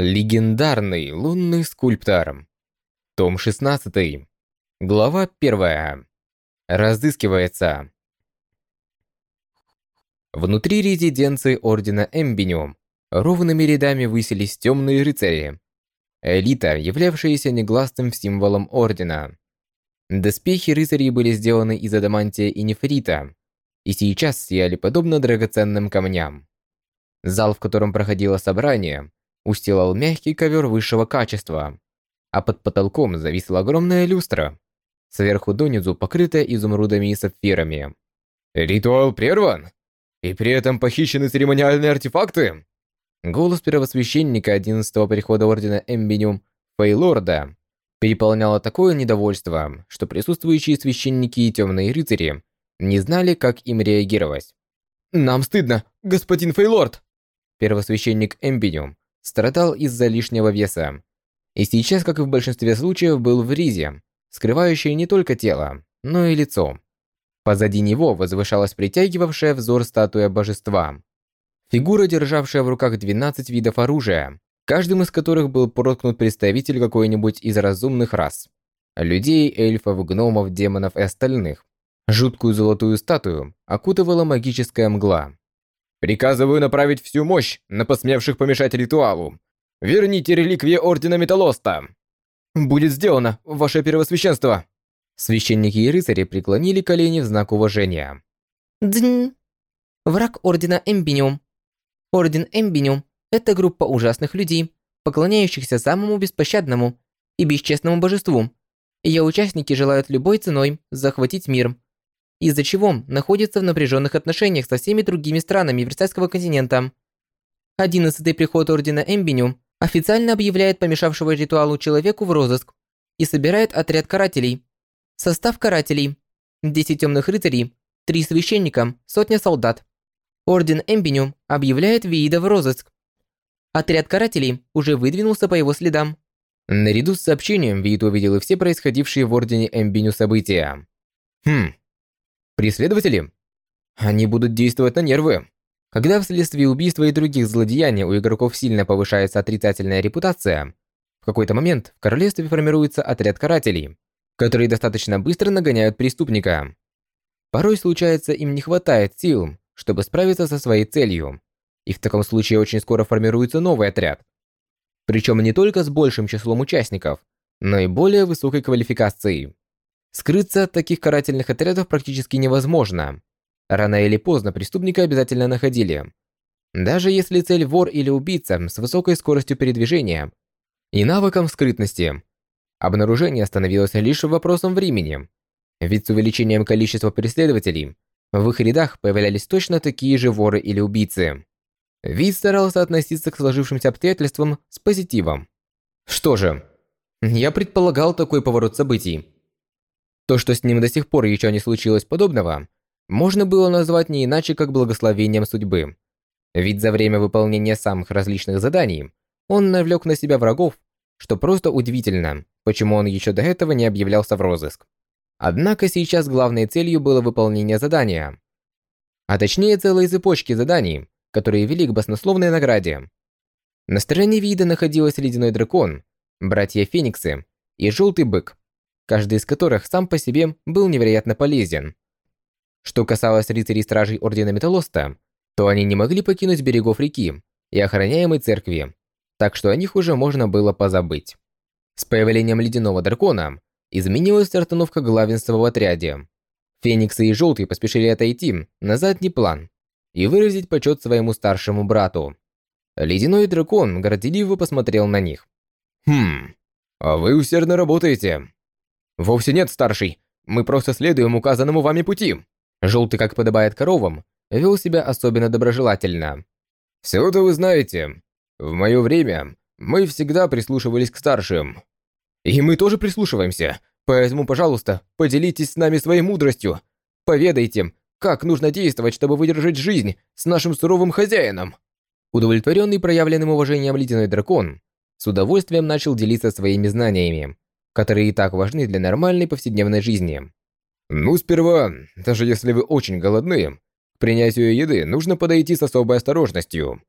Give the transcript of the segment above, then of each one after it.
Легендарный лунный скульптор. Том 16. Глава 1. Разыскивается. Внутри резиденции Ордена Эмбиниум ровными рядами высились темные рыцари. Элита, являвшаяся негласным символом Ордена. Доспехи рыцарей были сделаны из адамантия и нефрита, и сейчас сияли подобно драгоценным камням. Зал, в котором проходило собрание, устилал мягкий ковер высшего качества, а под потолком зависла огромная люстра, сверху донизу покрытая изумрудами и сапфирами. «Ритуал прерван? И при этом похищены церемониальные артефакты?» Голос первосвященника 11-го прихода Ордена Эмбиниум Фейлорда переполняло такое недовольство, что присутствующие священники и темные рыцари не знали, как им реагировать. «Нам стыдно, господин Фейлорд!» Первосвященник Эмбиниум страдал из-за лишнего веса. И сейчас, как и в большинстве случаев, был в ризе, скрывающей не только тело, но и лицо. Позади него возвышалась притягивавшая взор статуя божества. Фигура, державшая в руках 12 видов оружия, каждым из которых был проткнут представитель какой-нибудь из разумных рас. Людей, эльфов, гномов, демонов и остальных. Жуткую золотую статую окутывала магическая мгла. Приказываю направить всю мощь на посмевших помешать ритуалу. Верните реликвии Ордена Металлоста. Будет сделано, ваше первосвященство. Священники и рыцари преклонили колени в знак уважения. Дзынь. Враг Ордена Эмбиниум. Орден Эмбиниум – это группа ужасных людей, поклоняющихся самому беспощадному и бесчестному божеству. Ее участники желают любой ценой захватить мир – из-за чего находится в напряженных отношениях со всеми другими странами Версальского континента. Одиннадцатый приход Ордена Эмбиню официально объявляет помешавшего ритуалу человеку в розыск и собирает отряд карателей. Состав карателей – 10 темных рыцарей, 3 священника, сотня солдат. Орден Эмбиню объявляет Виида в розыск. Отряд карателей уже выдвинулся по его следам. Наряду с сообщением Виит увидел и все происходившие в Ордене Эмбиню события. Хм, Преследователи? Они будут действовать на нервы. Когда вследствие убийства и других злодеяний у игроков сильно повышается отрицательная репутация, в какой-то момент в королевстве формируется отряд карателей, которые достаточно быстро нагоняют преступника. Порой случается, им не хватает сил, чтобы справиться со своей целью, и в таком случае очень скоро формируется новый отряд. Причем не только с большим числом участников, но и более высокой квалификацией. Скрыться от таких карательных отрядов практически невозможно. Рано или поздно преступника обязательно находили. Даже если цель вор или убийца с высокой скоростью передвижения и навыком скрытности, обнаружение становилось лишь вопросом времени. Ведь с увеличением количества преследователей в их рядах появлялись точно такие же воры или убийцы. Вид старался относиться к сложившимся обстоятельствам с позитивом. Что же, я предполагал такой поворот событий. То, что с ним до сих пор еще не случилось подобного, можно было назвать не иначе, как благословением судьбы. Ведь за время выполнения самых различных заданий он навлек на себя врагов, что просто удивительно, почему он еще до этого не объявлялся в розыск. Однако сейчас главной целью было выполнение задания. А точнее целые цепочки заданий, которые вели к баснословной награде. На стороне вида находился ледяной дракон, братья Фениксы и желтый бык каждый из которых сам по себе был невероятно полезен. Что касалось рыцарей-стражей Ордена Металлоста, то они не могли покинуть берегов реки и охраняемой церкви, так что о них уже можно было позабыть. С появлением Ледяного Дракона изменилась расстановка главенства в отряде. Фениксы и Желтый поспешили отойти на задний план и выразить почет своему старшему брату. Ледяной Дракон горделиво посмотрел на них. «Хм, а вы усердно работаете. «Вовсе нет, старший. Мы просто следуем указанному вами пути». Желтый, как подобает коровам, вел себя особенно доброжелательно. «Все-то вы знаете. В мое время мы всегда прислушивались к старшим». «И мы тоже прислушиваемся. Поэтому, пожалуйста, поделитесь с нами своей мудростью. Поведайте, как нужно действовать, чтобы выдержать жизнь с нашим суровым хозяином». Удовлетворенный проявленным уважением ледяной дракон с удовольствием начал делиться своими знаниями, которые и так важны для нормальной повседневной жизни. Ну, сперва, даже если вы очень голодны, к принятию еды нужно подойти с особой осторожностью.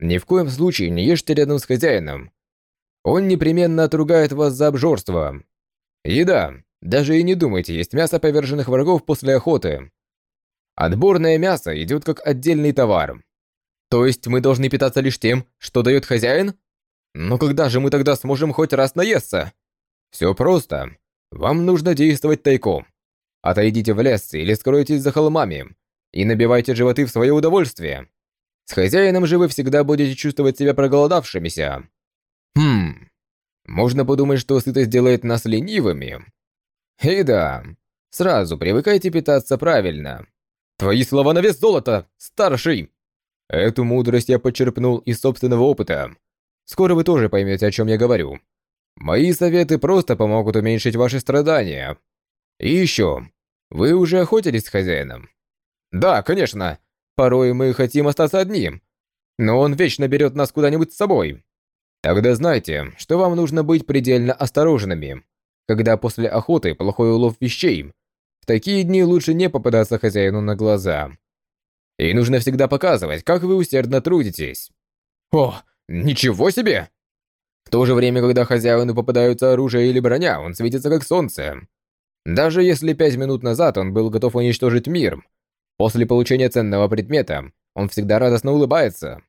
Ни в коем случае не ешьте рядом с хозяином. Он непременно отругает вас за обжорство. Еда. Даже и не думайте есть мясо поверженных врагов после охоты. Отборное мясо идет как отдельный товар. То есть мы должны питаться лишь тем, что дает хозяин? Но когда же мы тогда сможем хоть раз наесться? Все просто. Вам нужно действовать тайком. Отойдите в лес или скройтесь за холмами и набивайте животы в свое удовольствие. С хозяином же вы всегда будете чувствовать себя проголодавшимися. Хм, можно подумать, что сытость делает нас ленивыми. И да, сразу привыкайте питаться правильно. Твои слова на вес золота, старший! Эту мудрость я почерпнул из собственного опыта. Скоро вы тоже поймете, о чем я говорю. Мои советы просто помогут уменьшить ваши страдания. И еще, вы уже охотились с хозяином? Да, конечно. Порой мы хотим остаться одни, но он вечно берет нас куда-нибудь с собой. Тогда знайте, что вам нужно быть предельно осторожными. Когда после охоты плохой улов вещей, в такие дни лучше не попадаться хозяину на глаза. И нужно всегда показывать, как вы усердно трудитесь. О, ничего себе! То же время, когда хозяину попадаются оружие или броня, он светится как солнце. Даже если пять минут назад он был готов уничтожить мир, после получения ценного предмета он всегда радостно улыбается.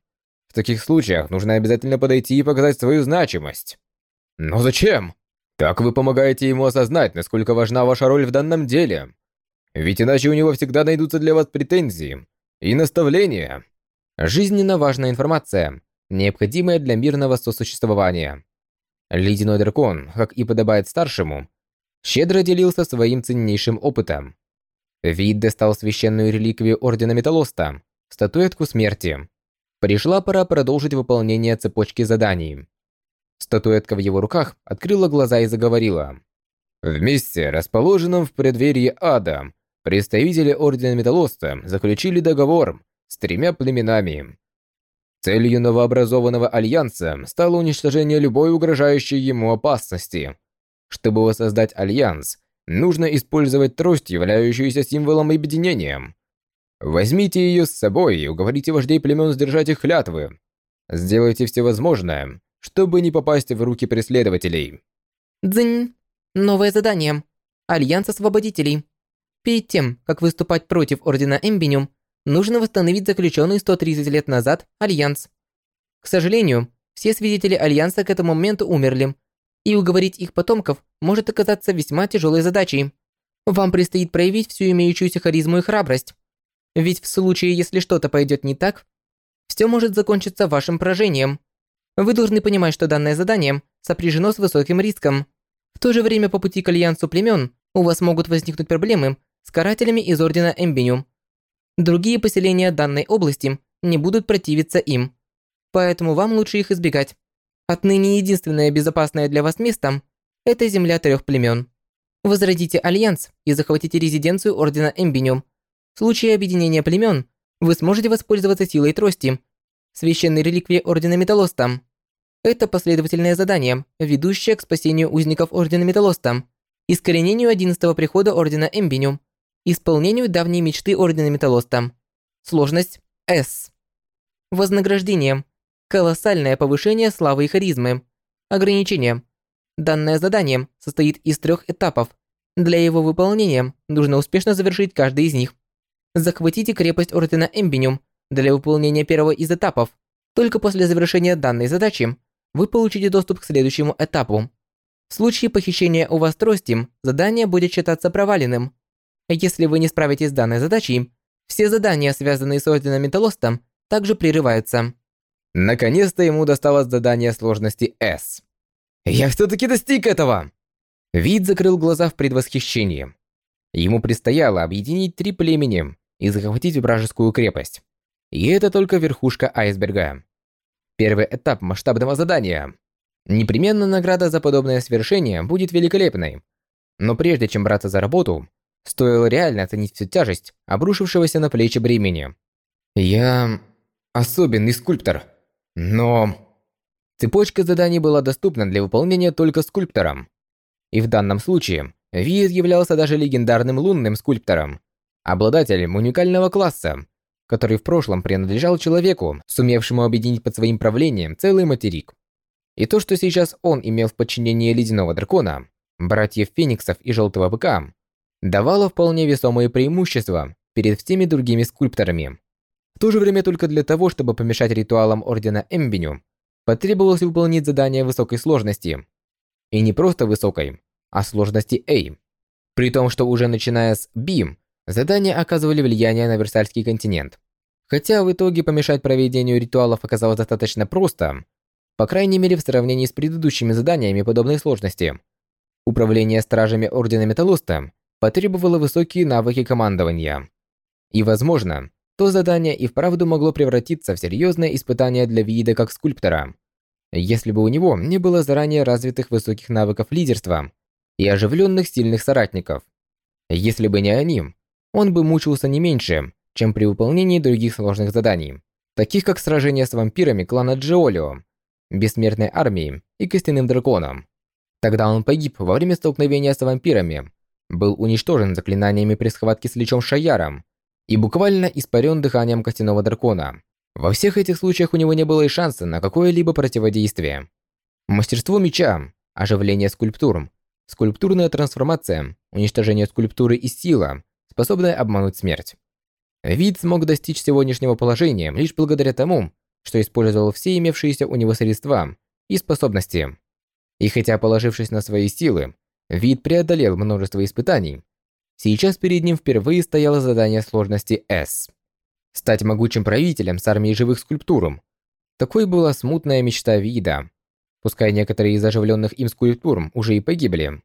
В таких случаях нужно обязательно подойти и показать свою значимость. Но зачем? Так вы помогаете ему осознать, насколько важна ваша роль в данном деле. Ведь иначе у него всегда найдутся для вас претензии и наставления. Жизненно важная информация, необходимая для мирного сосуществования. Ледяной дракон, как и подобает старшему, щедро делился своим ценнейшим опытом. Вид достал священную реликвию Ордена Металлоста, статуэтку смерти. Пришла пора продолжить выполнение цепочки заданий. Статуэтка в его руках открыла глаза и заговорила. В месте, расположенном в преддверии ада, представители Ордена Металлоста заключили договор с тремя племенами. Целью новообразованного альянса стало уничтожение любой угрожающей ему опасности. Чтобы воссоздать альянс, нужно использовать трость, являющуюся символом объединения. Возьмите ее с собой и уговорите вождей племен сдержать их клятвы. Сделайте все возможное, чтобы не попасть в руки преследователей. Дзынь. Новое задание. Альянс Освободителей. Перед тем, как выступать против Ордена Эмбиниум, нужно восстановить заключенный 130 лет назад Альянс. К сожалению, все свидетели Альянса к этому моменту умерли, и уговорить их потомков может оказаться весьма тяжелой задачей. Вам предстоит проявить всю имеющуюся харизму и храбрость. Ведь в случае, если что-то пойдет не так, все может закончиться вашим поражением. Вы должны понимать, что данное задание сопряжено с высоким риском. В то же время по пути к альянсу племен у вас могут возникнуть проблемы с карателями из Ордена Эмбиню. Другие поселения данной области не будут противиться им, поэтому вам лучше их избегать. Отныне единственное безопасное для вас место – это земля трех племен. Возродите альянс и захватите резиденцию Ордена Эмбиню – в случае объединения племен вы сможете воспользоваться силой трости, священной реликвией Ордена Металлоста. Это последовательное задание, ведущее к спасению узников Ордена Металлоста, искоренению одиннадцатого прихода Ордена Эмбиню, исполнению давней мечты Ордена Металлоста. Сложность S. Вознаграждение. Колоссальное повышение славы и харизмы. Ограничение. Данное задание состоит из трех этапов. Для его выполнения нужно успешно завершить каждый из них. Захватите крепость Ордена Эмбиниум для выполнения первого из этапов. Только после завершения данной задачи вы получите доступ к следующему этапу. В случае похищения у вас трости, задание будет считаться проваленным. Если вы не справитесь с данной задачей, все задания, связанные с Орденом Металлоста, также прерываются. Наконец-то ему досталось задание сложности S. «Я все-таки достиг этого!» Вид закрыл глаза в предвосхищении. Ему предстояло объединить три племени и захватить вражескую крепость. И это только верхушка айсберга. Первый этап масштабного задания. Непременно награда за подобное свершение будет великолепной. Но прежде чем браться за работу, стоило реально оценить всю тяжесть обрушившегося на плечи бремени. Я особенный скульптор, но... Цепочка заданий была доступна для выполнения только скульпторам. И в данном случае Виз являлся даже легендарным лунным скульптором, обладателем уникального класса, который в прошлом принадлежал человеку, сумевшему объединить под своим правлением целый материк. И то, что сейчас он имел в подчинении ледяного дракона, братьев Фениксов и Желтого Быка, давало вполне весомые преимущества перед всеми другими скульпторами. В то же время только для того, чтобы помешать ритуалам Ордена Эмбиню, потребовалось выполнить задание высокой сложности. И не просто высокой, а сложности A. При том, что уже начиная с B, задания оказывали влияние на Версальский континент. Хотя в итоге помешать проведению ритуалов оказалось достаточно просто, по крайней мере в сравнении с предыдущими заданиями подобной сложности. Управление стражами Ордена Металлуста потребовало высокие навыки командования. И, возможно, то задание и вправду могло превратиться в серьезное испытание для Вида как скульптора. Если бы у него не было заранее развитых высоких навыков лидерства и оживленных сильных соратников. Если бы не они, он бы мучился не меньше, чем при выполнении других сложных заданий, таких как сражение с вампирами клана Джиолио, бессмертной армией и костяным драконом. Тогда он погиб во время столкновения с вампирами, был уничтожен заклинаниями при схватке с Личом Шаяром и буквально испарен дыханием костяного дракона. Во всех этих случаях у него не было и шанса на какое-либо противодействие. Мастерство меча, оживление скульптур, скульптурная трансформация, уничтожение скульптуры и сила, способная обмануть смерть. Вид смог достичь сегодняшнего положения лишь благодаря тому, что использовал все имевшиеся у него средства и способности. И хотя положившись на свои силы, Вид преодолел множество испытаний, Сейчас перед ним впервые стояло задание сложности S. Стать могучим правителем с армией живых скульптур. Такой была смутная мечта вида. Пускай некоторые из оживленных им скульптур уже и погибли.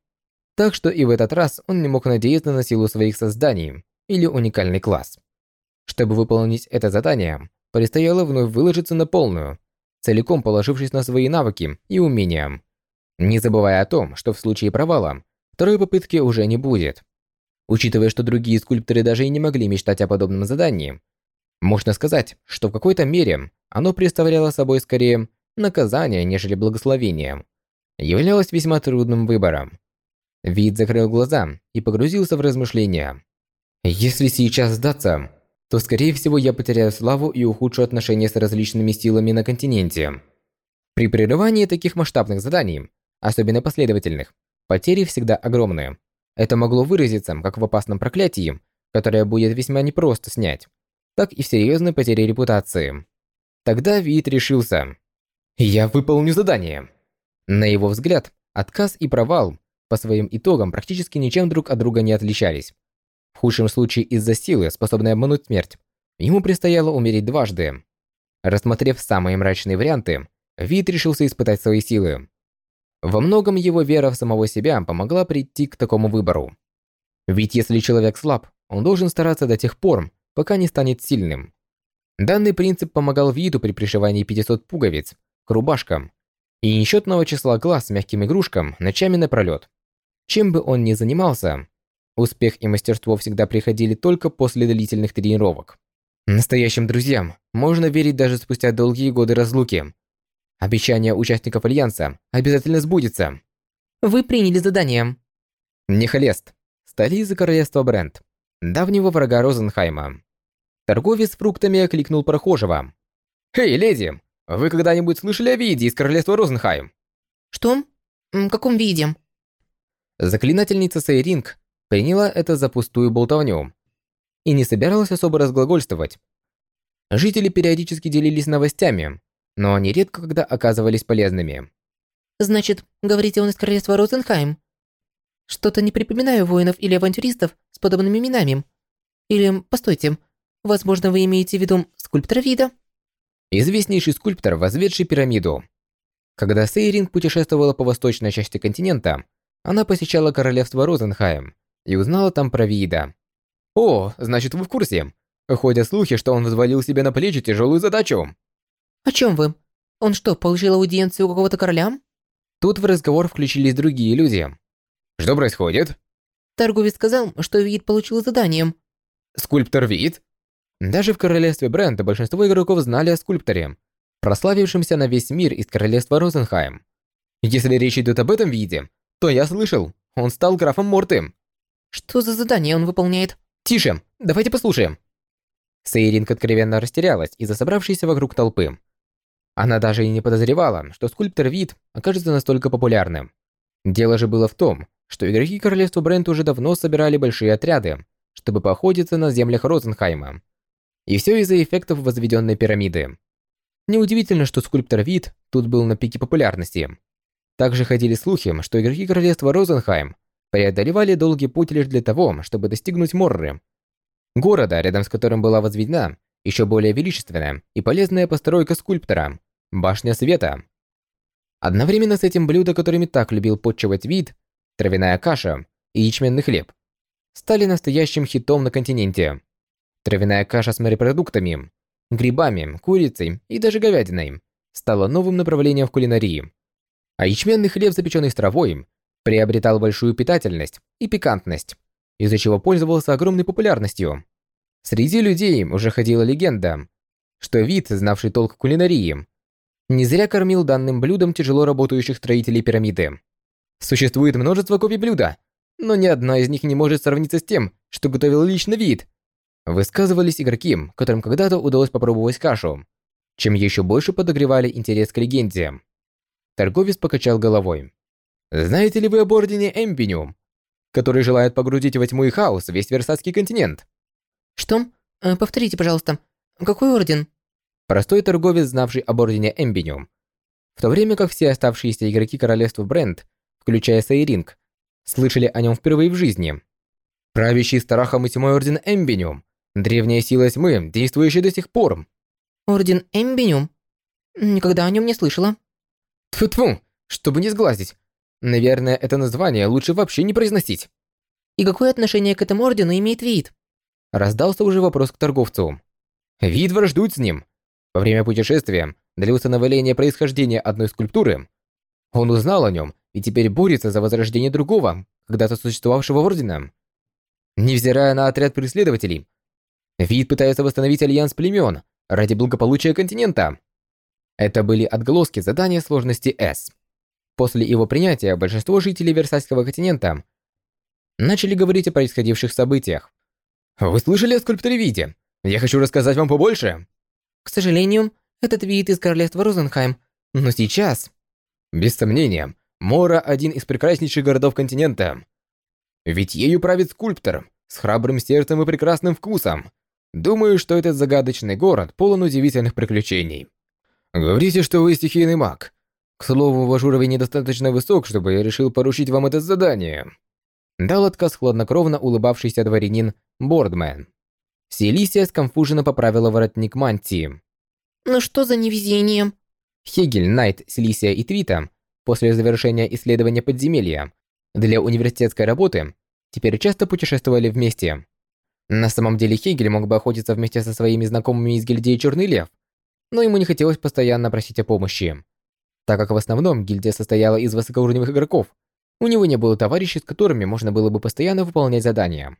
Так что и в этот раз он не мог надеяться на силу своих созданий или уникальный класс. Чтобы выполнить это задание, предстояло вновь выложиться на полную, целиком положившись на свои навыки и умения. Не забывая о том, что в случае провала, второй попытки уже не будет. Учитывая, что другие скульпторы даже и не могли мечтать о подобном задании, можно сказать, что в какой-то мере оно представляло собой скорее наказание, нежели благословение. Являлось весьма трудным выбором. Вид закрыл глаза и погрузился в размышления. Если сейчас сдаться, то скорее всего я потеряю славу и ухудшу отношения с различными силами на континенте. При прерывании таких масштабных заданий, особенно последовательных, потери всегда огромные. Это могло выразиться как в опасном проклятии, которое будет весьма непросто снять, так и в серьезной потере репутации. Тогда Вит решился. «Я выполню задание». На его взгляд, отказ и провал по своим итогам практически ничем друг от друга не отличались. В худшем случае из-за силы, способной обмануть смерть, ему предстояло умереть дважды. Рассмотрев самые мрачные варианты, Вит решился испытать свои силы. Во многом его вера в самого себя помогла прийти к такому выбору. Ведь если человек слаб, он должен стараться до тех пор, пока не станет сильным. Данный принцип помогал Виду при пришивании 500 пуговиц к рубашкам и несчетного числа глаз с мягким игрушкам ночами напролет. Чем бы он ни занимался, успех и мастерство всегда приходили только после длительных тренировок. Настоящим друзьям можно верить даже спустя долгие годы разлуки, Обещание участников Альянса обязательно сбудется. Вы приняли задание. Нехалест. Столица королевства Брент. Давнего врага Розенхайма. Торговец фруктами окликнул прохожего. «Эй, леди! Вы когда-нибудь слышали о виде из королевства Розенхайм?» «Что? В каком виде?» Заклинательница Сейринг приняла это за пустую болтовню и не собиралась особо разглагольствовать. Жители периодически делились новостями, но они редко когда оказывались полезными. «Значит, говорите, он из королевства Розенхайм? Что-то не припоминаю воинов или авантюристов с подобными именами. Или, постойте, возможно, вы имеете в виду скульптора вида?» Известнейший скульптор, возведший пирамиду. Когда Сейринг путешествовала по восточной части континента, она посещала королевство Розенхайм и узнала там про вида. «О, значит, вы в курсе?» Ходят слухи, что он взвалил себе на плечи тяжелую задачу. «О чем вы? Он что, получил аудиенцию у какого-то короля?» Тут в разговор включились другие люди. «Что происходит?» Торговец сказал, что Вид получил задание. «Скульптор Вид?» Даже в королевстве Брента большинство игроков знали о скульпторе, прославившемся на весь мир из королевства Розенхайм. Если речь идет об этом виде, то я слышал, он стал графом Мортым. Что за задание он выполняет? Тише, давайте послушаем. Сейринг откровенно растерялась из-за собравшейся вокруг толпы. Она даже и не подозревала, что скульптор Вид окажется настолько популярным. Дело же было в том, что игроки Королевства Брент уже давно собирали большие отряды, чтобы поохотиться на землях Розенхайма. И все из-за эффектов возведенной пирамиды. Неудивительно, что скульптор Вид тут был на пике популярности. Также ходили слухи, что игроки Королевства Розенхайм преодолевали долгий путь лишь для того, чтобы достигнуть Морры, города, рядом с которым была возведена еще более величественная и полезная постройка скульптора – Башня Света. Одновременно с этим блюда, которыми так любил подчивать вид, травяная каша и ячменный хлеб, стали настоящим хитом на континенте. Травяная каша с морепродуктами, грибами, курицей и даже говядиной стала новым направлением в кулинарии. А ячменный хлеб, запеченный с травой, приобретал большую питательность и пикантность, из-за чего пользовался огромной популярностью. Среди людей уже ходила легенда, что вид, знавший толк кулинарии, не зря кормил данным блюдом тяжело работающих строителей пирамиды. Существует множество копий блюда, но ни одна из них не может сравниться с тем, что готовил лично вид. Высказывались игроки, которым когда-то удалось попробовать кашу, чем еще больше подогревали интерес к легенде. Торговец покачал головой. «Знаете ли вы об Ордене Эмпиниум, который желает погрузить во тьму и хаос весь Версальский континент?» Что? Э, повторите, пожалуйста. Какой орден? Простой торговец, знавший об ордене Эмбиниум. В то время как все оставшиеся игроки королевства Брент, включая Сейринг, слышали о нем впервые в жизни. Правящий страхом и тьмой орден Эмбиниум. Древняя сила тьмы, действующая до сих пор. Орден Эмбиниум? Никогда о нем не слышала. Тьфу-тьфу, чтобы не сглазить. Наверное, это название лучше вообще не произносить. И какое отношение к этому ордену имеет вид? Раздался уже вопрос к торговцу. Вид враждует с ним. Во время путешествия для установления происхождения одной скульптуры он узнал о нем и теперь борется за возрождение другого, когда-то существовавшего ордена. Невзирая на отряд преследователей, Вид пытается восстановить альянс племен ради благополучия континента. Это были отголоски задания сложности S. После его принятия большинство жителей Версальского континента начали говорить о происходивших событиях. Вы слышали о скульпторе Вите? Я хочу рассказать вам побольше. К сожалению, этот вид из королевства Розенхайм, но сейчас... Без сомнения, Мора – один из прекраснейших городов континента. Ведь ею правит скульптор с храбрым сердцем и прекрасным вкусом. Думаю, что этот загадочный город полон удивительных приключений. Говорите, что вы стихийный маг. К слову, ваш уровень недостаточно высок, чтобы я решил поручить вам это задание. Дал отказ хладнокровно улыбавшийся дворянин Бордмен. Селисия скомфуженно поправила воротник мантии. «Ну что за невезение?» Хегель, Найт, Селисия и Твита после завершения исследования подземелья для университетской работы теперь часто путешествовали вместе. На самом деле Хегель мог бы охотиться вместе со своими знакомыми из гильдии Черный Лев, но ему не хотелось постоянно просить о помощи. Так как в основном гильдия состояла из высокоуровневых игроков, у него не было товарищей, с которыми можно было бы постоянно выполнять задания.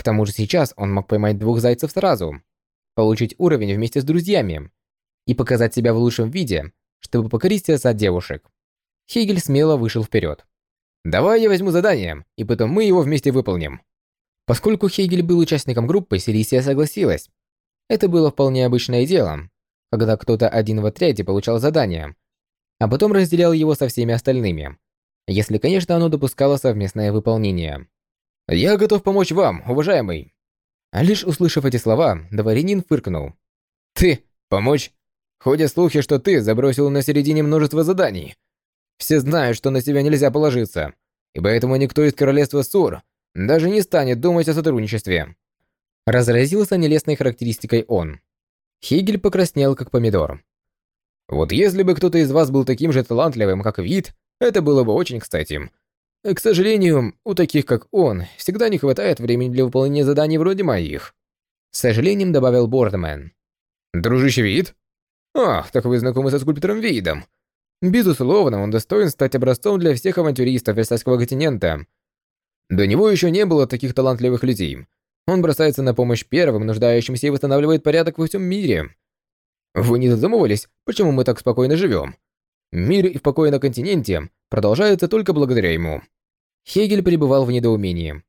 К тому же сейчас он мог поймать двух зайцев сразу, получить уровень вместе с друзьями и показать себя в лучшем виде, чтобы покорить сердца девушек. Хегель смело вышел вперед. «Давай я возьму задание, и потом мы его вместе выполним». Поскольку Хегель был участником группы, Селисия согласилась. Это было вполне обычное дело, когда кто-то один в отряде получал задание, а потом разделял его со всеми остальными если, конечно, оно допускало совместное выполнение. «Я готов помочь вам, уважаемый!» А лишь услышав эти слова, дворянин фыркнул. «Ты? Помочь? Ходят слухи, что ты забросил на середине множество заданий. Все знают, что на себя нельзя положиться, и поэтому никто из королевства Сур даже не станет думать о сотрудничестве». Разразился нелестной характеристикой он. Хигель покраснел, как помидор. «Вот если бы кто-то из вас был таким же талантливым, как Вид, это было бы очень кстати. К сожалению, у таких как он всегда не хватает времени для выполнения заданий вроде моих. С сожалением добавил Бордмен. Дружище Вид? Ах, так вы знакомы со скульптором Видом. Безусловно, он достоин стать образцом для всех авантюристов Версальского континента. До него еще не было таких талантливых людей. Он бросается на помощь первым, нуждающимся и восстанавливает порядок во всем мире. Вы не задумывались, почему мы так спокойно живем? Мир и в покое на континенте продолжаются только благодаря ему. Хегель пребывал в недоумении.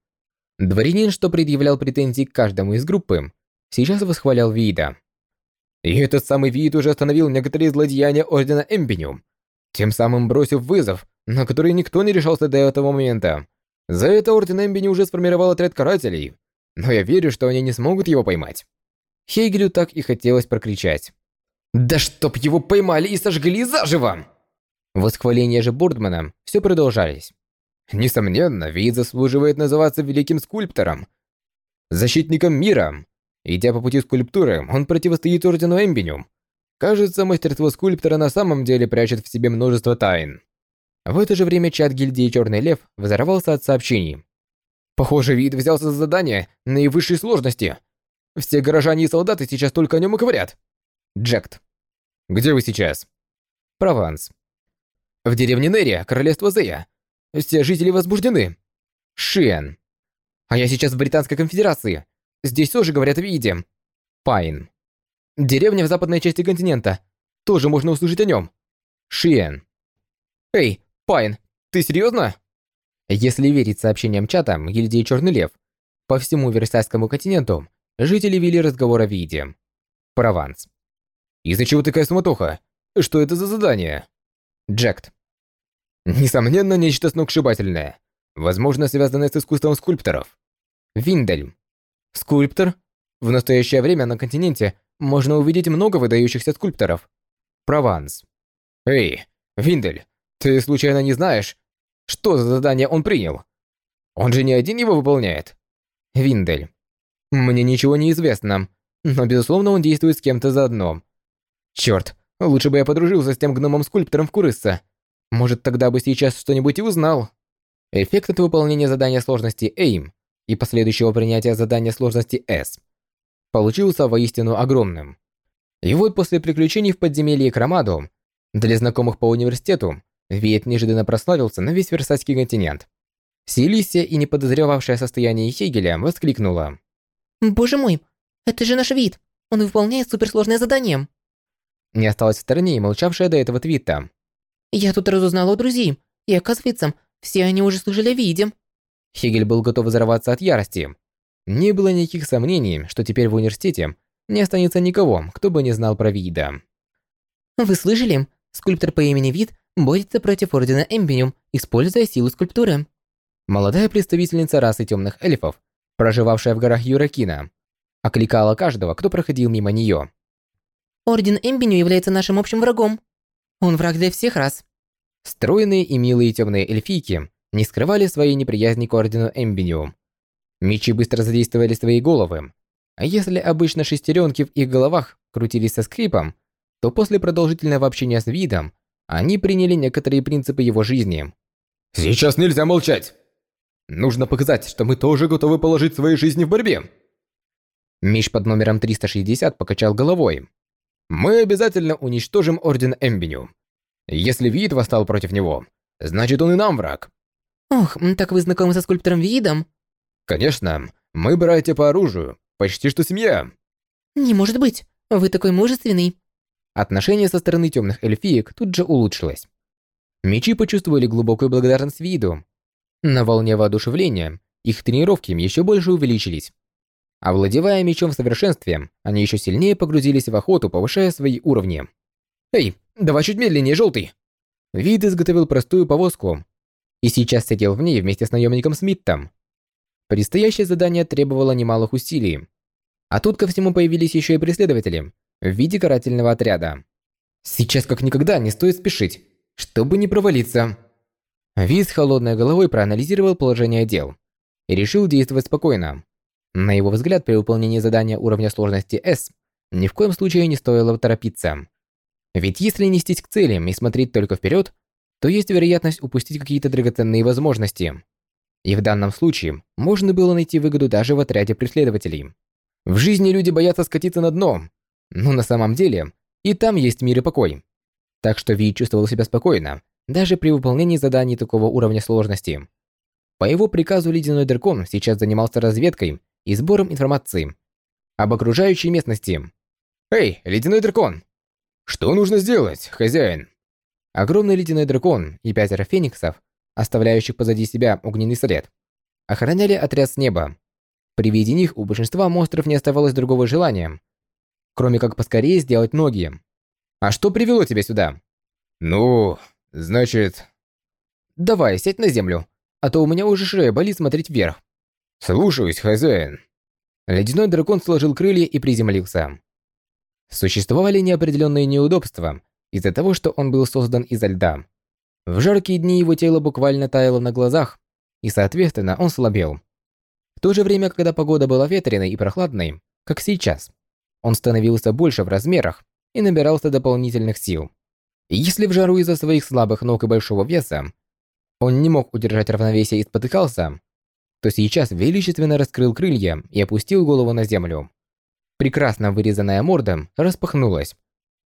Дворянин, что предъявлял претензии к каждому из группы, сейчас восхвалял Вида. И этот самый Вид уже остановил некоторые злодеяния Ордена Эмбиниум, тем самым бросив вызов, на который никто не решался до этого момента. За это Орден Эмбини уже сформировал отряд карателей, но я верю, что они не смогут его поймать. Хейгелю так и хотелось прокричать. «Да чтоб его поймали и сожгли заживо!» Восхваления же Бордмана все продолжались. Несомненно, Вид заслуживает называться великим скульптором, защитником мира. Идя по пути скульптуры, он противостоит Ордену Эмбиниум. Кажется, мастерство скульптора на самом деле прячет в себе множество тайн. В это же время чат гильдии Черный Лев взорвался от сообщений. Похоже, Вид взялся за задание наивысшей сложности. Все горожане и солдаты сейчас только о нем и говорят. Джект. Где вы сейчас? Прованс. В деревне Нерия, королевство Зея. Все жители возбуждены. Шиен. А я сейчас в Британской конфедерации. Здесь тоже говорят о Виде. Пайн. Деревня в западной части континента. Тоже можно услышать о нем. Шиен. Эй, Пайн, ты серьезно? Если верить сообщениям чата гильдии Черный Лев, по всему Версальскому континенту жители вели разговор о виде. Прованс. Из-за чего такая суматоха? Что это за задание? Джект. Несомненно, нечто сногсшибательное. Возможно, связанное с искусством скульпторов. Виндельм. Скульптор? В настоящее время на континенте можно увидеть много выдающихся скульпторов. Прованс. Эй, Виндель, ты случайно не знаешь, что за задание он принял? Он же не один его выполняет. Виндель. Мне ничего не известно, но безусловно он действует с кем-то заодно. Черт, лучше бы я подружился с тем гномом-скульптором в Курысса. Может, тогда бы сейчас что-нибудь и узнал. Эффект от выполнения задания сложности AIM и последующего принятия задания сложности S получился воистину огромным. И вот после приключений в подземелье Крамаду, для знакомых по университету, Виет неожиданно прославился на весь Версальский континент. Селисия и не подозревавшая состояние Хегеля воскликнула. «Боже мой, это же наш вид! Он выполняет суперсложное задание!» Не осталась в стороне и молчавшая до этого твита. «Я тут разузнала у друзей, и оказывается, все они уже слышали о виде». Хегель был готов взорваться от ярости. Не было никаких сомнений, что теперь в университете не останется никого, кто бы не знал про вида. «Вы слышали? Скульптор по имени Вид борется против Ордена Эмбиниум, используя силу скульптуры. Молодая представительница расы темных эльфов, проживавшая в горах Юракина, окликала каждого, кто проходил мимо нее. Орден Эмбиню является нашим общим врагом. Он враг для всех рас. Стройные и милые темные эльфийки не скрывали своей неприязни к Ордену Эмбиню. Мечи быстро задействовали свои головы, а если обычно шестеренки в их головах крутились со скрипом, то после продолжительного общения с видом они приняли некоторые принципы его жизни. «Сейчас нельзя молчать! Нужно показать, что мы тоже готовы положить свои жизни в борьбе!» Миш под номером 360 покачал головой. «Мы обязательно уничтожим Орден Эмбиню. Если Вид восстал против него, значит он и нам враг». «Ох, так вы знакомы со скульптором Видом?» «Конечно, мы братья по оружию, почти что семья». «Не может быть, вы такой мужественный». Отношение со стороны темных эльфиек тут же улучшилось. Мечи почувствовали глубокую благодарность виду. На волне воодушевления их тренировки еще больше увеличились. Овладевая мечом в совершенстве, они еще сильнее погрузились в охоту, повышая свои уровни. «Эй, давай чуть медленнее, желтый!» Вид изготовил простую повозку и сейчас сидел в ней вместе с наемником Смиттом. Предстоящее задание требовало немалых усилий. А тут ко всему появились еще и преследователи, в виде карательного отряда. Сейчас как никогда не стоит спешить, чтобы не провалиться. Виз холодной головой проанализировал положение дел и решил действовать спокойно. На его взгляд, при выполнении задания уровня сложности S ни в коем случае не стоило торопиться. Ведь если нестись к целям и смотреть только вперед, то есть вероятность упустить какие-то драгоценные возможности. И в данном случае можно было найти выгоду даже в отряде преследователей. В жизни люди боятся скатиться на дно, но на самом деле и там есть мир и покой. Так что Ви чувствовал себя спокойно, даже при выполнении заданий такого уровня сложности. По его приказу Ледяной Дракон сейчас занимался разведкой и сбором информации об окружающей местности. «Эй, Ледяной Дракон! Что нужно сделать, хозяин?» Огромный Ледяной Дракон и пятеро фениксов, оставляющих позади себя огненный след, охраняли отряд с неба. При виде них у большинства монстров не оставалось другого желания, кроме как поскорее сделать ноги. А что привело тебя сюда? Ну, значит... Давай, сядь на землю, а то у меня уже шея болит смотреть вверх. Слушаюсь, хозяин. Ледяной дракон сложил крылья и приземлился. Существовали неопределенные неудобства из-за того, что он был создан изо льда. В жаркие дни его тело буквально таяло на глазах, и, соответственно, он слабел. В то же время, когда погода была ветреной и прохладной, как сейчас, он становился больше в размерах и набирался дополнительных сил. И если в жару из-за своих слабых ног и большого веса он не мог удержать равновесие и спотыкался, то сейчас величественно раскрыл крылья и опустил голову на землю. Прекрасно вырезанная морда распахнулась,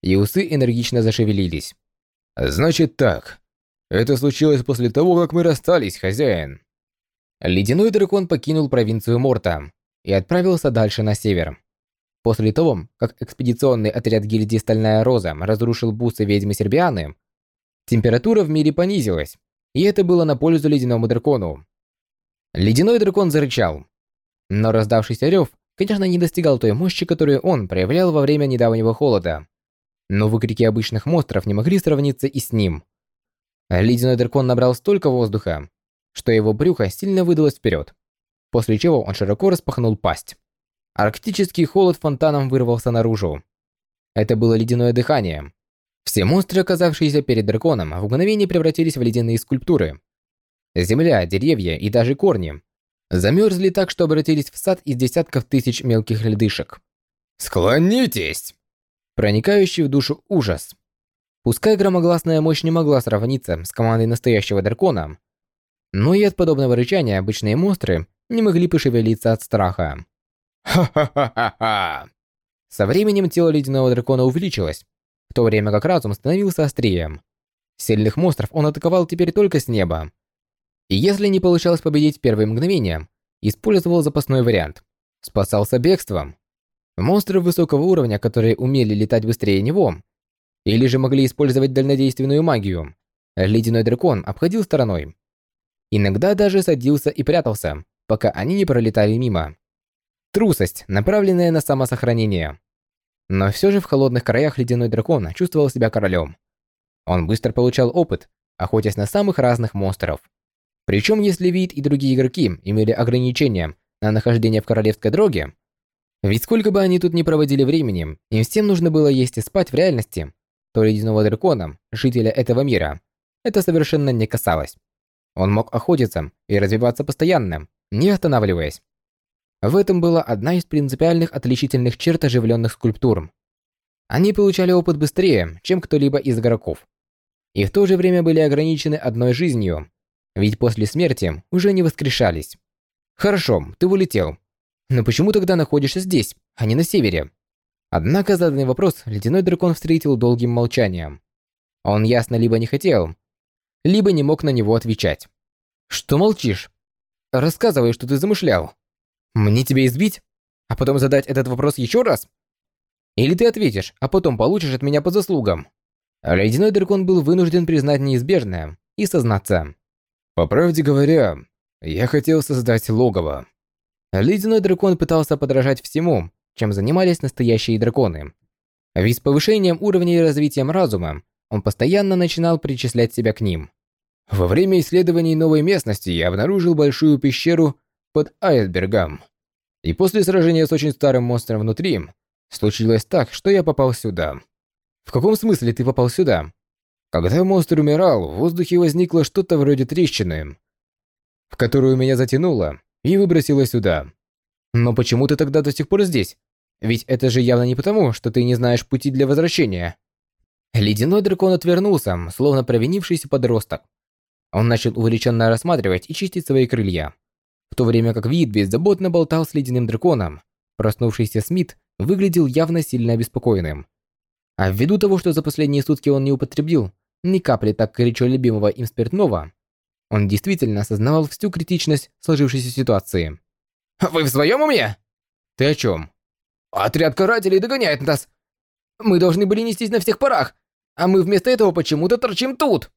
и усы энергично зашевелились. «Значит так. Это случилось после того, как мы расстались, хозяин». Ледяной дракон покинул провинцию Морта и отправился дальше на север. После того, как экспедиционный отряд гильдии Стальная Роза разрушил бусы ведьмы Сербианы, температура в мире понизилась, и это было на пользу ледяному дракону. Ледяной дракон зарычал, но раздавшийся рев, конечно, не достигал той мощи, которую он проявлял во время недавнего холода. Но выкрики обычных монстров не могли сравниться и с ним. Ледяной дракон набрал столько воздуха, что его брюхо сильно выдалось вперед, после чего он широко распахнул пасть. Арктический холод фонтаном вырвался наружу. Это было ледяное дыхание. Все монстры, оказавшиеся перед драконом, в мгновение превратились в ледяные скульптуры. Земля, деревья и даже корни замерзли так, что обратились в сад из десятков тысяч мелких льдышек. «Склонитесь!» Проникающий в душу ужас. Пускай громогласная мощь не могла сравниться с командой настоящего дракона, но и от подобного рычания обычные монстры не могли пошевелиться от страха. Ха-ха-ха-ха-ха! Со временем тело ледяного дракона увеличилось, в то время как разум становился острее. Сильных монстров он атаковал теперь только с неба. И если не получалось победить в первые мгновения, использовал запасной вариант. Спасался бегством. Монстры высокого уровня, которые умели летать быстрее него, или же могли использовать дальнодейственную магию, ледяной дракон обходил стороной. Иногда даже садился и прятался, пока они не пролетали мимо. Трусость, направленная на самосохранение. Но все же в холодных краях ледяной дракон чувствовал себя королем. Он быстро получал опыт, охотясь на самых разных монстров. Причем, если Вид и другие игроки имели ограничения на нахождение в королевской дороге, ведь сколько бы они тут ни проводили времени, им всем нужно было есть и спать в реальности, то ледяного дракона, жителя этого мира, это совершенно не касалось. Он мог охотиться и развиваться постоянно, не останавливаясь. В этом была одна из принципиальных отличительных черт оживленных скульптур. Они получали опыт быстрее, чем кто-либо из игроков. И в то же время были ограничены одной жизнью, ведь после смерти уже не воскрешались. Хорошо, ты улетел. Но почему тогда находишься здесь, а не на севере? Однако заданный вопрос ледяной дракон встретил долгим молчанием. Он ясно либо не хотел, либо не мог на него отвечать. Что молчишь? Рассказывай, что ты замышлял. Мне тебя избить? А потом задать этот вопрос еще раз? Или ты ответишь, а потом получишь от меня по заслугам? Ледяной дракон был вынужден признать неизбежное и сознаться. По правде говоря, я хотел создать логово. Ледяной дракон пытался подражать всему, чем занимались настоящие драконы. Ведь с повышением уровня и развитием разума он постоянно начинал причислять себя к ним. Во время исследований новой местности я обнаружил большую пещеру под айсбергом. И после сражения с очень старым монстром внутри, случилось так, что я попал сюда. В каком смысле ты попал сюда? Когда монстр умирал, в воздухе возникло что-то вроде трещины, в которую меня затянуло и выбросило сюда. Но почему ты тогда до сих пор здесь? Ведь это же явно не потому, что ты не знаешь пути для возвращения. Ледяной дракон отвернулся, словно провинившийся подросток. Он начал увлеченно рассматривать и чистить свои крылья. В то время как вид беззаботно болтал с ледяным драконом, проснувшийся Смит выглядел явно сильно обеспокоенным. А ввиду того, что за последние сутки он не употребил ни капли так горячо любимого им спиртного, он действительно осознавал всю критичность сложившейся ситуации. «Вы в своем уме?» «Ты о чем?» «Отряд карателей догоняет нас! Мы должны были нестись на всех парах, а мы вместо этого почему-то торчим тут!»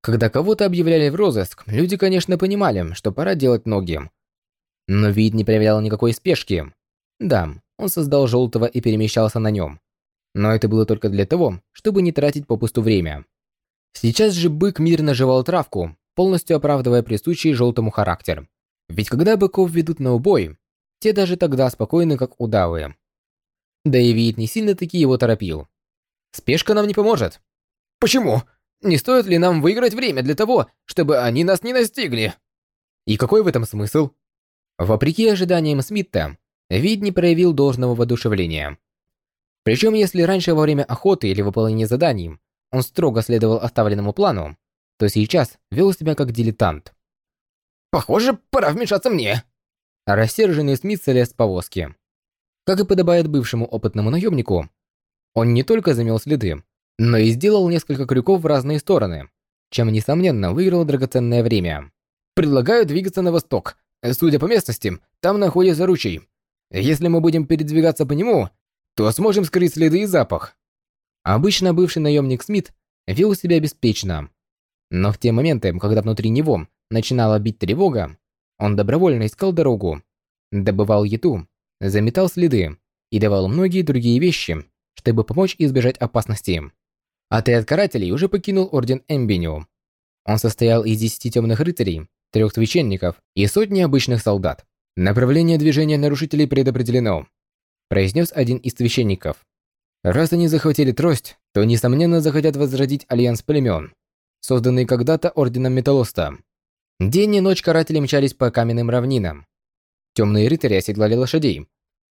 Когда кого-то объявляли в розыск, люди, конечно, понимали, что пора делать ноги. Но вид не проявлял никакой спешки. Да, он создал желтого и перемещался на нем. Но это было только для того, чтобы не тратить попусту время. Сейчас же бык мирно жевал травку, полностью оправдывая присущий желтому характер. Ведь когда быков ведут на убой, те даже тогда спокойны, как удавы. Да и вид не сильно-таки его торопил. Спешка нам не поможет. Почему? Не стоит ли нам выиграть время для того, чтобы они нас не настигли? И какой в этом смысл? Вопреки ожиданиям Смитта, вид не проявил должного воодушевления. Причем, если раньше во время охоты или выполнения заданий он строго следовал оставленному плану, то сейчас вел себя как дилетант. «Похоже, пора вмешаться мне!» Рассерженный Смит залез с повозки. Как и подобает бывшему опытному наемнику, он не только замел следы, но и сделал несколько крюков в разные стороны, чем, несомненно, выиграл драгоценное время. «Предлагаю двигаться на восток. Судя по местности, там находится ручей. Если мы будем передвигаться по нему, то сможем скрыть следы и запах». Обычно бывший наемник Смит вел себя беспечно. Но в те моменты, когда внутри него начинала бить тревога, он добровольно искал дорогу, добывал еду, заметал следы и давал многие другие вещи, чтобы помочь избежать опасности. Отряд карателей уже покинул Орден Эмбиню. Он состоял из десяти темных рыцарей, трех священников и сотни обычных солдат. Направление движения нарушителей предопределено, произнес один из священников. Раз они захватили трость, то, несомненно, захотят возродить альянс племен, созданный когда-то Орденом Металлоста. День и ночь каратели мчались по каменным равнинам. Темные рыцари оседлали лошадей,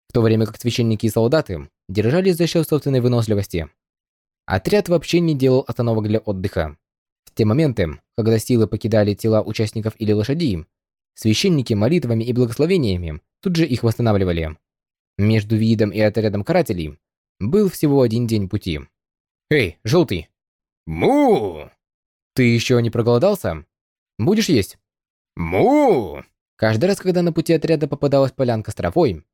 в то время как священники и солдаты держались за счет собственной выносливости. Отряд вообще не делал остановок для отдыха. В те моменты, когда силы покидали тела участников или лошадей, священники молитвами и благословениями тут же их восстанавливали. Между видом и отрядом карателей был всего один день пути. «Эй, желтый!» «Му!» «Ты еще не проголодался? Будешь есть?» «Му!» Каждый раз, когда на пути отряда попадалась полянка с травой,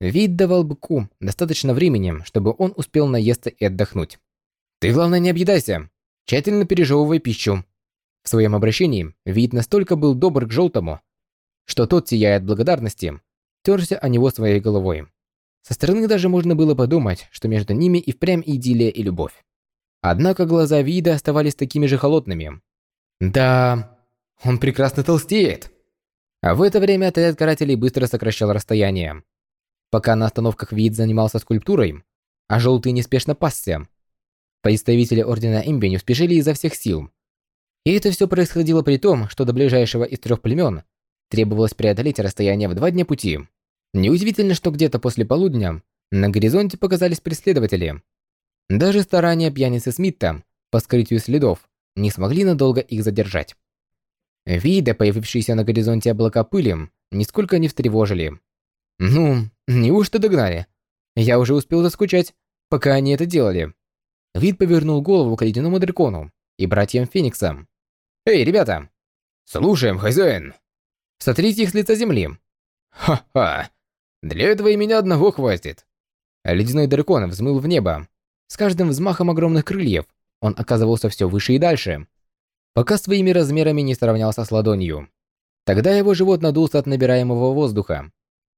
вид давал быку достаточно времени, чтобы он успел наесться и отдохнуть. Ты, главное, не объедайся. Тщательно пережевывай пищу. В своем обращении вид настолько был добр к желтому, что тот, сияя от благодарности, терся о него своей головой. Со стороны даже можно было подумать, что между ними и впрямь идиллия и любовь. Однако глаза вида оставались такими же холодными. Да, он прекрасно толстеет. А в это время отряд карателей быстро сокращал расстояние. Пока на остановках вид занимался скульптурой, а желтый неспешно пасся, Представители Ордена Имби не спешили изо всех сил. И это все происходило при том, что до ближайшего из трех племен требовалось преодолеть расстояние в два дня пути. Неудивительно, что где-то после полудня на горизонте показались преследователи. Даже старания пьяницы Смита по скрытию следов не смогли надолго их задержать. Виды, появившиеся на горизонте облака пыли, нисколько не встревожили. Ну, неужто догнали? Я уже успел заскучать, пока они это делали. Вид повернул голову к ледяному дракону и братьям Феникса. «Эй, ребята!» «Слушаем, хозяин!» «Сотрите их с лица земли!» «Ха-ха! Для этого и меня одного хватит!» Ледяной дракон взмыл в небо. С каждым взмахом огромных крыльев он оказывался все выше и дальше, пока своими размерами не сравнялся с ладонью. Тогда его живот надулся от набираемого воздуха,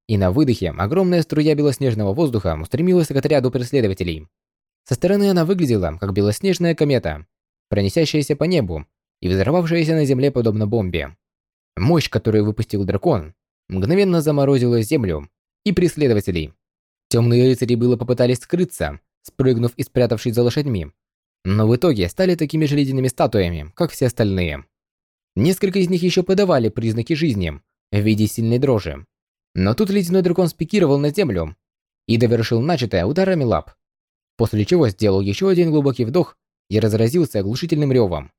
и на выдохе огромная струя белоснежного воздуха устремилась к отряду преследователей. Со стороны она выглядела, как белоснежная комета, пронесящаяся по небу и взорвавшаяся на земле подобно бомбе. Мощь, которую выпустил дракон, мгновенно заморозила землю и преследователей. Темные рыцари было попытались скрыться, спрыгнув и спрятавшись за лошадьми, но в итоге стали такими же ледяными статуями, как все остальные. Несколько из них еще подавали признаки жизни в виде сильной дрожи. Но тут ледяной дракон спикировал на землю и довершил начатое ударами лап после чего сделал еще один глубокий вдох и разразился оглушительным ревом.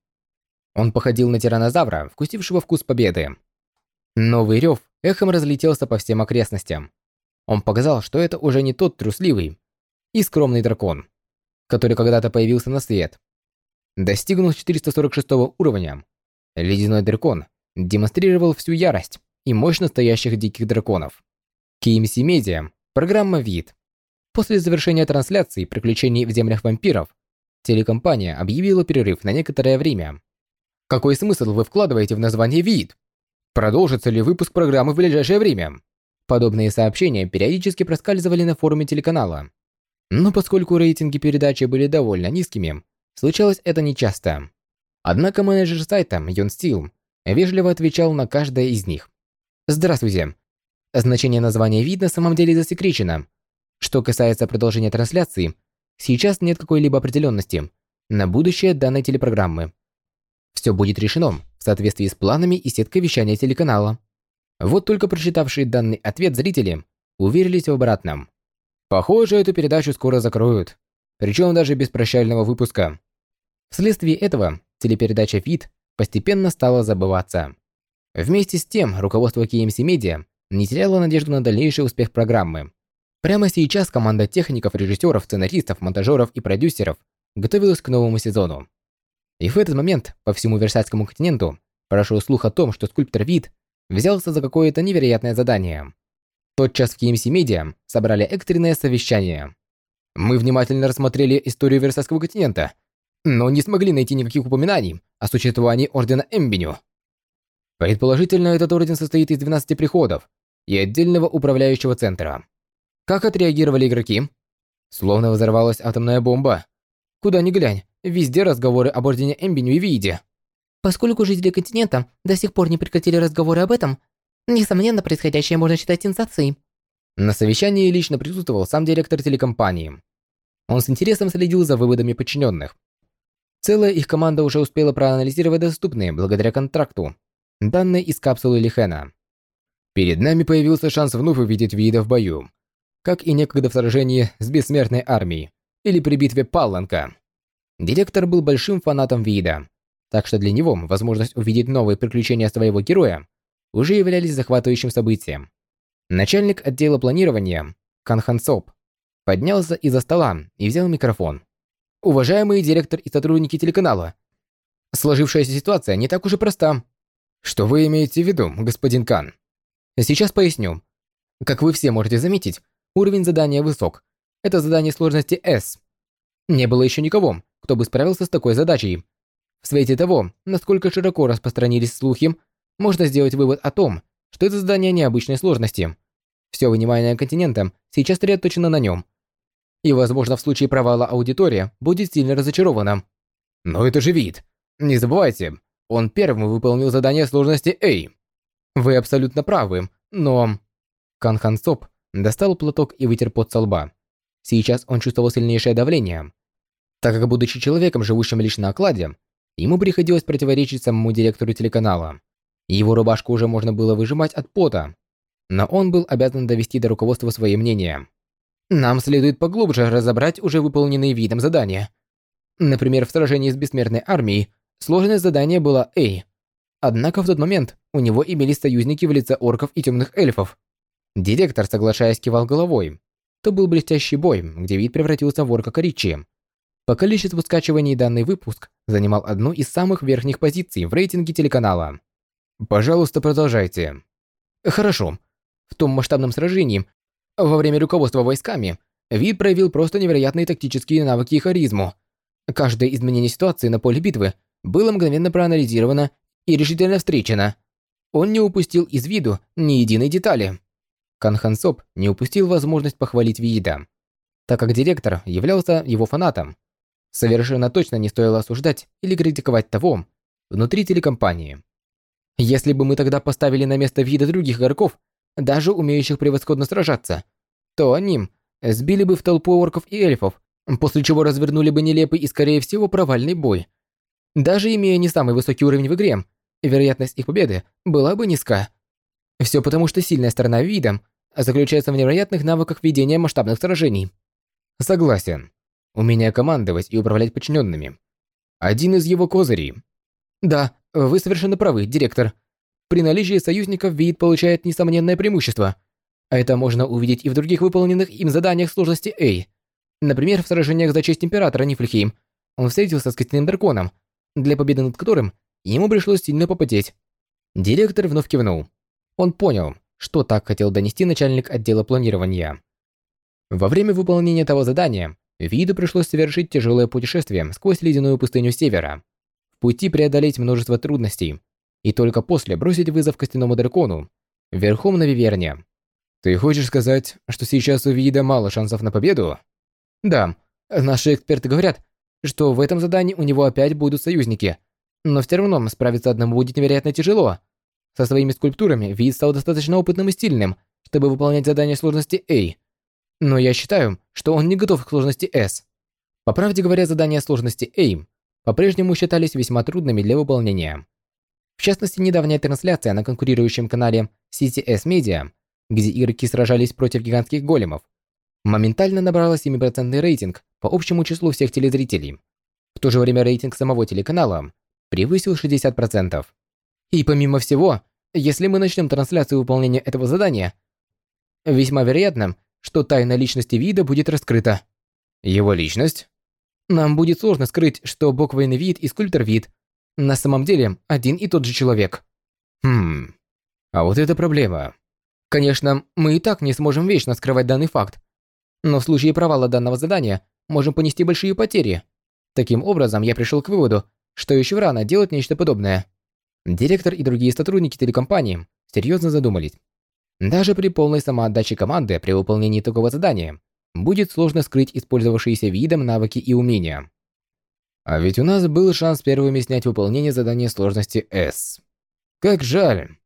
Он походил на тиранозавра, вкусившего вкус победы. Новый рев эхом разлетелся по всем окрестностям. Он показал, что это уже не тот трусливый и скромный дракон, который когда-то появился на свет. Достигнув 446 уровня, ледяной дракон демонстрировал всю ярость и мощь настоящих диких драконов. KMC Media, программа «Вид», После завершения трансляции приключений в землях вампиров, телекомпания объявила перерыв на некоторое время. Какой смысл вы вкладываете в название «Вид»? Продолжится ли выпуск программы в ближайшее время? Подобные сообщения периодически проскальзывали на форуме телеканала. Но поскольку рейтинги передачи были довольно низкими, случалось это нечасто. Однако менеджер сайта Йон Стил вежливо отвечал на каждое из них. Здравствуйте. Значение названия вида на самом деле засекречено. Что касается продолжения трансляции, сейчас нет какой-либо определенности на будущее данной телепрограммы. Все будет решено в соответствии с планами и сеткой вещания телеканала. Вот только прочитавшие данный ответ зрители уверились в обратном. Похоже, эту передачу скоро закроют, причем даже без прощального выпуска. Вследствие этого телепередача «Вид» постепенно стала забываться. Вместе с тем, руководство KMC Media не теряло надежду на дальнейший успех программы. Прямо сейчас команда техников, режиссеров, сценаристов, монтажеров и продюсеров готовилась к новому сезону. И в этот момент по всему Версальскому континенту прошел слух о том, что скульптор Вид взялся за какое-то невероятное задание. Тотчас в KMC Media собрали экстренное совещание. Мы внимательно рассмотрели историю Версальского континента, но не смогли найти никаких упоминаний о существовании Ордена Эмбеню. Предположительно, этот орден состоит из 12 приходов и отдельного управляющего центра. Как отреагировали игроки? Словно взорвалась атомная бомба. Куда ни глянь, везде разговоры об Ордене Эмбеню и Виде. Поскольку жители континента до сих пор не прекратили разговоры об этом, несомненно, происходящее можно считать сенсацией. На совещании лично присутствовал сам директор телекомпании. Он с интересом следил за выводами подчиненных. Целая их команда уже успела проанализировать доступные, благодаря контракту, данные из капсулы Лихена. Перед нами появился шанс вновь увидеть вида в бою, как и некогда в сражении с бессмертной армией или при битве Палланка. Директор был большим фанатом вида, так что для него возможность увидеть новые приключения своего героя уже являлись захватывающим событием. Начальник отдела планирования, Кан Хан Соп, поднялся из-за стола и взял микрофон. Уважаемый директор и сотрудники телеканала, сложившаяся ситуация не так уж и проста. Что вы имеете в виду, господин Кан? Сейчас поясню. Как вы все можете заметить, уровень задания высок. Это задание сложности S. Не было еще никого, кто бы справился с такой задачей. В свете того, насколько широко распространились слухи, можно сделать вывод о том, что это задание необычной сложности. Все внимание континента сейчас сосредоточено на нем, и, возможно, в случае провала аудитория будет сильно разочарована. Но это же вид. Не забывайте, он первым выполнил задание сложности A. Вы абсолютно правы, но... Кан достал платок и вытер пот со лба. Сейчас он чувствовал сильнейшее давление. Так как, будучи человеком, живущим лишь на окладе, ему приходилось противоречить самому директору телеканала. Его рубашку уже можно было выжимать от пота, но он был обязан довести до руководства свои мнения. Нам следует поглубже разобрать уже выполненные видом задания. Например, в сражении с бессмертной армией сложность задания была A. Однако в тот момент у него имелись союзники в лице орков и темных эльфов. Директор, соглашаясь, кивал головой. То был блестящий бой, где вид превратился в орка Коричи. По количеству скачиваний данный выпуск занимал одну из самых верхних позиций в рейтинге телеканала. Пожалуйста, продолжайте. Хорошо. В том масштабном сражении во время руководства войсками Вид проявил просто невероятные тактические навыки и харизму. Каждое изменение ситуации на поле битвы было мгновенно проанализировано и решительно встречено. Он не упустил из виду ни единой детали. Кан не упустил возможность похвалить Вида, так как директор являлся его фанатом. Совершенно точно не стоило осуждать или критиковать того внутри телекомпании. Если бы мы тогда поставили на место вида других игроков, даже умеющих превосходно сражаться, то они сбили бы в толпу орков и эльфов, после чего развернули бы нелепый и, скорее всего, провальный бой. Даже имея не самый высокий уровень в игре, вероятность их победы была бы низка. Все потому, что сильная сторона вида заключается в невероятных навыках ведения масштабных сражений. Согласен. Умение командовать и управлять подчиненными. Один из его козырей. Да, вы совершенно правы, директор. При наличии союзников вид получает несомненное преимущество. А это можно увидеть и в других выполненных им заданиях сложности A. Например, в сражениях за честь Императора Нифльхейм он встретился с костяным драконом, для победы над которым ему пришлось сильно попотеть. Директор вновь кивнул. Он понял, что так хотел донести начальник отдела планирования. Во время выполнения того задания Виду пришлось совершить тяжелое путешествие сквозь ледяную пустыню севера. В пути преодолеть множество трудностей, и только после бросить вызов костяному дракону, верхом на Виверне. Ты хочешь сказать, что сейчас у Вида мало шансов на победу? Да, наши эксперты говорят, что в этом задании у него опять будут союзники, но все равно справиться одному будет невероятно тяжело. Со своими скульптурами Вид стал достаточно опытным и стильным, чтобы выполнять задания сложности A. Но я считаю, что он не готов к сложности S. По правде говоря, задания сложности A по-прежнему считались весьма трудными для выполнения. В частности, недавняя трансляция на конкурирующем канале CCS Media, где игроки сражались против гигантских големов, моментально набрала 7% рейтинг по общему числу всех телезрителей. В то же время рейтинг самого телеканала превысил 60%. И помимо всего, если мы начнем трансляцию выполнения этого задания, весьма вероятно, что тайна личности вида будет раскрыта. Его личность? Нам будет сложно скрыть, что буквенный вид и скульптор вид на самом деле один и тот же человек. Хм. А вот это проблема. Конечно, мы и так не сможем вечно скрывать данный факт. Но в случае провала данного задания можем понести большие потери. Таким образом, я пришел к выводу, что еще рано делать нечто подобное. Директор и другие сотрудники телекомпании серьезно задумались. Даже при полной самоотдаче команды при выполнении такого задания будет сложно скрыть использовавшиеся видом навыки и умения. А ведь у нас был шанс первыми снять выполнение задания сложности S. Как жаль.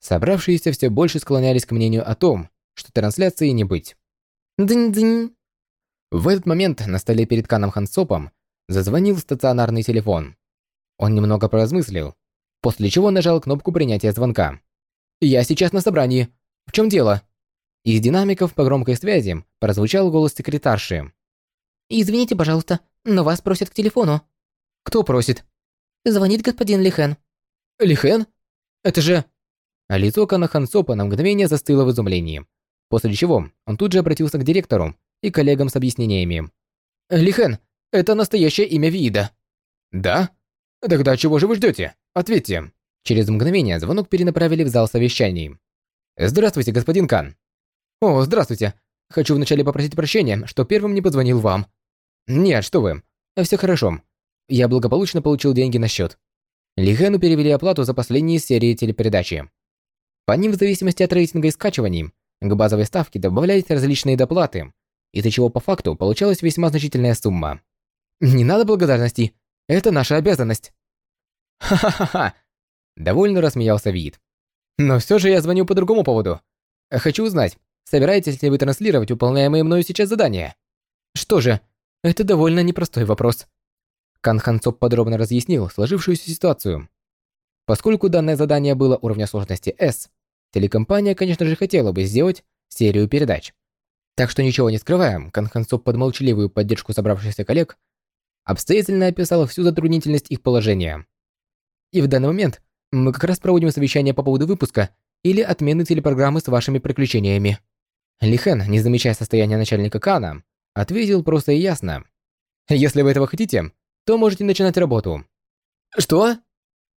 Собравшиеся все больше склонялись к мнению о том, что трансляции не быть. Дынь-дынь. В этот момент на столе перед Каном Хансопом зазвонил стационарный телефон. Он немного поразмыслил, после чего нажал кнопку принятия звонка. «Я сейчас на собрании. В чем дело?» Из динамиков по громкой связи прозвучал голос секретарши. «Извините, пожалуйста, но вас просят к телефону». «Кто просит?» «Звонит господин Лихен». «Лихен? Это же...» А лицо Кана Хансопа на мгновение застыло в изумлении, после чего он тут же обратился к директору и коллегам с объяснениями. «Лихен, это настоящее имя Вида». «Да? Тогда чего же вы ждете? Ответьте». Через мгновение звонок перенаправили в зал совещаний. «Здравствуйте, господин Кан». «О, здравствуйте. Хочу вначале попросить прощения, что первым не позвонил вам». «Нет, что вы. Все хорошо. Я благополучно получил деньги на счет». Лихену перевели оплату за последние серии телепередачи. По ним, в зависимости от рейтинга и скачиваний, к базовой ставке добавлялись различные доплаты, из-за чего по факту получалась весьма значительная сумма. «Не надо благодарности. Это наша обязанность». «Ха-ха-ха-ха!» Довольно рассмеялся Вид. «Но все же я звоню по другому поводу. Хочу узнать, собираетесь ли вы транслировать выполняемые мною сейчас задания?» «Что же, это довольно непростой вопрос». Кан Ханцоп подробно разъяснил сложившуюся ситуацию. Поскольку данное задание было уровня сложности S, телекомпания, конечно же, хотела бы сделать серию передач. Так что ничего не скрываем, Кан Ханцоп под молчаливую поддержку собравшихся коллег обстоятельно описал всю затруднительность их положения. И в данный момент мы как раз проводим совещание по поводу выпуска или отмены телепрограммы с вашими приключениями. Лихэн, не замечая состояния начальника Кана, ответил просто и ясно. Если вы этого хотите, то можете начинать работу. Что?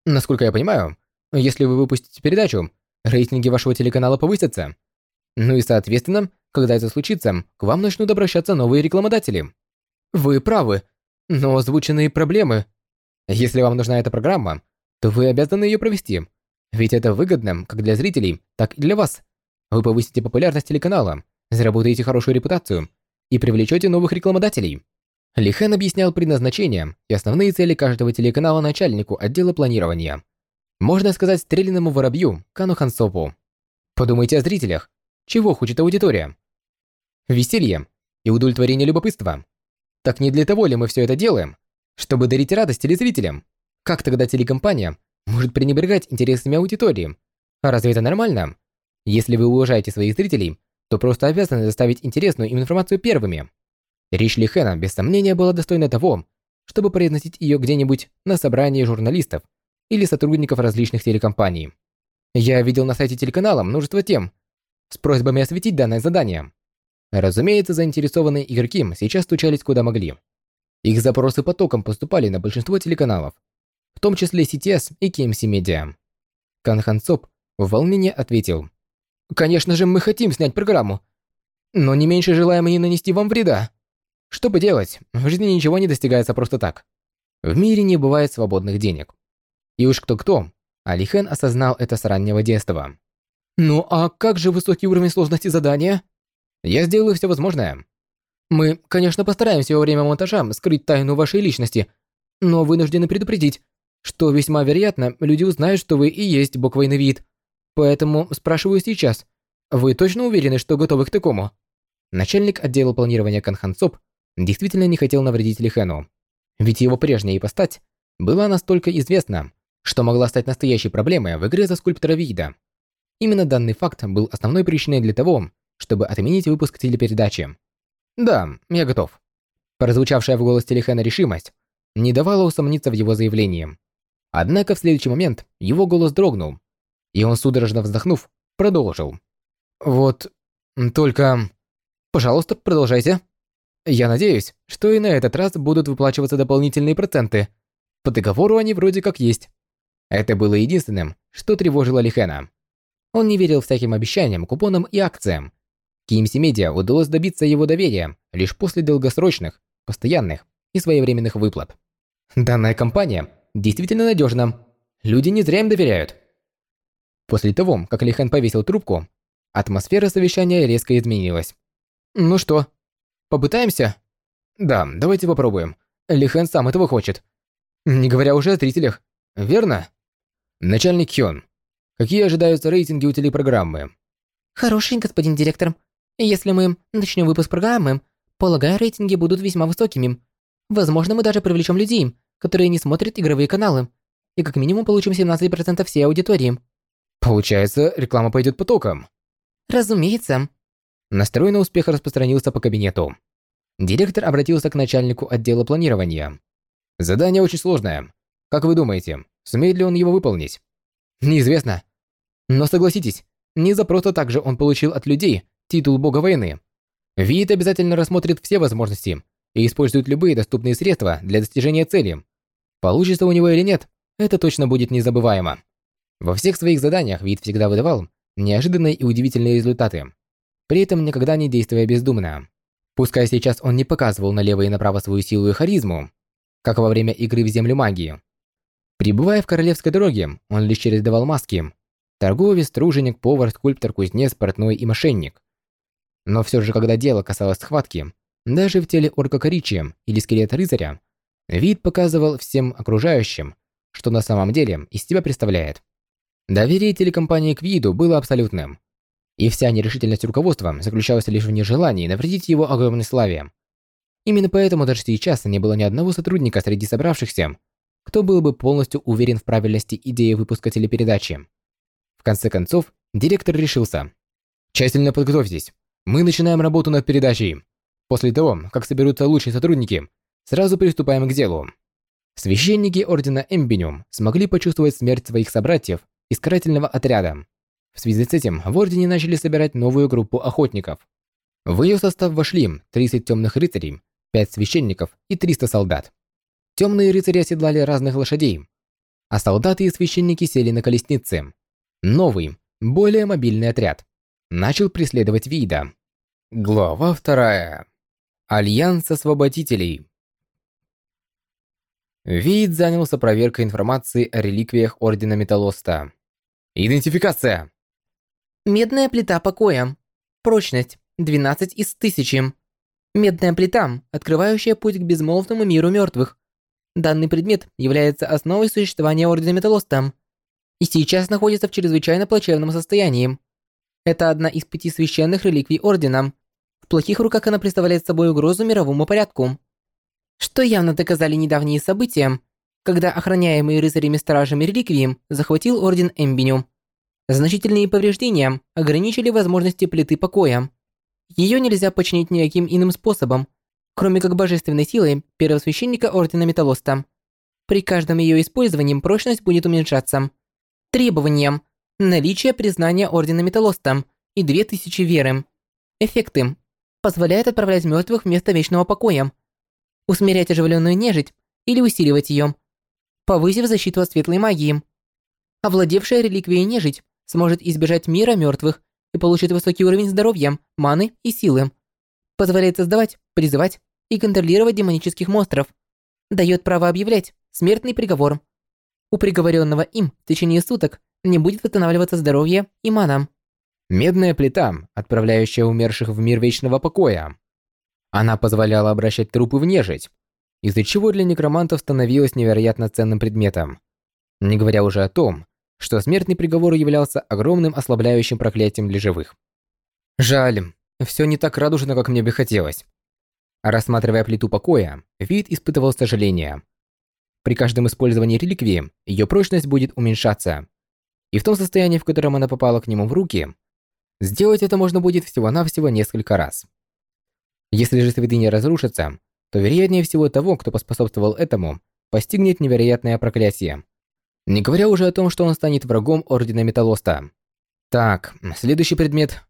Насколько я понимаю, если вы выпустите передачу, рейтинги вашего телеканала повысятся. Ну и соответственно, когда это случится, к вам начнут обращаться новые рекламодатели. Вы правы, но озвученные проблемы... Если вам нужна эта программа, то вы обязаны ее провести. Ведь это выгодно как для зрителей, так и для вас. Вы повысите популярность телеканала, заработаете хорошую репутацию и привлечете новых рекламодателей. Лихэн объяснял предназначение и основные цели каждого телеканала начальнику отдела планирования. Можно сказать стрелянному воробью Кану Хансопу. Подумайте о зрителях. Чего хочет аудитория? Веселье и удовлетворение любопытства. Так не для того ли мы все это делаем? Чтобы дарить радость телезрителям? Как тогда телекомпания может пренебрегать интересами аудитории? А разве это нормально? Если вы уважаете своих зрителей, то просто обязаны доставить интересную им информацию первыми. Речь Лихена, без сомнения, была достойна того, чтобы произносить ее где-нибудь на собрании журналистов или сотрудников различных телекомпаний. Я видел на сайте телеканала множество тем с просьбами осветить данное задание. Разумеется, заинтересованные игроки сейчас стучались куда могли. Их запросы потоком поступали на большинство телеканалов, в том числе CTS и KMC Media. Кан Хан в волнении ответил. «Конечно же, мы хотим снять программу, но не меньше желаем и нанести вам вреда. Что бы делать, в жизни ничего не достигается просто так. В мире не бывает свободных денег. И уж кто-кто, Алихен осознал это с раннего детства. «Ну а как же высокий уровень сложности задания?» «Я сделаю все возможное». «Мы, конечно, постараемся во время монтажа скрыть тайну вашей личности, но вынуждены предупредить, что весьма вероятно, люди узнают, что вы и есть бог войны вид. Поэтому спрашиваю сейчас, вы точно уверены, что готовы к такому?» Начальник отдела планирования Канхан Соп действительно не хотел навредить Лихену. Ведь его прежняя ипостась была настолько известна, что могла стать настоящей проблемой в игре за скульптора вида. Именно данный факт был основной причиной для того, чтобы отменить выпуск телепередачи. «Да, я готов». Прозвучавшая в голосе Лихена решимость не давала усомниться в его заявлении. Однако в следующий момент его голос дрогнул, и он, судорожно вздохнув, продолжил. «Вот, только... Пожалуйста, продолжайте. Я надеюсь, что и на этот раз будут выплачиваться дополнительные проценты. По договору они вроде как есть. Это было единственным, что тревожило Лихена. Он не верил всяким обещаниям, купонам и акциям. Кимси Медиа удалось добиться его доверия лишь после долгосрочных, постоянных и своевременных выплат. Данная компания действительно надежна. Люди не зря им доверяют. После того, как Лихэн повесил трубку, атмосфера совещания резко изменилась. «Ну что, попытаемся?» «Да, давайте попробуем. Лихэн сам этого хочет. Не говоря уже о зрителях. Верно?» Начальник Хён, какие ожидаются рейтинги у телепрограммы? Хороший, господин директор. Если мы начнем выпуск программы, полагаю, рейтинги будут весьма высокими. Возможно, мы даже привлечем людей, которые не смотрят игровые каналы, и как минимум получим 17% всей аудитории. Получается, реклама пойдет потоком. Разумеется. Настрой на успех распространился по кабинету. Директор обратился к начальнику отдела планирования. Задание очень сложное. Как вы думаете, Сумеет ли он его выполнить? Неизвестно. Но согласитесь, не за просто так же он получил от людей титул бога войны. Вид обязательно рассмотрит все возможности и использует любые доступные средства для достижения цели. Получится у него или нет, это точно будет незабываемо. Во всех своих заданиях Вид всегда выдавал неожиданные и удивительные результаты, при этом никогда не действуя бездумно. Пускай сейчас он не показывал налево и направо свою силу и харизму, как во время игры в землю магии, Прибывая в королевской дороге, он лишь чередовал маски. Торговец, труженик, повар, скульптор, кузнец, портной и мошенник. Но все же, когда дело касалось схватки, даже в теле орка Коричи или скелета рыцаря, вид показывал всем окружающим, что на самом деле из себя представляет. Доверие телекомпании к виду было абсолютным. И вся нерешительность руководства заключалась лишь в нежелании навредить его огромной славе. Именно поэтому даже сейчас не было ни одного сотрудника среди собравшихся, кто был бы полностью уверен в правильности идеи выпуска телепередачи. В конце концов, директор решился. Тщательно подготовьтесь. Мы начинаем работу над передачей. После того, как соберутся лучшие сотрудники, сразу приступаем к делу. Священники Ордена Эмбиниум смогли почувствовать смерть своих собратьев из карательного отряда. В связи с этим в Ордене начали собирать новую группу охотников. В ее состав вошли 30 темных рыцарей, 5 священников и 300 солдат. Темные рыцари оседлали разных лошадей, а солдаты и священники сели на колесницы. Новый, более мобильный отряд начал преследовать Вида. Глава вторая. Альянс освободителей. Вид занялся проверкой информации о реликвиях Ордена Металлоста. Идентификация. Медная плита покоя. Прочность 12 из 1000. Медная плита, открывающая путь к безмолвному миру мертвых. Данный предмет является основой существования Ордена Металлоста и сейчас находится в чрезвычайно плачевном состоянии. Это одна из пяти священных реликвий Ордена. В плохих руках она представляет собой угрозу мировому порядку. Что явно доказали недавние события, когда охраняемые рыцарями-стражами реликвии захватил Орден Эмбиню. Значительные повреждения ограничили возможности плиты покоя. Ее нельзя починить никаким иным способом, кроме как божественной силой первосвященника Ордена Металлоста. При каждом ее использовании прочность будет уменьшаться. Требованием. Наличие признания Ордена Металлоста и 2000 веры. Эффекты. Позволяет отправлять мертвых в место вечного покоя. Усмирять оживленную нежить или усиливать ее. Повысив защиту от светлой магии. Овладевшая реликвией нежить сможет избежать мира мертвых и получит высокий уровень здоровья, маны и силы. Позволяет создавать, призывать и контролировать демонических монстров. Дает право объявлять смертный приговор. У приговоренного им в течение суток не будет восстанавливаться здоровье и мана. Медная плита, отправляющая умерших в мир вечного покоя. Она позволяла обращать трупы в нежить, из-за чего для некромантов становилась невероятно ценным предметом. Не говоря уже о том, что смертный приговор являлся огромным ослабляющим проклятием для живых. Жаль, все не так радужно, как мне бы хотелось. Рассматривая плиту покоя, вид испытывал сожаление. При каждом использовании реликвии ее прочность будет уменьшаться. И в том состоянии, в котором она попала к нему в руки, сделать это можно будет всего-навсего несколько раз. Если же святыня разрушится, то вероятнее всего того, кто поспособствовал этому, постигнет невероятное проклятие. Не говоря уже о том, что он станет врагом Ордена Металлоста. Так, следующий предмет.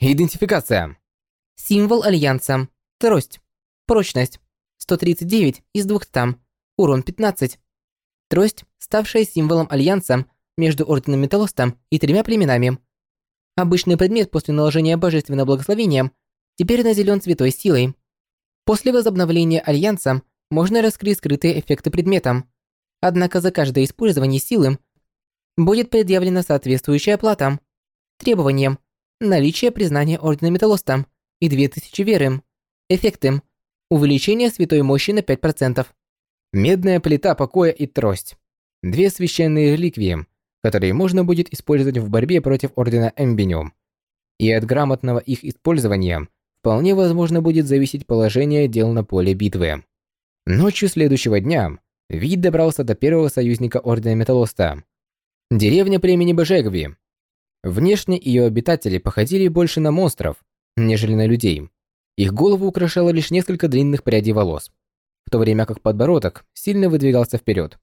Идентификация. Символ Альянса. Трость. Прочность. 139 из 200. Урон 15. Трость, ставшая символом Альянса между Орденом Металлоста и тремя племенами. Обычный предмет после наложения божественного благословения теперь наделен святой силой. После возобновления Альянса можно раскрыть скрытые эффекты предмета. Однако за каждое использование силы будет предъявлена соответствующая плата. Требованием – наличие признания Ордена Металлоста и 2000 веры. Эффекты – увеличение святой мощи на 5%. Медная плита покоя и трость. Две священные реликвии, которые можно будет использовать в борьбе против Ордена Эмбиниум. И от грамотного их использования вполне возможно будет зависеть положение дел на поле битвы. Ночью следующего дня Вид добрался до первого союзника Ордена Металлоста. Деревня племени Бежегви. Внешне ее обитатели походили больше на монстров, нежели на людей. Их голову украшало лишь несколько длинных прядей волос, в то время как подбородок сильно выдвигался вперед.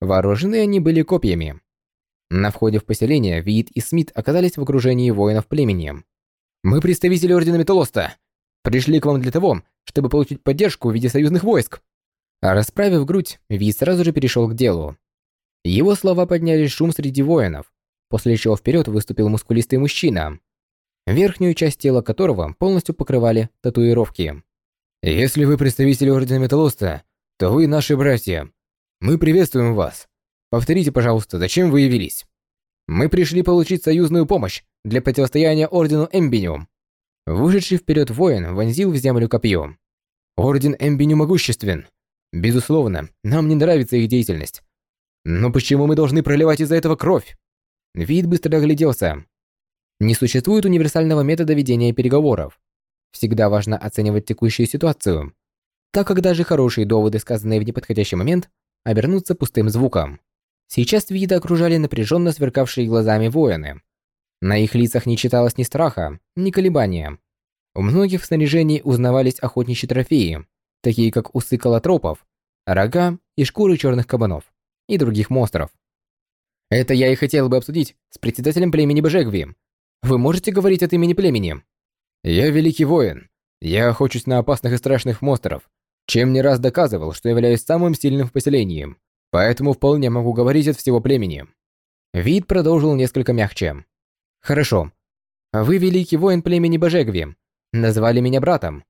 Вооружены они были копьями. На входе в поселение Вид и Смит оказались в окружении воинов племени. «Мы представители Ордена Металлоста. Пришли к вам для того, чтобы получить поддержку в виде союзных войск». Расправив грудь, Вид сразу же перешел к делу. Его слова подняли шум среди воинов, после чего вперед выступил мускулистый мужчина, верхнюю часть тела которого полностью покрывали татуировки. «Если вы представитель Ордена Металлоста, то вы наши братья. Мы приветствуем вас. Повторите, пожалуйста, зачем вы явились? Мы пришли получить союзную помощь для противостояния Ордену Эмбиниум». Вышедший вперед воин вонзил в землю копье. Орден Эмбиню могуществен. Безусловно, нам не нравится их деятельность. Но почему мы должны проливать из-за этого кровь? Вид быстро огляделся. Не существует универсального метода ведения переговоров. Всегда важно оценивать текущую ситуацию, так как даже хорошие доводы, сказанные в неподходящий момент, обернутся пустым звуком. Сейчас вида окружали напряженно сверкавшие глазами воины. На их лицах не читалось ни страха, ни колебания. У многих в снаряжении узнавались охотничьи трофеи, такие как усы колотропов, рога и шкуры черных кабанов и других монстров. Это я и хотел бы обсудить с председателем племени Бежегви. Вы можете говорить от имени племени? Я великий воин. Я охочусь на опасных и страшных монстров, чем не раз доказывал, что являюсь самым сильным в поселении, поэтому вполне могу говорить от всего племени. Вид продолжил несколько мягче. Хорошо. Вы великий воин племени Бежегви. Назвали меня братом.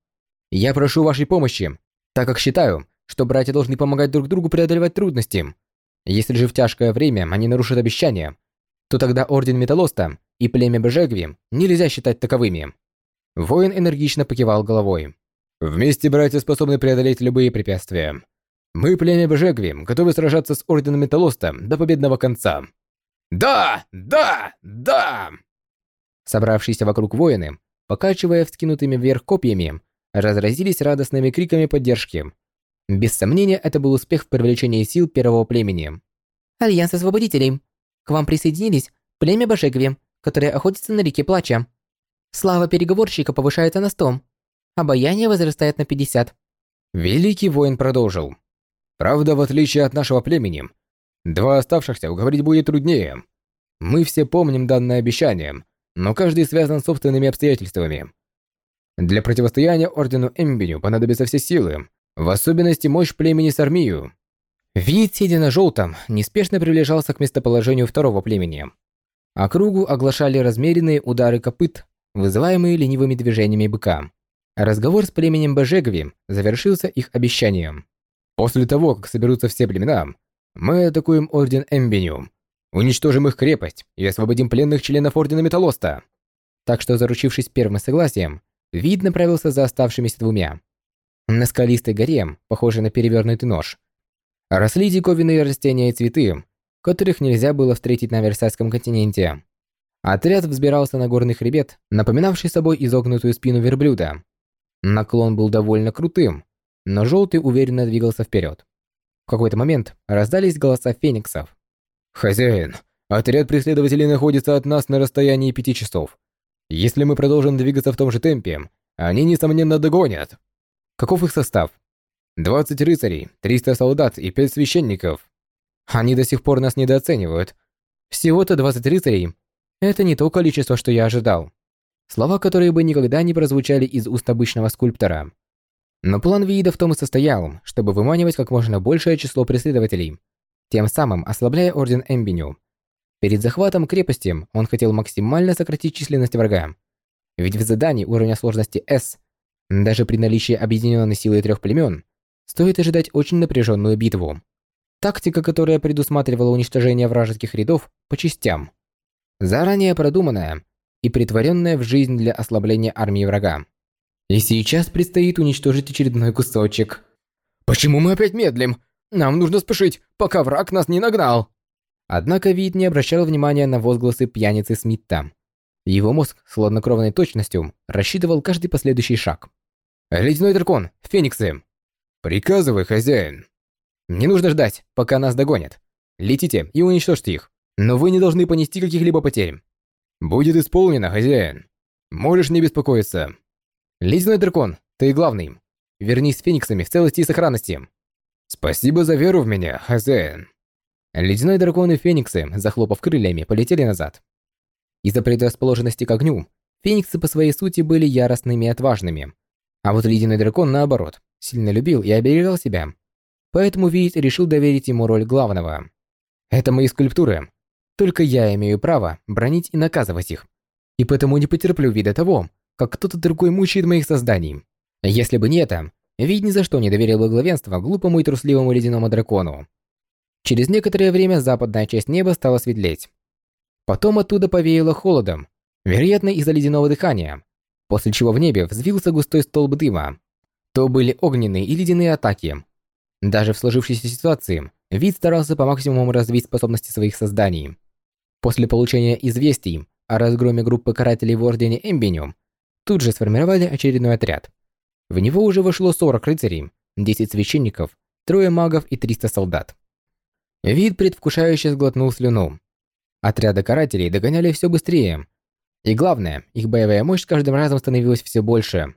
Я прошу вашей помощи, так как считаю, что братья должны помогать друг другу преодолевать трудности. Если же в тяжкое время они нарушат обещания, то тогда Орден Металлоста и племя Бежегви нельзя считать таковыми. Воин энергично покивал головой. Вместе братья способны преодолеть любые препятствия. Мы, племя Бежегви, готовы сражаться с Орденом Металлоста до победного конца. Да! Да! Да! Собравшиеся вокруг воины, покачивая вскинутыми вверх копьями, разразились радостными криками поддержки. Без сомнения, это был успех в привлечении сил первого племени. Альянс Освободителей. К вам присоединились племя Башегви, которое охотится на реке Плача. Слава переговорщика повышается на 100. Обаяние возрастает на 50. Великий воин продолжил. Правда, в отличие от нашего племени, два оставшихся уговорить будет труднее. Мы все помним данное обещание, но каждый связан с собственными обстоятельствами. Для противостояния Ордену Эмбиню понадобятся все силы, в особенности мощь племени Сармию. Вид, сидя на желтом, неспешно приближался к местоположению второго племени. Округу оглашали размеренные удары копыт, вызываемые ленивыми движениями быка. Разговор с племенем Бежегви завершился их обещанием. После того, как соберутся все племена, Мы атакуем Орден Эмбиниум, уничтожим их крепость и освободим пленных членов Ордена Металлоста. Так что, заручившись первым согласием, Вид направился за оставшимися двумя. На скалистой горе, похожей на перевернутый нож, росли диковинные растения и цветы, которых нельзя было встретить на Версальском континенте. Отряд взбирался на горный хребет, напоминавший собой изогнутую спину верблюда. Наклон был довольно крутым, но желтый уверенно двигался вперед. В какой-то момент раздались голоса фениксов. «Хозяин, отряд преследователей находится от нас на расстоянии пяти часов. Если мы продолжим двигаться в том же темпе, они, несомненно, догонят». «Каков их состав?» «20 рыцарей, 300 солдат и 5 священников». «Они до сих пор нас недооценивают. Всего-то 20 рыцарей. Это не то количество, что я ожидал». Слова, которые бы никогда не прозвучали из уст обычного скульптора. Но план Виида в том и состоял, чтобы выманивать как можно большее число преследователей, тем самым ослабляя Орден Эмбиню. Перед захватом крепости он хотел максимально сократить численность врага. Ведь в задании уровня сложности S, даже при наличии объединенной силы трех племен, стоит ожидать очень напряженную битву. Тактика, которая предусматривала уничтожение вражеских рядов по частям. Заранее продуманная и притворенная в жизнь для ослабления армии врага. И сейчас предстоит уничтожить очередной кусочек. «Почему мы опять медлим? Нам нужно спешить, пока враг нас не нагнал!» Однако Вид не обращал внимания на возгласы пьяницы Смитта. Его мозг с хладнокровной точностью рассчитывал каждый последующий шаг. «Ледяной дракон, фениксы!» «Приказывай, хозяин!» «Не нужно ждать, пока нас догонят. Летите и уничтожьте их, но вы не должны понести каких-либо потерь». «Будет исполнено, хозяин. Можешь не беспокоиться». Ледяной дракон, ты главный. Вернись с фениксами в целости и сохранности. Спасибо за веру в меня, хозяин. Ледяной дракон и фениксы, захлопав крыльями, полетели назад. Из-за предрасположенности к огню, фениксы по своей сути были яростными и отважными. А вот ледяной дракон, наоборот, сильно любил и оберегал себя. Поэтому Виит решил доверить ему роль главного. Это мои скульптуры. Только я имею право бронить и наказывать их. И потому не потерплю вида того, как кто-то другой мучает моих созданий. Если бы не это, Вид ни за что не доверил бы главенство глупому и трусливому ледяному дракону. Через некоторое время западная часть неба стала светлеть. Потом оттуда повеяло холодом, вероятно из-за ледяного дыхания, после чего в небе взвился густой столб дыма. То были огненные и ледяные атаки. Даже в сложившейся ситуации Вид старался по максимуму развить способности своих созданий. После получения известий о разгроме группы карателей в Ордене Эмбиниум, тут же сформировали очередной отряд. В него уже вошло 40 рыцарей, 10 священников, трое магов и 300 солдат. Вид предвкушающе сглотнул слюну. Отряды карателей догоняли все быстрее. И главное, их боевая мощь с каждым разом становилась все больше.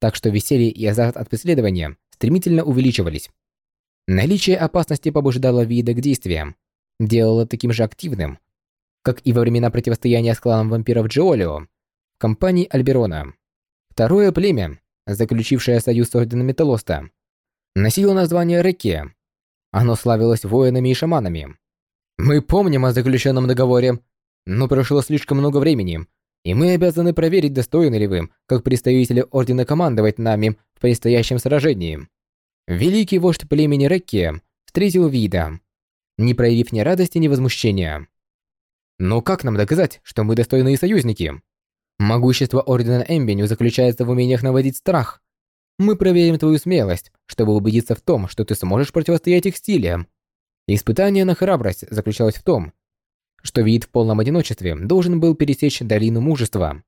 Так что веселье и азарт от преследования стремительно увеличивались. Наличие опасности побуждало вида к действиям, делало таким же активным, как и во времена противостояния с кланом вампиров Джиолио, компании Альберона. Второе племя, заключившее союз с орденом Металлоста, носило название Реки. Оно славилось воинами и шаманами. Мы помним о заключенном договоре, но прошло слишком много времени, и мы обязаны проверить, достойны ли вы, как представители Ордена, командовать нами в предстоящем сражении. Великий вождь племени Рекки встретил Вида, не проявив ни радости, ни возмущения. Но как нам доказать, что мы достойные союзники? Могущество Ордена Эмбеню заключается в умениях наводить страх. Мы проверим твою смелость, чтобы убедиться в том, что ты сможешь противостоять их стиле. Испытание на храбрость заключалось в том, что вид в полном одиночестве должен был пересечь долину мужества.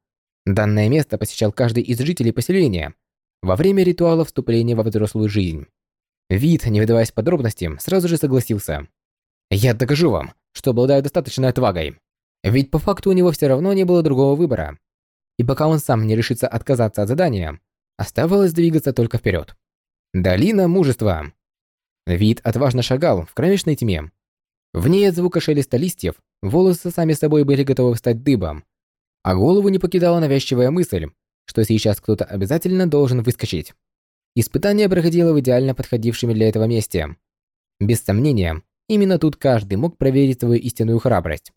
Данное место посещал каждый из жителей поселения во время ритуала вступления во взрослую жизнь. Вид, не выдаваясь подробностям, сразу же согласился. «Я докажу вам, что обладаю достаточной отвагой. Ведь по факту у него все равно не было другого выбора и пока он сам не решится отказаться от задания, оставалось двигаться только вперед. Долина мужества. Вид отважно шагал в кромешной тьме. В ней от звука шелеста листьев волосы сами собой были готовы встать дыбом, а голову не покидала навязчивая мысль, что сейчас кто-то обязательно должен выскочить. Испытание проходило в идеально подходившем для этого месте. Без сомнения, именно тут каждый мог проверить свою истинную храбрость.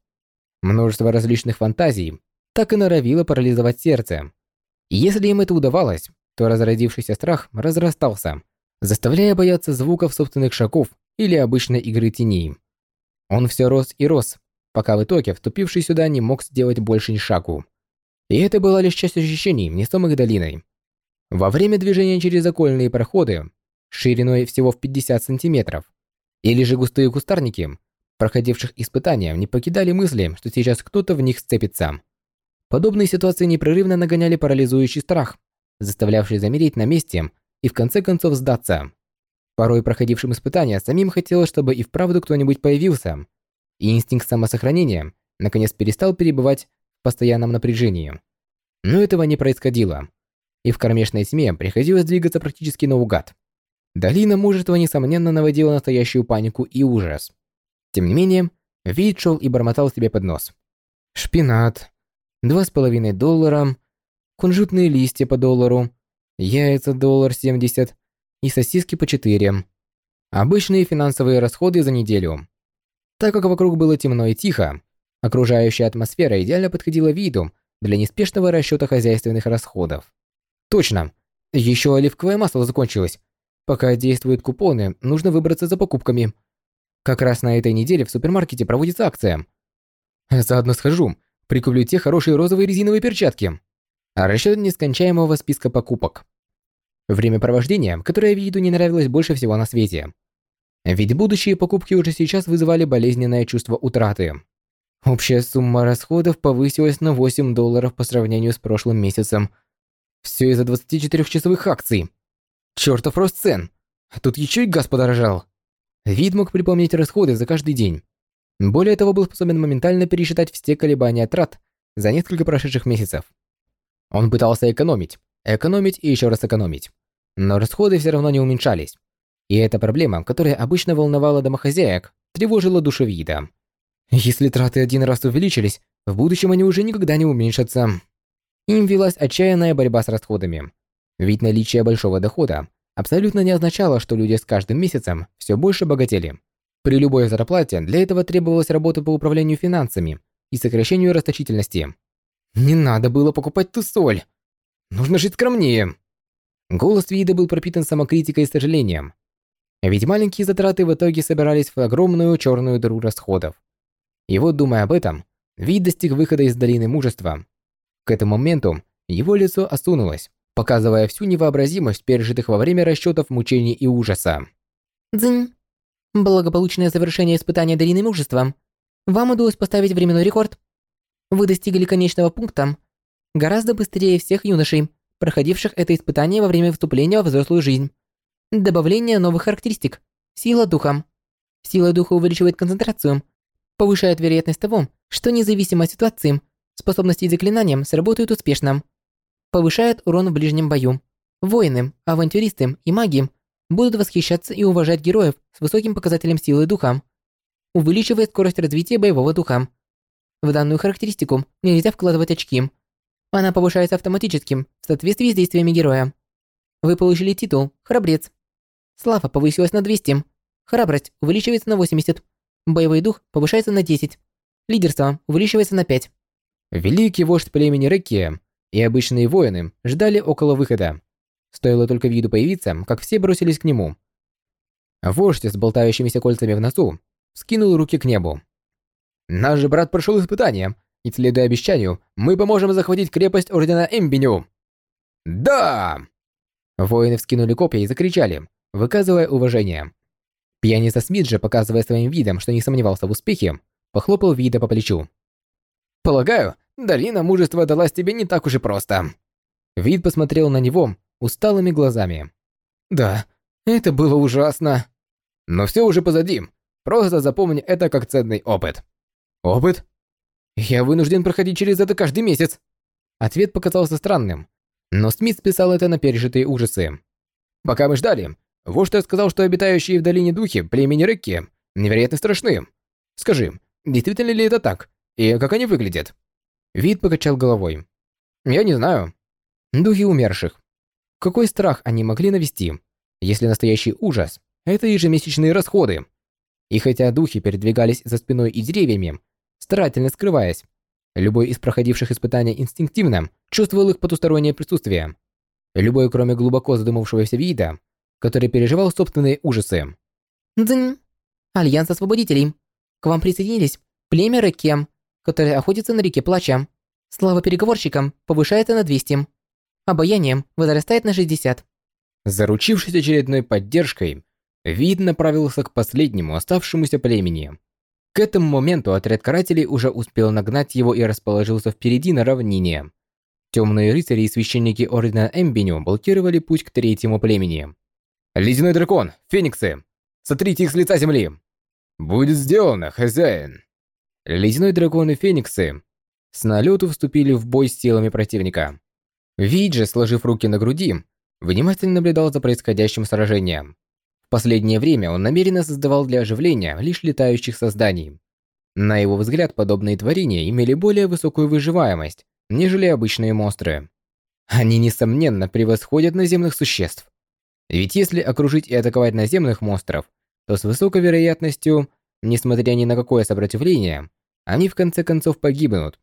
Множество различных фантазий так и норовило парализовать сердце. Если им это удавалось, то разродившийся страх разрастался, заставляя бояться звуков собственных шагов или обычной игры теней. Он все рос и рос, пока в итоге вступивший сюда не мог сделать больше ни шагу. И это была лишь часть ощущений, несомых долиной. Во время движения через окольные проходы, шириной всего в 50 сантиметров, или же густые кустарники, проходивших испытания, не покидали мысли, что сейчас кто-то в них сцепится. Подобные ситуации непрерывно нагоняли парализующий страх, заставлявший замереть на месте и в конце концов сдаться. Порой проходившим испытания самим хотелось, чтобы и вправду кто-нибудь появился, и инстинкт самосохранения наконец перестал перебывать в постоянном напряжении. Но этого не происходило, и в кромешной тьме приходилось двигаться практически наугад. Долина мужества, несомненно, наводила настоящую панику и ужас. Тем не менее, Вид шел и бормотал себе под нос. Шпинат. Два с половиной доллара. Кунжутные листья по доллару. Яйца доллар семьдесят. И сосиски по четыре. Обычные финансовые расходы за неделю. Так как вокруг было темно и тихо, окружающая атмосфера идеально подходила виду для неспешного расчета хозяйственных расходов. Точно. Еще оливковое масло закончилось. Пока действуют купоны, нужно выбраться за покупками. Как раз на этой неделе в супермаркете проводится акция. Заодно схожу, прикуплю те хорошие розовые резиновые перчатки. А расчет нескончаемого списка покупок. Время провождения, которое виду не нравилось больше всего на свете. Ведь будущие покупки уже сейчас вызывали болезненное чувство утраты. Общая сумма расходов повысилась на 8 долларов по сравнению с прошлым месяцем. Все из-за 24-часовых акций. Чертов рост цен. А тут еще и газ подорожал. Вид мог припомнить расходы за каждый день. Более того, был способен моментально пересчитать все колебания трат за несколько прошедших месяцев. Он пытался экономить, экономить и еще раз экономить. Но расходы все равно не уменьшались. И эта проблема, которая обычно волновала домохозяек, тревожила душу вида. Если траты один раз увеличились, в будущем они уже никогда не уменьшатся. Им велась отчаянная борьба с расходами. Ведь наличие большого дохода абсолютно не означало, что люди с каждым месяцем все больше богатели. При любой зарплате для этого требовалась работа по управлению финансами и сокращению расточительности. Не надо было покупать ту соль. Нужно жить скромнее. Голос Вида был пропитан самокритикой и сожалением. Ведь маленькие затраты в итоге собирались в огромную черную дыру расходов. И вот, думая об этом, Вид достиг выхода из долины мужества. К этому моменту его лицо осунулось, показывая всю невообразимость пережитых во время расчетов мучений и ужаса. Дзынь. Благополучное завершение испытания долины мужества. Вам удалось поставить временной рекорд. Вы достигли конечного пункта гораздо быстрее всех юношей, проходивших это испытание во время вступления во взрослую жизнь. Добавление новых характеристик. Сила духа. Сила духа увеличивает концентрацию, повышает вероятность того, что независимо от ситуации, способности и заклинания сработают успешно. Повышает урон в ближнем бою. Воины, авантюристы и маги будут восхищаться и уважать героев с высоким показателем силы духа. Увеличивает скорость развития боевого духа. В данную характеристику нельзя вкладывать очки. Она повышается автоматически в соответствии с действиями героя. Вы получили титул «Храбрец». Слава повысилась на 200. Храбрость увеличивается на 80. Боевой дух повышается на 10. Лидерство увеличивается на 5. Великий вождь племени Рекки и обычные воины ждали около выхода. Стоило только виду появиться, как все бросились к нему. Вождь с болтающимися кольцами в носу скинул руки к небу. «Наш же брат прошел испытание, и, следуя обещанию, мы поможем захватить крепость Ордена Эмбиню!» «Да!» Воины вскинули копья и закричали, выказывая уважение. Пьяница Смит же, показывая своим видом, что не сомневался в успехе, похлопал Вида по плечу. «Полагаю, долина мужества далась тебе не так уж и просто». Вид посмотрел на него усталыми глазами. «Да, это было ужасно. Но все уже позади. Просто запомни это как ценный опыт». «Опыт? Я вынужден проходить через это каждый месяц». Ответ показался странным, но Смит списал это на пережитые ужасы. «Пока мы ждали, вождь сказал, что обитающие в долине духи племени Рекки невероятно страшны. Скажи, действительно ли это так? И как они выглядят?» Вид покачал головой. «Я не знаю. Духи умерших. Какой страх они могли навести, если настоящий ужас – это ежемесячные расходы? И хотя духи передвигались за спиной и деревьями, старательно скрываясь, любой из проходивших испытания инстинктивно чувствовал их потустороннее присутствие. Любой, кроме глубоко задумавшегося вида, который переживал собственные ужасы. Дзынь. Альянс Освободителей. К вам присоединились племя Рекем, которое охотится на реке Плача. Слава переговорщикам повышается на 200. Обаянием возрастает на 60. Заручившись очередной поддержкой, Вид направился к последнему оставшемуся племени. К этому моменту отряд карателей уже успел нагнать его и расположился впереди на равнине. Темные рыцари и священники Ордена Эмбиню блокировали путь к третьему племени. «Ледяной дракон! Фениксы! Сотрите их с лица земли!» «Будет сделано, хозяин!» Ледяной дракон и фениксы с налету вступили в бой с силами противника. Вид же, сложив руки на груди, внимательно наблюдал за происходящим сражением. В последнее время он намеренно создавал для оживления лишь летающих созданий. На его взгляд, подобные творения имели более высокую выживаемость, нежели обычные монстры. Они, несомненно, превосходят наземных существ. Ведь если окружить и атаковать наземных монстров, то с высокой вероятностью, несмотря ни на какое сопротивление, они в конце концов погибнут.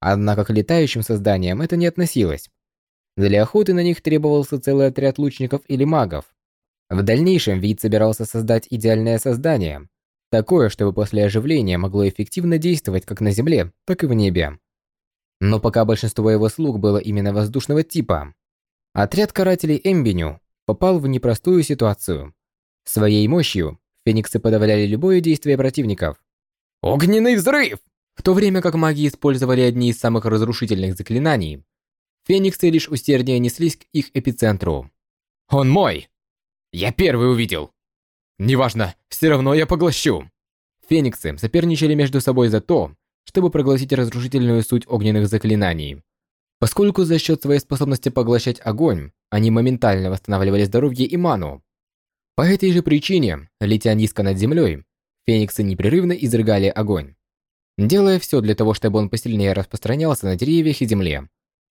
Однако к летающим созданиям это не относилось. Для охоты на них требовался целый отряд лучников или магов. В дальнейшем вид собирался создать идеальное создание, такое, чтобы после оживления могло эффективно действовать как на земле, так и в небе. Но пока большинство его слуг было именно воздушного типа, отряд карателей Эмбиню попал в непростую ситуацию. Своей мощью фениксы подавляли любое действие противников. Огненный взрыв! В то время как маги использовали одни из самых разрушительных заклинаний, Фениксы лишь усерднее неслись к их эпицентру. «Он мой! Я первый увидел! Неважно, все равно я поглощу!» Фениксы соперничали между собой за то, чтобы проглотить разрушительную суть огненных заклинаний. Поскольку за счет своей способности поглощать огонь, они моментально восстанавливали здоровье и ману. По этой же причине, летя низко над землей, фениксы непрерывно изрыгали огонь, делая все для того, чтобы он посильнее распространялся на деревьях и земле,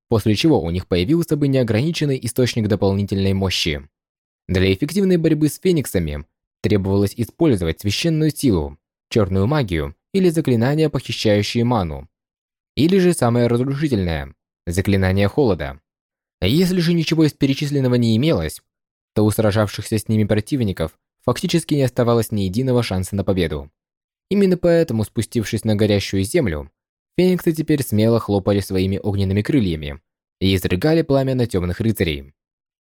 после чего у них появился бы неограниченный источник дополнительной мощи. Для эффективной борьбы с фениксами требовалось использовать священную силу, черную магию или заклинания, похищающие ману. Или же самое разрушительное – заклинание холода. Если же ничего из перечисленного не имелось, то у сражавшихся с ними противников фактически не оставалось ни единого шанса на победу. Именно поэтому, спустившись на горящую землю, Фениксы теперь смело хлопали своими огненными крыльями и изрыгали пламя на темных рыцарей.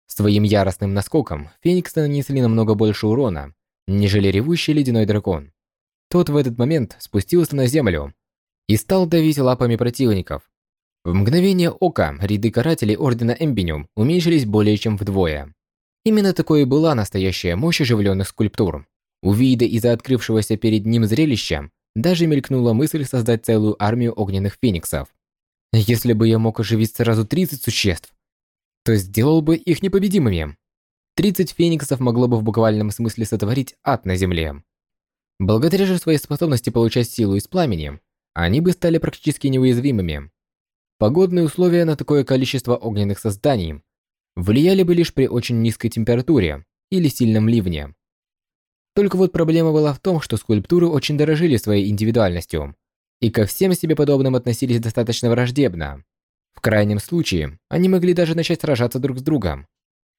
Своим яростным наскоком фениксы нанесли намного больше урона, нежели ревущий ледяной дракон. Тот в этот момент спустился на землю и стал давить лапами противников. В мгновение ока ряды карателей Ордена Эмбиниум уменьшились более чем вдвое. Именно такой и была настоящая мощь оживленных скульптур. У вида из-за открывшегося перед ним зрелища даже мелькнула мысль создать целую армию огненных фениксов. Если бы я мог оживить сразу 30 существ, то сделал бы их непобедимыми. 30 фениксов могло бы в буквальном смысле сотворить ад на земле. Благодаря же своей способности получать силу из пламени, они бы стали практически неуязвимыми. Погодные условия на такое количество огненных созданий влияли бы лишь при очень низкой температуре или сильном ливне. Только вот проблема была в том, что скульптуры очень дорожили своей индивидуальностью и ко всем себе подобным относились достаточно враждебно. В крайнем случае, они могли даже начать сражаться друг с другом.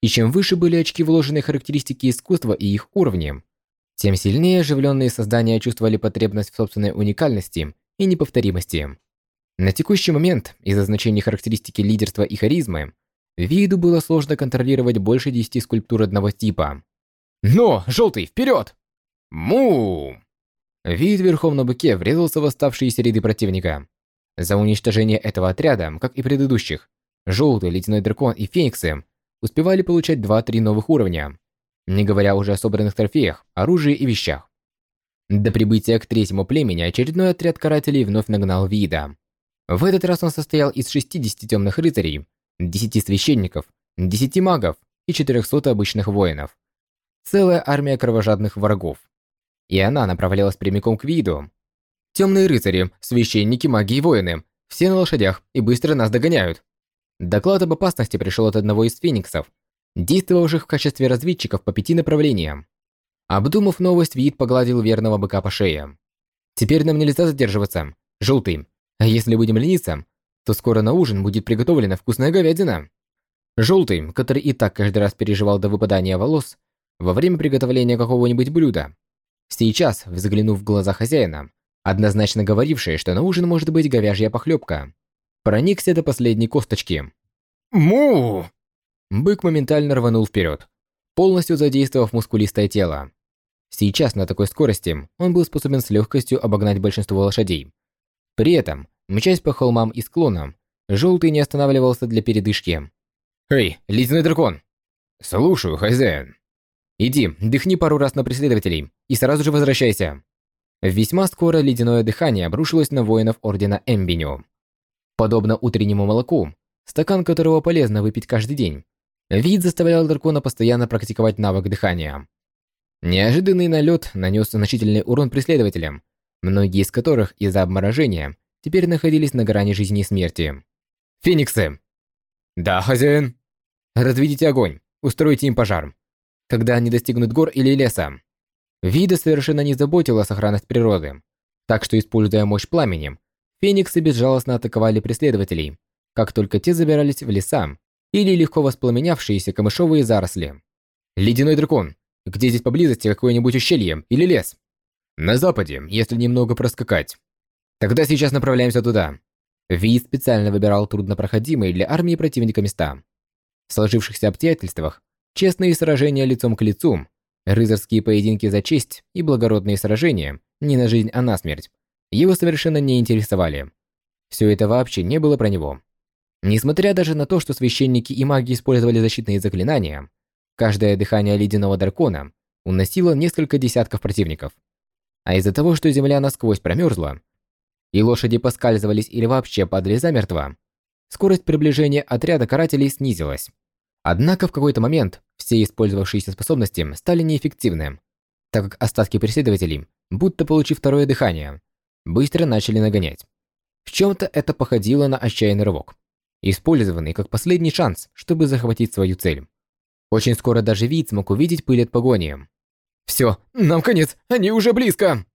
И чем выше были очки вложенной характеристики искусства и их уровни, тем сильнее оживленные создания чувствовали потребность в собственной уникальности и неповторимости. На текущий момент, из-за значений характеристики лидерства и харизмы, виду было сложно контролировать больше 10 скульптур одного типа. «Но, желтый, вперед!» «Му!» Вид верхом на быке врезался в оставшиеся ряды противника. За уничтожение этого отряда, как и предыдущих, желтый, ледяной дракон и фениксы успевали получать 2-3 новых уровня, не говоря уже о собранных трофеях, оружии и вещах. До прибытия к третьему племени очередной отряд карателей вновь нагнал Вида. В этот раз он состоял из 60 темных рыцарей, 10 священников, 10 магов и 400 обычных воинов целая армия кровожадных врагов. И она направлялась прямиком к виду. Темные рыцари, священники, маги и воины, все на лошадях и быстро нас догоняют. Доклад об опасности пришел от одного из фениксов, действовавших в качестве разведчиков по пяти направлениям. Обдумав новость, Вид погладил верного быка по шее. «Теперь нам нельзя задерживаться. Желтый. А если будем лениться, то скоро на ужин будет приготовлена вкусная говядина». Желтый, который и так каждый раз переживал до выпадания волос, во время приготовления какого-нибудь блюда. Сейчас, взглянув в глаза хозяина, однозначно говорившие, что на ужин может быть говяжья похлебка, проникся до последней косточки. Му! Бык моментально рванул вперед, полностью задействовав мускулистое тело. Сейчас на такой скорости он был способен с легкостью обогнать большинство лошадей. При этом, мчась по холмам и склонам, Желтый не останавливался для передышки. «Эй, ледяной дракон!» «Слушаю, хозяин!» «Иди, дыхни пару раз на преследователей и сразу же возвращайся!» Весьма скоро ледяное дыхание обрушилось на воинов Ордена Эмбиню. Подобно утреннему молоку, стакан которого полезно выпить каждый день, вид заставлял дракона постоянно практиковать навык дыхания. Неожиданный налет нанес значительный урон преследователям, многие из которых из-за обморожения теперь находились на грани жизни и смерти. «Фениксы!» «Да, хозяин!» «Разведите огонь, устройте им пожар. Когда они достигнут гор или леса». Вида совершенно не заботила сохранность природы, так что, используя мощь пламени, фениксы безжалостно атаковали преследователей, как только те забирались в леса или легко воспламенявшиеся камышовые заросли. «Ледяной дракон! Где здесь поблизости какое-нибудь ущелье или лес?» «На западе, если немного проскакать». «Тогда сейчас направляемся туда. Ви специально выбирал труднопроходимые для армии противника места. В сложившихся обстоятельствах честные сражения лицом к лицу, рыцарские поединки за честь и благородные сражения не на жизнь, а на смерть его совершенно не интересовали. Все это вообще не было про него. Несмотря даже на то, что священники и маги использовали защитные заклинания, каждое дыхание ледяного дракона уносило несколько десятков противников. А из-за того, что земля насквозь промерзла, и лошади поскальзывались или вообще падали замертво, скорость приближения отряда карателей снизилась. Однако в какой-то момент все использовавшиеся способности стали неэффективны, так как остатки преследователей, будто получив второе дыхание, быстро начали нагонять. В чем-то это походило на отчаянный рывок, использованный как последний шанс, чтобы захватить свою цель. Очень скоро даже вид смог увидеть пыль от погони. «Все, нам конец, они уже близко!»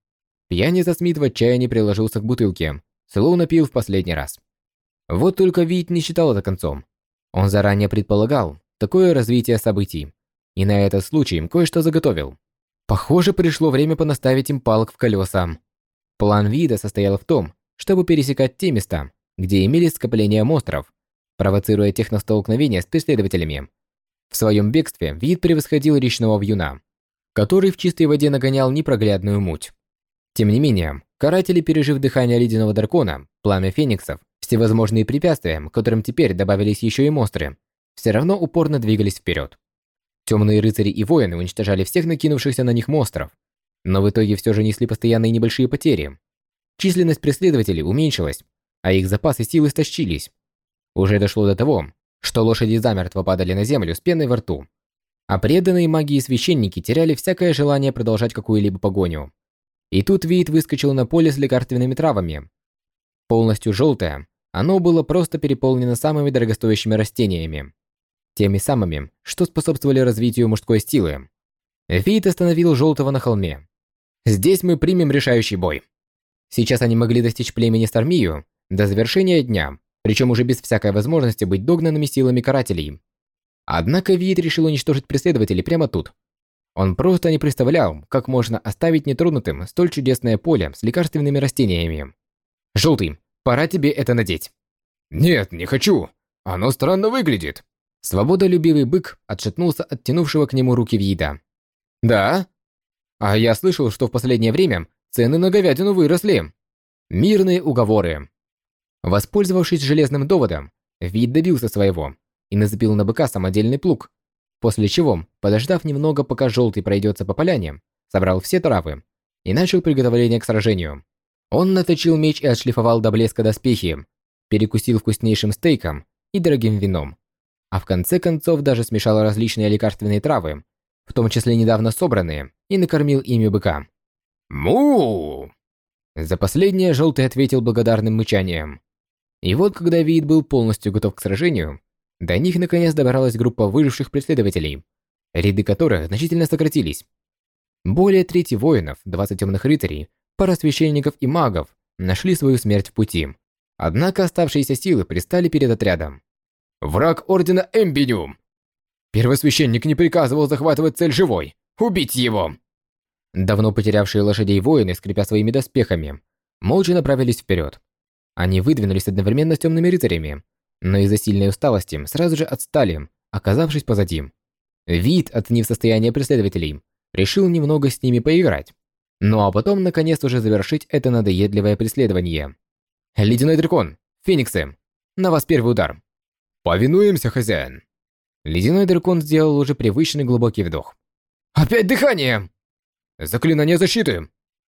Пьяница Смит в отчаянии приложился к бутылке, словно пил в последний раз. Вот только Вит не считал это концом. Он заранее предполагал такое развитие событий, и на этот случай кое-что заготовил. Похоже, пришло время понаставить им палок в колеса. План Вида состоял в том, чтобы пересекать те места, где имелись скопления монстров, провоцируя техностолкновения с преследователями. В своем бегстве Вид превосходил речного вьюна, который в чистой воде нагонял непроглядную муть. Тем не менее, каратели, пережив дыхание ледяного дракона, пламя фениксов, всевозможные препятствия, которым теперь добавились еще и монстры, все равно упорно двигались вперед. Темные рыцари и воины уничтожали всех накинувшихся на них монстров, но в итоге все же несли постоянные небольшие потери. Численность преследователей уменьшилась, а их запасы сил истощились. Уже дошло до того, что лошади замертво падали на землю с пеной во рту, а преданные магии священники теряли всякое желание продолжать какую-либо погоню. И тут Вид выскочил на поле с лекарственными травами. Полностью желтое, оно было просто переполнено самыми дорогостоящими растениями. Теми самыми, что способствовали развитию мужской силы. Вид остановил желтого на холме. Здесь мы примем решающий бой. Сейчас они могли достичь племени Стармию до завершения дня, причем уже без всякой возможности быть догнанными силами карателей. Однако Вид решил уничтожить преследователей прямо тут, он просто не представлял, как можно оставить нетронутым столь чудесное поле с лекарственными растениями. «Желтый, пора тебе это надеть». «Нет, не хочу. Оно странно выглядит». Свободолюбивый бык отшатнулся от тянувшего к нему руки Виида. «Да? А я слышал, что в последнее время цены на говядину выросли. Мирные уговоры». Воспользовавшись железным доводом, Вид добился своего и нацепил на быка самодельный плуг, После чего, подождав немного, пока желтый пройдется по поляне, собрал все травы и начал приготовление к сражению. Он наточил меч и отшлифовал до блеска доспехи, перекусил вкуснейшим стейком и дорогим вином. А в конце концов даже смешал различные лекарственные травы, в том числе недавно собранные, и накормил ими быка. «Му!» За последнее желтый ответил благодарным мычанием. И вот когда вид был полностью готов к сражению, до них наконец добралась группа выживших преследователей, ряды которых значительно сократились. Более трети воинов, 20 темных рыцарей, пара священников и магов нашли свою смерть в пути. Однако оставшиеся силы пристали перед отрядом. «Враг Ордена Эмбиниум!» Первосвященник не приказывал захватывать цель живой. Убить его! Давно потерявшие лошадей воины, скрипя своими доспехами, молча направились вперед. Они выдвинулись одновременно с темными рыцарями, но из-за сильной усталости сразу же отстали, оказавшись позади. Вид, оценив состояние преследователей, решил немного с ними поиграть. Ну а потом, наконец, уже завершить это надоедливое преследование. «Ледяной дракон! Фениксы! На вас первый удар!» «Повинуемся, хозяин!» Ледяной дракон сделал уже привычный глубокий вдох. «Опять дыхание!» «Заклинание защиты!»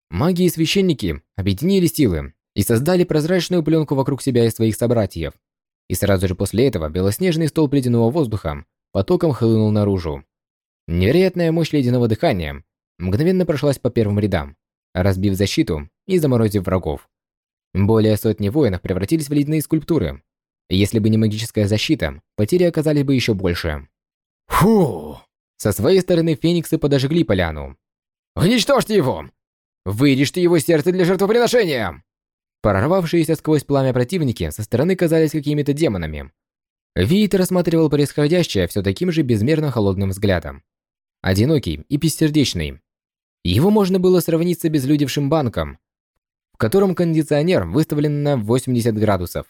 Маги и священники объединили силы и создали прозрачную пленку вокруг себя и своих собратьев. И сразу же после этого белоснежный столб ледяного воздуха потоком хлынул наружу. Невероятная мощь ледяного дыхания мгновенно прошлась по первым рядам, разбив защиту и заморозив врагов. Более сотни воинов превратились в ледяные скульптуры. Если бы не магическая защита, потери оказались бы еще больше. Фу! Со своей стороны фениксы подожгли поляну. Уничтожьте его! Вырежьте его сердце для жертвоприношения! Прорвавшиеся сквозь пламя противники со стороны казались какими-то демонами. Вит рассматривал происходящее все таким же безмерно холодным взглядом. Одинокий и бессердечный. Его можно было сравнить с обезлюдевшим банком, в котором кондиционер выставлен на 80 градусов.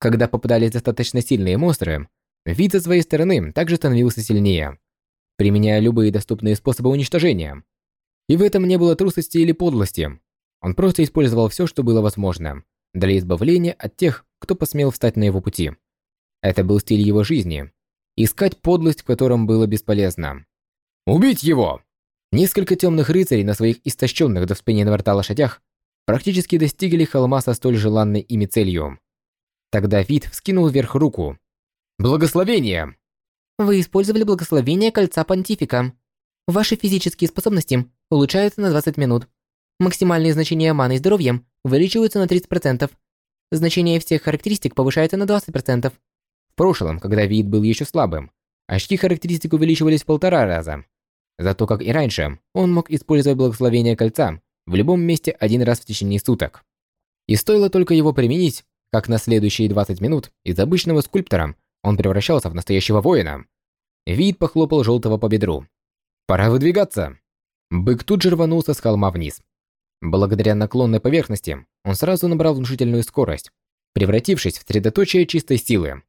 Когда попадались достаточно сильные монстры, вид со своей стороны также становился сильнее, применяя любые доступные способы уничтожения. И в этом не было трусости или подлости. Он просто использовал все, что было возможно, для избавления от тех, кто посмел встать на его пути. Это был стиль его жизни. Искать подлость, в котором было бесполезно. «Убить его!» Несколько темных рыцарей на своих истощенных до вспененного рта лошадях практически достигли холма со столь желанной ими целью. Тогда Вид вскинул вверх руку. «Благословение!» Вы использовали благословение кольца понтифика. Ваши физические способности улучшаются на 20 минут. Максимальные значения маны и здоровья увеличиваются на 30%. Значение всех характеристик повышается на 20%. В прошлом, когда вид был еще слабым, очки характеристик увеличивались в полтора раза. Зато, как и раньше, он мог использовать благословение кольца в любом месте один раз в течение суток. И стоило только его применить, как на следующие 20 минут из обычного скульптора он превращался в настоящего воина. Вид похлопал желтого по бедру. «Пора выдвигаться!» Бык тут же рванулся с холма вниз. Благодаря наклонной поверхности он сразу набрал внушительную скорость, превратившись в средоточие чистой силы.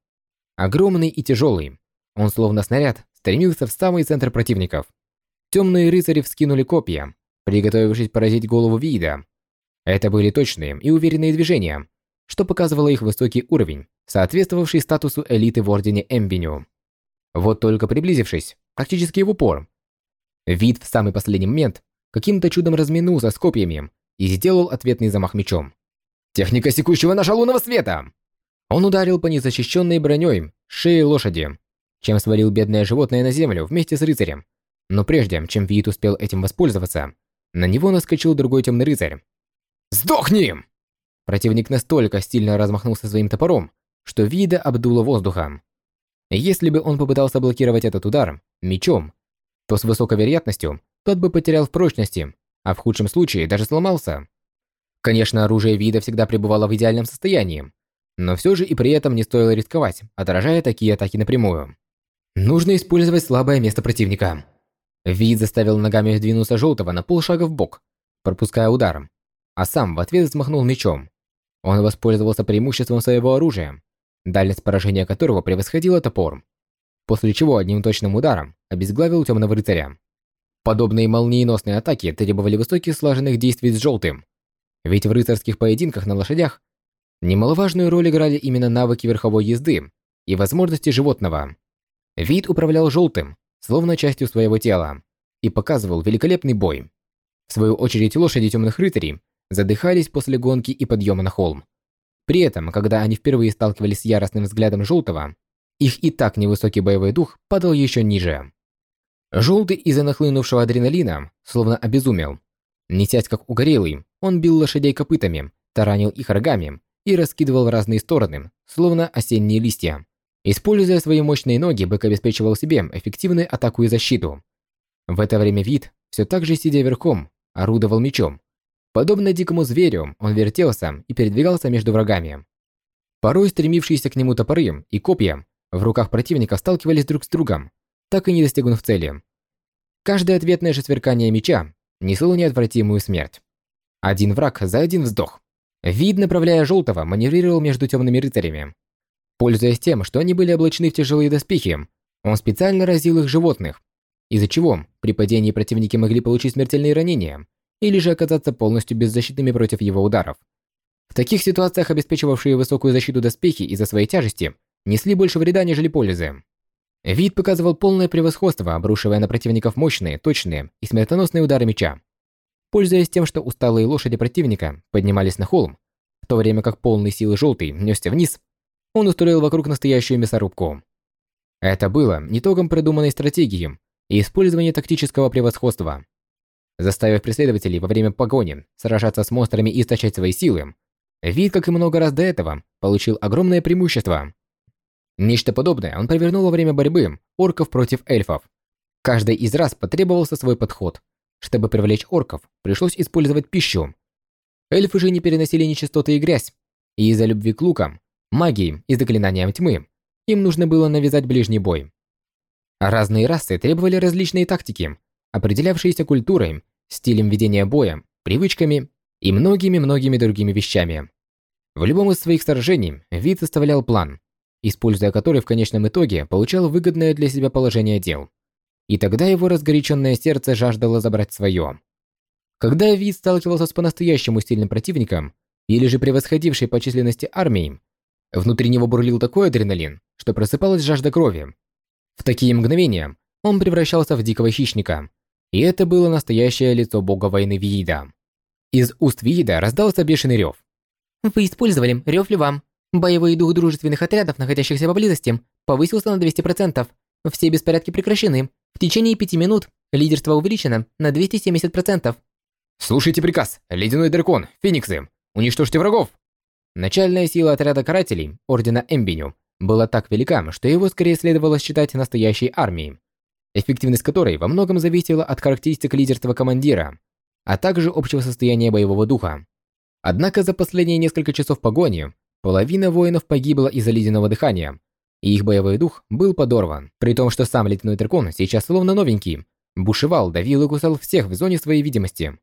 Огромный и тяжелый, он словно снаряд стремился в самый центр противников. Темные рыцари вскинули копья, приготовившись поразить голову вида. Это были точные и уверенные движения, что показывало их высокий уровень, соответствовавший статусу элиты в Ордене Эмбиню. Вот только приблизившись, практически в упор, вид в самый последний момент каким-то чудом разминулся с копьями и сделал ответный замах мечом. «Техника секущего наша лунного света!» Он ударил по незащищенной броней шее лошади, чем свалил бедное животное на землю вместе с рыцарем. Но прежде, чем Виит успел этим воспользоваться, на него наскочил другой темный рыцарь. «Сдохни!» Противник настолько сильно размахнулся своим топором, что Вида обдуло воздухом. Если бы он попытался блокировать этот удар мечом, то с высокой вероятностью тот бы потерял в прочности, а в худшем случае даже сломался. Конечно, оружие вида всегда пребывало в идеальном состоянии, но все же и при этом не стоило рисковать, отражая такие атаки напрямую. Нужно использовать слабое место противника. Вид заставил ногами двинуться желтого на полшага в бок, пропуская удар, а сам в ответ взмахнул мечом. Он воспользовался преимуществом своего оружия, дальность поражения которого превосходила топор, после чего одним точным ударом обезглавил темного рыцаря. Подобные молниеносные атаки требовали высоких слаженных действий с желтым. Ведь в рыцарских поединках на лошадях немаловажную роль играли именно навыки верховой езды и возможности животного. Вид управлял желтым, словно частью своего тела, и показывал великолепный бой. В свою очередь лошади темных рыцарей задыхались после гонки и подъема на холм. При этом, когда они впервые сталкивались с яростным взглядом желтого, их и так невысокий боевой дух падал еще ниже. Желтый из-за нахлынувшего адреналина словно обезумел. Несясь как угорелый, он бил лошадей копытами, таранил их рогами и раскидывал в разные стороны, словно осенние листья. Используя свои мощные ноги, бык обеспечивал себе эффективную атаку и защиту. В это время вид, все так же сидя верхом, орудовал мечом. Подобно дикому зверю, он вертелся и передвигался между врагами. Порой стремившиеся к нему топоры и копья в руках противника сталкивались друг с другом, так и не достигнув цели. Каждое ответное же сверкание меча несло неотвратимую смерть. Один враг за один вздох. Вид, направляя желтого, маневрировал между темными рыцарями. Пользуясь тем, что они были облачены в тяжелые доспехи, он специально разил их животных, из-за чего при падении противники могли получить смертельные ранения или же оказаться полностью беззащитными против его ударов. В таких ситуациях обеспечивавшие высокую защиту доспехи из-за своей тяжести несли больше вреда, нежели пользы. Вид показывал полное превосходство, обрушивая на противников мощные, точные и смертоносные удары меча. Пользуясь тем, что усталые лошади противника поднимались на холм, в то время как полный силы желтый несся вниз, он устроил вокруг настоящую мясорубку. Это было итогом придуманной стратегии и использования тактического превосходства. Заставив преследователей во время погони сражаться с монстрами и истощать свои силы, Вид, как и много раз до этого, получил огромное преимущество. Нечто подобное он провернул во время борьбы орков против эльфов. Каждый из раз потребовался свой подход, чтобы привлечь орков, пришлось использовать пищу. Эльфы же не переносили нечистоты и грязь, и из-за любви к лукам, магии и заклинаниям тьмы им нужно было навязать ближний бой. Разные расы требовали различные тактики, определявшиеся культурой, стилем ведения боя, привычками и многими-многими другими вещами. В любом из своих сражений вид составлял план, используя который в конечном итоге получал выгодное для себя положение дел. И тогда его разгоряченное сердце жаждало забрать свое. Когда Вид сталкивался с по-настоящему сильным противником, или же превосходившей по численности армией, внутри него бурлил такой адреналин, что просыпалась жажда крови. В такие мгновения он превращался в дикого хищника, и это было настоящее лицо бога войны Виида. Из уст Виида раздался бешеный рев. «Вы использовали рев льва. Боевой дух дружественных отрядов, находящихся поблизости, повысился на 200%. Все беспорядки прекращены. В течение пяти минут лидерство увеличено на 270%. Слушайте приказ, Ледяной Дракон, Фениксы, уничтожьте врагов! Начальная сила отряда карателей, Ордена Эмбиню, была так велика, что его скорее следовало считать настоящей армией, эффективность которой во многом зависела от характеристик лидерства командира, а также общего состояния боевого духа. Однако за последние несколько часов погони половина воинов погибла из-за ледяного дыхания, и их боевой дух был подорван, при том, что сам ледяной дракон сейчас словно новенький, бушевал, давил и кусал всех в зоне своей видимости.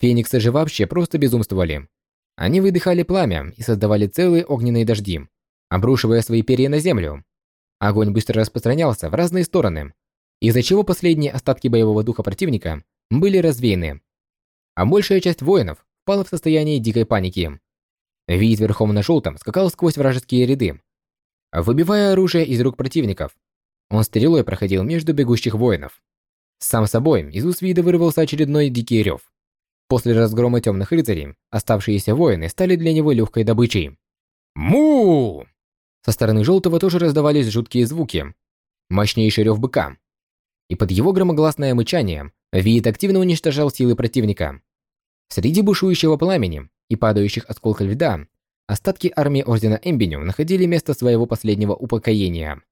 Фениксы же вообще просто безумствовали. Они выдыхали пламя и создавали целые огненные дожди, обрушивая свои перья на землю. Огонь быстро распространялся в разные стороны, из-за чего последние остатки боевого духа противника были развеяны, а большая часть воинов впала в состояние дикой паники. Вид верхом на желтом скакал сквозь вражеские ряды, выбивая оружие из рук противников. Он стрелой проходил между бегущих воинов. Сам собой из уст вида вырвался очередной дикий рев. После разгрома темных рыцарей, оставшиеся воины стали для него легкой добычей. Му! Со стороны желтого тоже раздавались жуткие звуки. Мощнейший рев быка. И под его громогласное мычание Виит активно уничтожал силы противника. Среди бушующего пламени и падающих осколков льда остатки армии Ордена Эмбиню находили место своего последнего упокоения.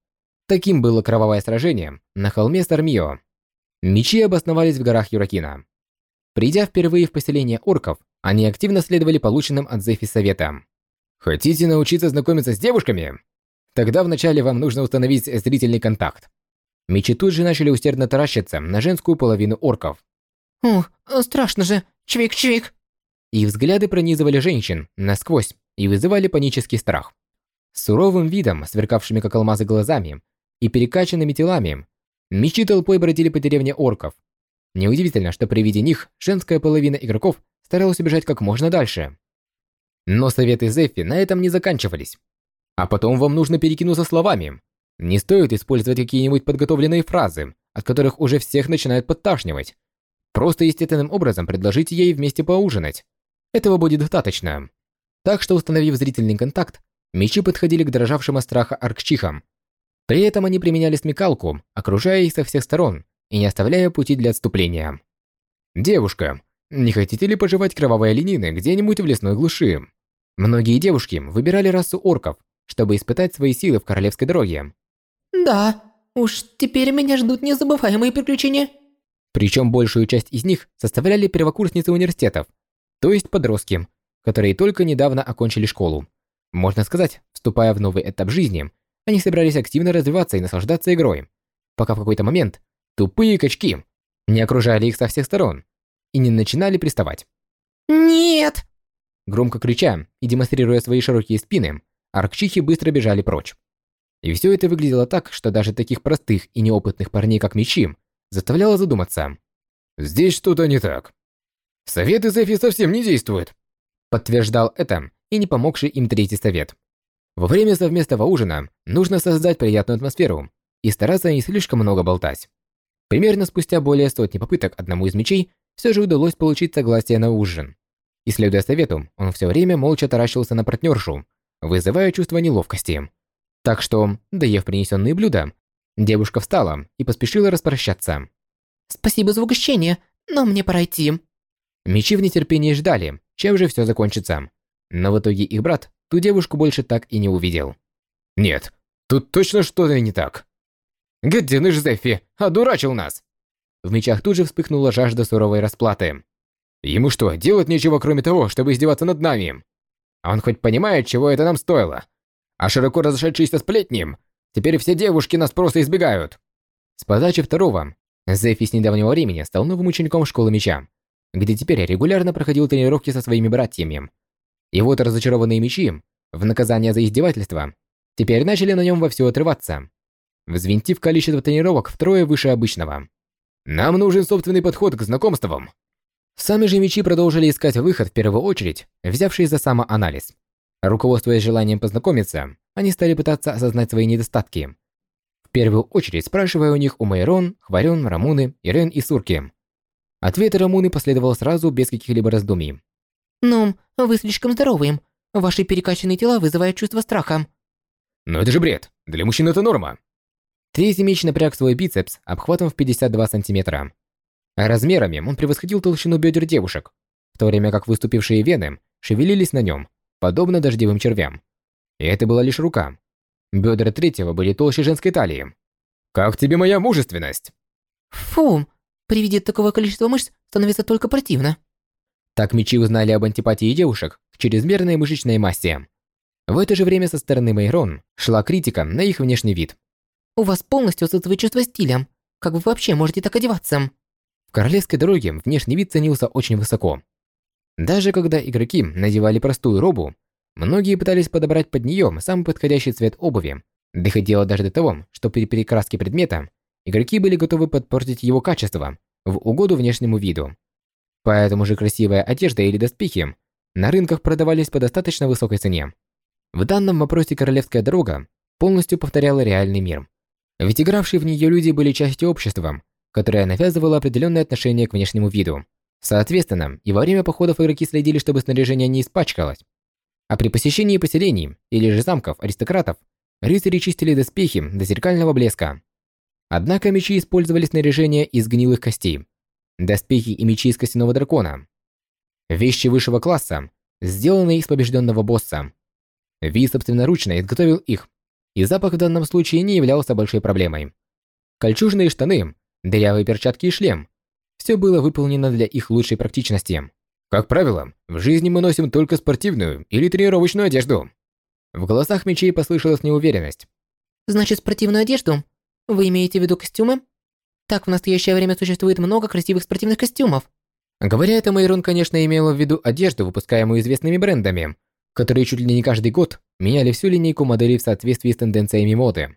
Таким было кровавое сражение на холме Сармио. Мечи обосновались в горах Юракина. Придя впервые в поселение орков, они активно следовали полученным от Зефи советам. Хотите научиться знакомиться с девушками? Тогда вначале вам нужно установить зрительный контакт. Мечи тут же начали усердно таращиться на женскую половину орков. «Ух, страшно же! Чвик-чвик!» Их взгляды пронизывали женщин насквозь и вызывали панический страх. С суровым видом, сверкавшими как алмазы глазами и перекачанными телами, мечи толпой бродили по деревне орков. Неудивительно, что при виде них женская половина игроков старалась убежать как можно дальше. Но советы Зеффи на этом не заканчивались. А потом вам нужно перекинуться словами. Не стоит использовать какие-нибудь подготовленные фразы, от которых уже всех начинают подташнивать. Просто естественным образом предложите ей вместе поужинать. Этого будет достаточно. Так что, установив зрительный контакт, мечи подходили к дрожавшим от страха аркчихам. При этом они применяли смекалку, окружая их со всех сторон и не оставляя пути для отступления. «Девушка, не хотите ли пожевать кровавые ленины где-нибудь в лесной глуши?» Многие девушки выбирали расу орков, чтобы испытать свои силы в королевской дороге. «Да, уж теперь меня ждут незабываемые приключения». Причем большую часть из них составляли первокурсницы университетов, то есть подростки, которые только недавно окончили школу. Можно сказать, вступая в новый этап жизни, они собирались активно развиваться и наслаждаться игрой, пока в какой-то момент тупые качки не окружали их со всех сторон и не начинали приставать. «Нет!» Громко крича и демонстрируя свои широкие спины, аркчихи быстро бежали прочь. И все это выглядело так, что даже таких простых и неопытных парней, как мечи, заставляло задуматься. «Здесь что-то не так. Советы Зефи совсем не действуют», подтверждал это и не помогший им третий совет. Во время совместного ужина нужно создать приятную атмосферу и стараться не слишком много болтать. Примерно спустя более сотни попыток одному из мечей все же удалось получить согласие на ужин. И следуя совету, он все время молча таращился на партнершу, вызывая чувство неловкости. Так что, доев принесенные блюда, девушка встала и поспешила распрощаться. «Спасибо за угощение, но мне пора идти». Мечи в нетерпении ждали, чем же все закончится. Но в итоге их брат ту девушку больше так и не увидел. «Нет, тут точно что-то не так. Гаденыш Зефи одурачил нас!» В мечах тут же вспыхнула жажда суровой расплаты. Ему что, делать нечего, кроме того, чтобы издеваться над нами? А он хоть понимает, чего это нам стоило? А широко разошедшиеся сплетни, теперь все девушки нас просто избегают. С подачи второго, Зефи с недавнего времени стал новым учеником школы меча, где теперь регулярно проходил тренировки со своими братьями. И вот разочарованные мечи, в наказание за издевательство, теперь начали на нем вовсю отрываться, взвинтив количество тренировок втрое выше обычного. Нам нужен собственный подход к знакомствам. Сами же мечи продолжили искать выход в первую очередь, взявшись за самоанализ. Руководствуясь желанием познакомиться, они стали пытаться осознать свои недостатки. В первую очередь спрашивая у них у Майрон, Хварен, Рамуны, Ирен и Сурки. Ответ Рамуны последовал сразу без каких-либо раздумий. «Ну, вы слишком здоровы. Ваши перекачанные тела вызывают чувство страха». Но это же бред. Для мужчин это норма. Третий меч напряг свой бицепс обхватом в 52 сантиметра. Размерами он превосходил толщину бедер девушек, в то время как выступившие вены шевелились на нем, подобно дождевым червям. И это была лишь рука. Бедра третьего были толще женской талии. «Как тебе моя мужественность?» «Фу, при виде такого количества мышц становится только противно». Так мечи узнали об антипатии девушек к чрезмерной мышечной массе. В это же время со стороны Мейрон шла критика на их внешний вид. «У вас полностью отсутствует чувство стиля. Как вы вообще можете так одеваться?» В королевской дороге внешний вид ценился очень высоко. Даже когда игроки надевали простую робу, многие пытались подобрать под нее самый подходящий цвет обуви. Доходило даже до того, что при перекраске предмета игроки были готовы подпортить его качество в угоду внешнему виду. Поэтому же красивая одежда или доспехи на рынках продавались по достаточно высокой цене. В данном вопросе королевская дорога полностью повторяла реальный мир. Ведь игравшие в нее люди были частью общества, которая навязывала определенное отношение к внешнему виду. Соответственно, и во время походов игроки следили, чтобы снаряжение не испачкалось. А при посещении поселений или же замков аристократов, рыцари чистили доспехи до зеркального блеска. Однако мечи использовали снаряжение из гнилых костей, доспехи и мечи из костяного дракона. Вещи высшего класса, сделанные из побежденного босса. Ви собственноручно изготовил их, и запах в данном случае не являлся большой проблемой. Кольчужные штаны дырявые перчатки и шлем. Все было выполнено для их лучшей практичности. Как правило, в жизни мы носим только спортивную или тренировочную одежду. В голосах мечей послышалась неуверенность. Значит, спортивную одежду? Вы имеете в виду костюмы? Так в настоящее время существует много красивых спортивных костюмов. Говоря это, Майрон, конечно, имела в виду одежду, выпускаемую известными брендами, которые чуть ли не каждый год меняли всю линейку моделей в соответствии с тенденциями моды.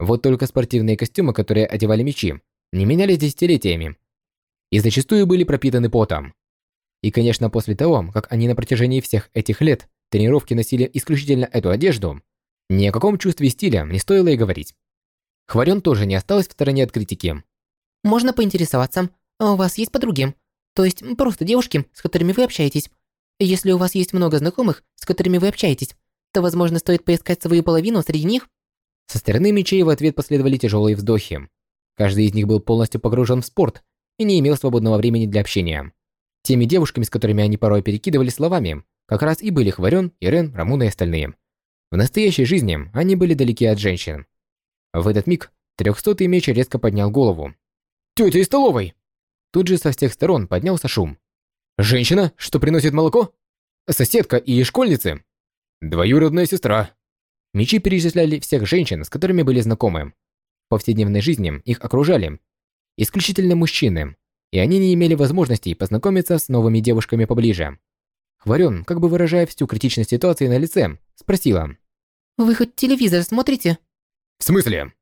Вот только спортивные костюмы, которые одевали мечи, не менялись десятилетиями и зачастую были пропитаны потом. И, конечно, после того, как они на протяжении всех этих лет тренировки носили исключительно эту одежду, ни о каком чувстве стиля не стоило и говорить. Хварен тоже не осталась в стороне от критики. «Можно поинтересоваться, а у вас есть подруги? То есть просто девушки, с которыми вы общаетесь? Если у вас есть много знакомых, с которыми вы общаетесь, то, возможно, стоит поискать свою половину среди них?» Со стороны мечей в ответ последовали тяжелые вздохи. Каждый из них был полностью погружен в спорт и не имел свободного времени для общения. Теми девушками, с которыми они порой перекидывали словами, как раз и были Хварен, Ирен, Рамуна и остальные. В настоящей жизни они были далеки от женщин. В этот миг трехсотый меч резко поднял голову. «Тетя из столовой!» Тут же со всех сторон поднялся шум. «Женщина, что приносит молоко? Соседка и школьницы? Двоюродная сестра!» Мечи перечисляли всех женщин, с которыми были знакомы, в повседневной жизни их окружали исключительно мужчины, и они не имели возможности познакомиться с новыми девушками поближе. Хварен, как бы выражая всю критичность ситуации на лице, спросила. «Вы хоть телевизор смотрите?» В смысле?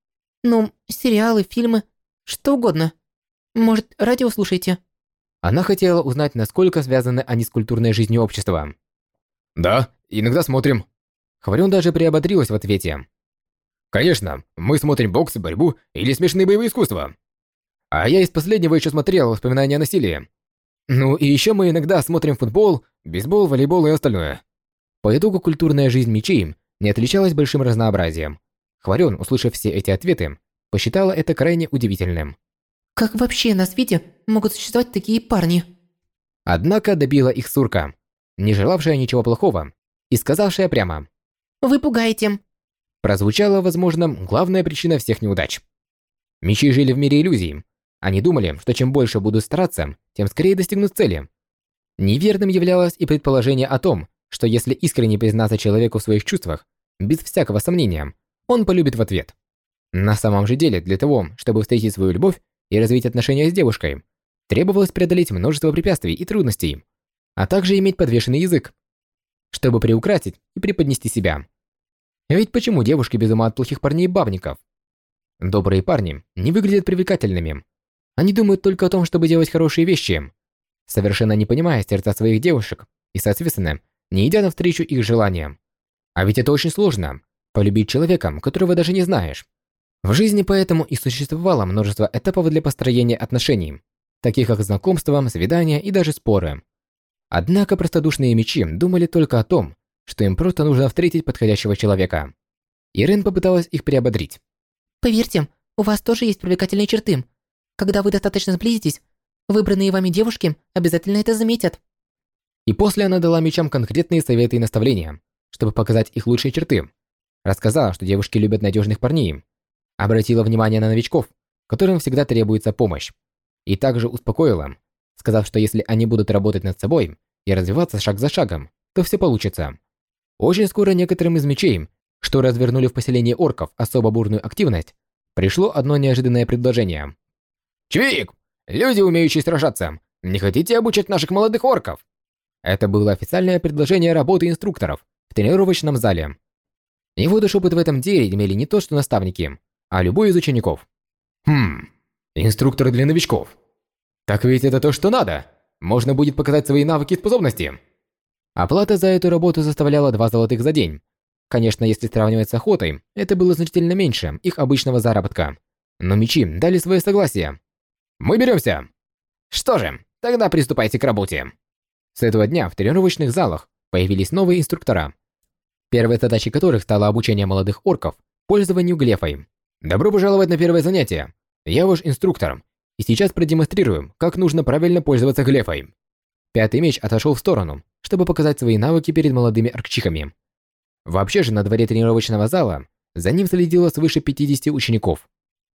«Ну, сериалы, фильмы, что угодно. Может, радио слушаете?» Она хотела узнать, насколько связаны они с культурной жизнью общества. Да, иногда смотрим. Хварен даже приободрилась в ответе. Конечно, мы смотрим бокс, борьбу или смешанные боевые искусства. А я из последнего еще смотрел воспоминания о насилии. Ну и еще мы иногда смотрим футбол, бейсбол, волейбол и остальное. По итогу культурная жизнь мечей не отличалась большим разнообразием. Хварен, услышав все эти ответы, посчитала это крайне удивительным. «Как вообще на свете могут существовать такие парни?» Однако добила их Сурка, не желавшая ничего плохого, и сказавшая прямо. «Вы пугаете». Прозвучала, возможно, главная причина всех неудач. Мечи жили в мире иллюзий. Они думали, что чем больше будут стараться, тем скорее достигнут цели. Неверным являлось и предположение о том, что если искренне признаться человеку в своих чувствах, без всякого сомнения, он полюбит в ответ. На самом же деле, для того, чтобы встретить свою любовь и развить отношения с девушкой, требовалось преодолеть множество препятствий и трудностей, а также иметь подвешенный язык, чтобы приукрасить и преподнести себя. Ведь почему девушки без ума от плохих парней и бабников? Добрые парни не выглядят привлекательными. Они думают только о том, чтобы делать хорошие вещи, совершенно не понимая сердца своих девушек и, соответственно, не идя навстречу их желаниям. А ведь это очень сложно – полюбить человека, которого даже не знаешь. В жизни поэтому и существовало множество этапов для построения отношений, таких как знакомство, свидания и даже споры. Однако простодушные мечи думали только о том, что им просто нужно встретить подходящего человека. Ирен попыталась их приободрить. «Поверьте, у вас тоже есть привлекательные черты. Когда вы достаточно сблизитесь, выбранные вами девушки обязательно это заметят». И после она дала мечам конкретные советы и наставления, чтобы показать их лучшие черты. Рассказала, что девушки любят надежных парней. Обратила внимание на новичков, которым всегда требуется помощь. И также успокоила, сказав, что если они будут работать над собой и развиваться шаг за шагом, то все получится. Очень скоро некоторым из мечей, что развернули в поселении орков особо бурную активность, пришло одно неожиданное предложение. «Чвик! Люди, умеющие сражаться, не хотите обучать наших молодых орков?» Это было официальное предложение работы инструкторов в тренировочном зале. Его вот опыт в этом деле имели не то что наставники, а любой из учеников. Хм, инструктор для новичков. Так ведь это то, что надо. Можно будет показать свои навыки и способности. Оплата за эту работу составляла 2 золотых за день. Конечно, если сравнивать с охотой, это было значительно меньше их обычного заработка. Но мечи дали свое согласие. Мы беремся. Что же, тогда приступайте к работе. С этого дня в тренировочных залах появились новые инструктора, первой задачей которых стало обучение молодых орков пользованию глефой. Добро пожаловать на первое занятие. Я ваш инструктор, и сейчас продемонстрирую, как нужно правильно пользоваться глефой. Пятый меч отошел в сторону, чтобы показать свои навыки перед молодыми аркчихами. Вообще же на дворе тренировочного зала за ним следило свыше 50 учеников.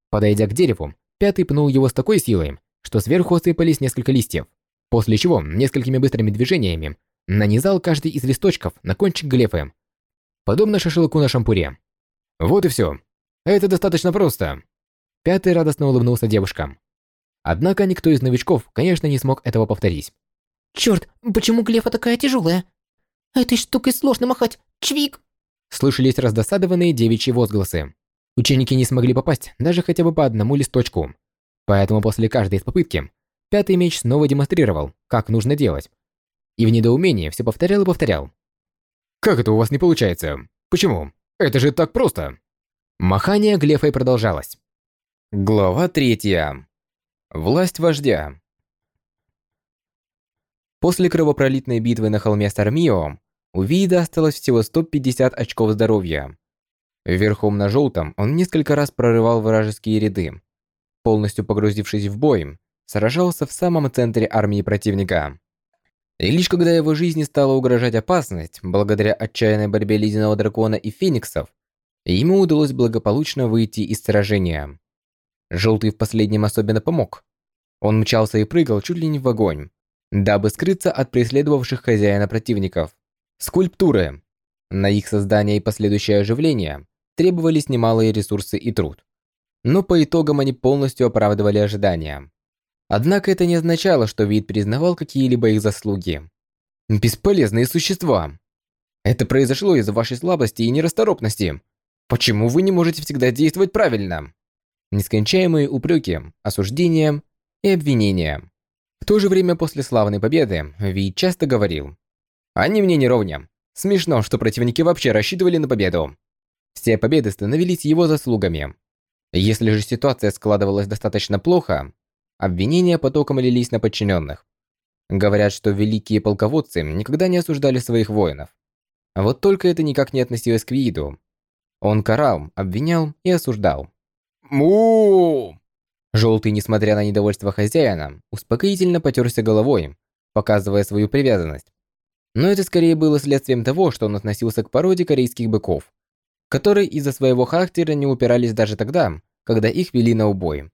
Подойдя к дереву, пятый пнул его с такой силой, что сверху осыпались несколько листьев. После чего несколькими быстрыми движениями нанизал каждый из листочков на кончик глефы, подобно шашлыку на шампуре. Вот и все. Это достаточно просто. Пятый радостно улыбнулся девушкам. Однако никто из новичков, конечно, не смог этого повторить. Черт, почему глефа такая тяжелая? Этой штукой сложно махать. Чвик! Слышались раздосадованные девичьи возгласы. Ученики не смогли попасть даже хотя бы по одному листочку. Поэтому после каждой из попытки Пятый меч снова демонстрировал, как нужно делать. И в недоумении все повторял и повторял. «Как это у вас не получается? Почему? Это же так просто!» Махание глефой продолжалось. Глава третья. Власть вождя. После кровопролитной битвы на холме Сармио у Вида осталось всего 150 очков здоровья. Верхом на желтом он несколько раз прорывал вражеские ряды. Полностью погрузившись в бой, сражался в самом центре армии противника. И лишь когда его жизни стала угрожать опасность, благодаря отчаянной борьбе Ледяного Дракона и Фениксов, ему удалось благополучно выйти из сражения. Желтый в последнем особенно помог. Он мчался и прыгал чуть ли не в огонь, дабы скрыться от преследовавших хозяина противников. Скульптуры. На их создание и последующее оживление требовались немалые ресурсы и труд. Но по итогам они полностью оправдывали ожидания. Однако это не означало, что вид признавал какие-либо их заслуги. Бесполезные существа. Это произошло из-за вашей слабости и нерасторопности. Почему вы не можете всегда действовать правильно? Нескончаемые упреки, осуждения и обвинения. В то же время после славной победы Ви часто говорил «Они мне не ровня. Смешно, что противники вообще рассчитывали на победу». Все победы становились его заслугами. Если же ситуация складывалась достаточно плохо, обвинения потоком лились на подчиненных. Говорят, что великие полководцы никогда не осуждали своих воинов. Вот только это никак не относилось к Виду. Он карал, обвинял и осуждал. Му! Желтый, несмотря на недовольство хозяина, успокоительно потерся головой, показывая свою привязанность. Но это скорее было следствием того, что он относился к породе корейских быков, которые из-за своего характера не упирались даже тогда, когда их вели на убой,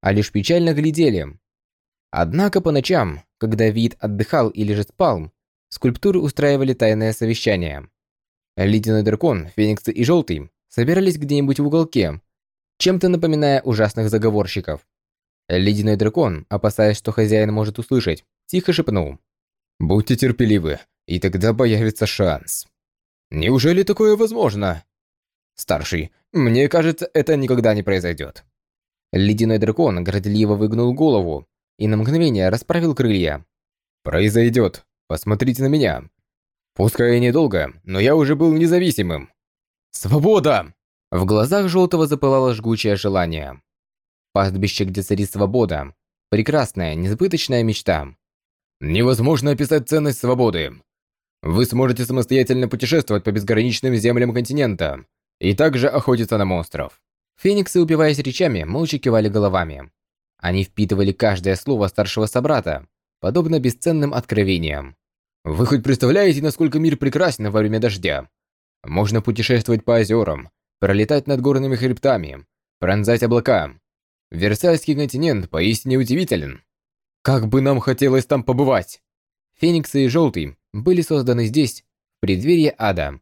а лишь печально глядели. Однако по ночам, когда вид отдыхал или же спал, скульптуры устраивали тайное совещание. Ледяной дракон, Фениксы и Желтый собирались где-нибудь в уголке, чем-то напоминая ужасных заговорщиков. Ледяной дракон, опасаясь, что хозяин может услышать, тихо шепнул. «Будьте терпеливы, и тогда появится шанс». «Неужели такое возможно?» «Старший, мне кажется, это никогда не произойдет». Ледяной дракон горделиво выгнул голову и на мгновение расправил крылья. «Произойдет. Посмотрите на меня. Пускай и недолго, но я уже был независимым. Свобода!» В глазах Желтого запылало жгучее желание. Пастбище, где царит свобода. Прекрасная, несбыточная мечта. Невозможно описать ценность свободы. Вы сможете самостоятельно путешествовать по безграничным землям континента и также охотиться на монстров. Фениксы, упиваясь речами, молча кивали головами. Они впитывали каждое слово старшего собрата, подобно бесценным откровениям. Вы хоть представляете, насколько мир прекрасен во время дождя? Можно путешествовать по озерам, пролетать над горными хребтами, пронзать облака. Версальский континент поистине удивителен. Как бы нам хотелось там побывать! Фениксы и Желтый были созданы здесь, в преддверии ада,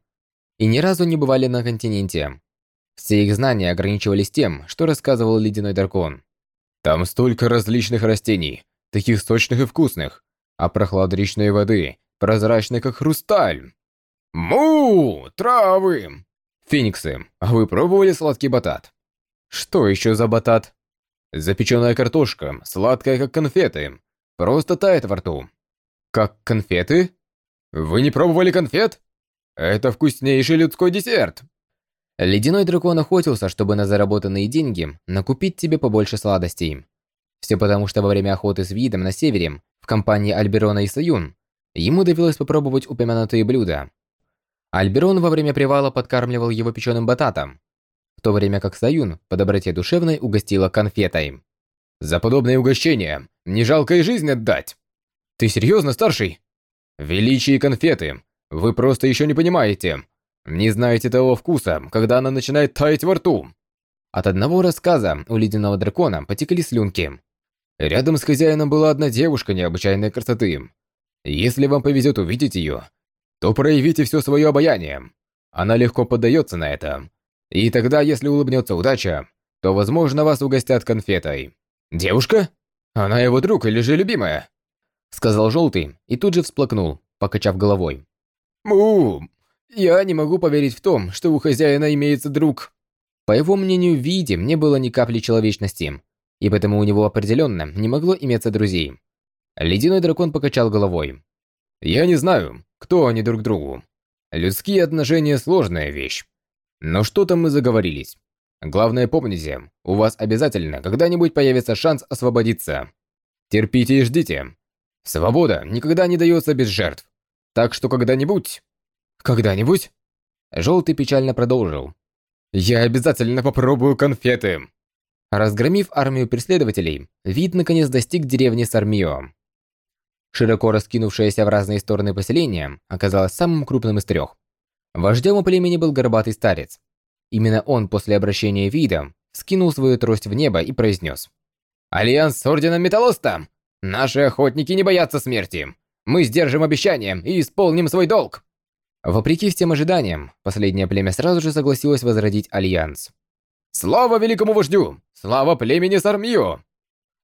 и ни разу не бывали на континенте. Все их знания ограничивались тем, что рассказывал Ледяной Дракон. Там столько различных растений, таких сочных и вкусных, а прохлада речной воды прозрачная, как хрусталь. Му! Травы! Фениксы, а вы пробовали сладкий батат? Что еще за батат? Запеченная картошка, сладкая, как конфеты. Просто тает во рту. Как конфеты? Вы не пробовали конфет? Это вкуснейший людской десерт. Ледяной дракон охотился, чтобы на заработанные деньги накупить тебе побольше сладостей. Все потому, что во время охоты с видом на севере, в компании Альберона и Саюн, ему довелось попробовать упомянутые блюда. Альберон во время привала подкармливал его печеным бататом, в то время как Саюн по доброте душевной угостила конфетой. «За подобное угощение не жалко и жизнь отдать!» «Ты серьезно, старший?» «Величие конфеты! Вы просто еще не понимаете! Не знаете того вкуса, когда она начинает таять во рту!» От одного рассказа у ледяного дракона потекли слюнки. Рядом с хозяином была одна девушка необычайной красоты. Если вам повезет увидеть ее, то проявите все свое обаяние. Она легко поддается на это. И тогда, если улыбнется удача, то, возможно, вас угостят конфетой. «Девушка? Она его друг или же любимая?» Сказал Желтый и тут же всплакнул, покачав головой. «Му! Я не могу поверить в том, что у хозяина имеется друг». По его мнению, в виде не было ни капли человечности, и поэтому у него определенно не могло иметься друзей. Ледяной дракон покачал головой. «Я не знаю, кто они друг другу. Людские отношения – сложная вещь. Но что-то мы заговорились. Главное помните, у вас обязательно когда-нибудь появится шанс освободиться. Терпите и ждите. Свобода никогда не дается без жертв. Так что когда-нибудь... Когда-нибудь? Желтый печально продолжил. Я обязательно попробую конфеты. Разгромив армию преследователей, вид наконец достиг деревни Сармио. Широко раскинувшееся в разные стороны поселение оказалось самым крупным из трех. Вождем у племени был горбатый старец. Именно он после обращения вида скинул свою трость в небо и произнес. «Альянс с Орденом Металлоста! Наши охотники не боятся смерти! Мы сдержим обещание и исполним свой долг!» Вопреки всем ожиданиям, последнее племя сразу же согласилось возродить Альянс. «Слава великому вождю! Слава племени Сармио!»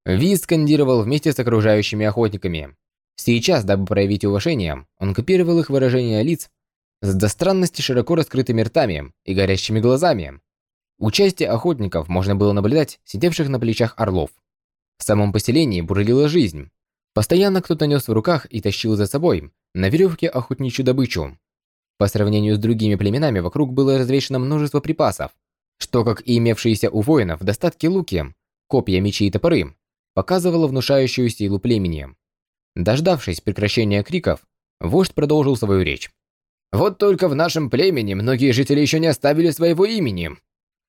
Виз скандировал вместе с окружающими охотниками. Сейчас, дабы проявить уважение, он копировал их выражения лиц с до странности широко раскрытыми ртами и горящими глазами. Участие охотников можно было наблюдать, сидевших на плечах орлов. В самом поселении бурлила жизнь. Постоянно кто-то нес в руках и тащил за собой на веревке охотничью добычу. По сравнению с другими племенами вокруг было развешено множество припасов, что, как и имевшиеся у воинов достатки луки, копья, мечи и топоры, показывало внушающую силу племени. Дождавшись прекращения криков, вождь продолжил свою речь. «Вот только в нашем племени многие жители еще не оставили своего имени.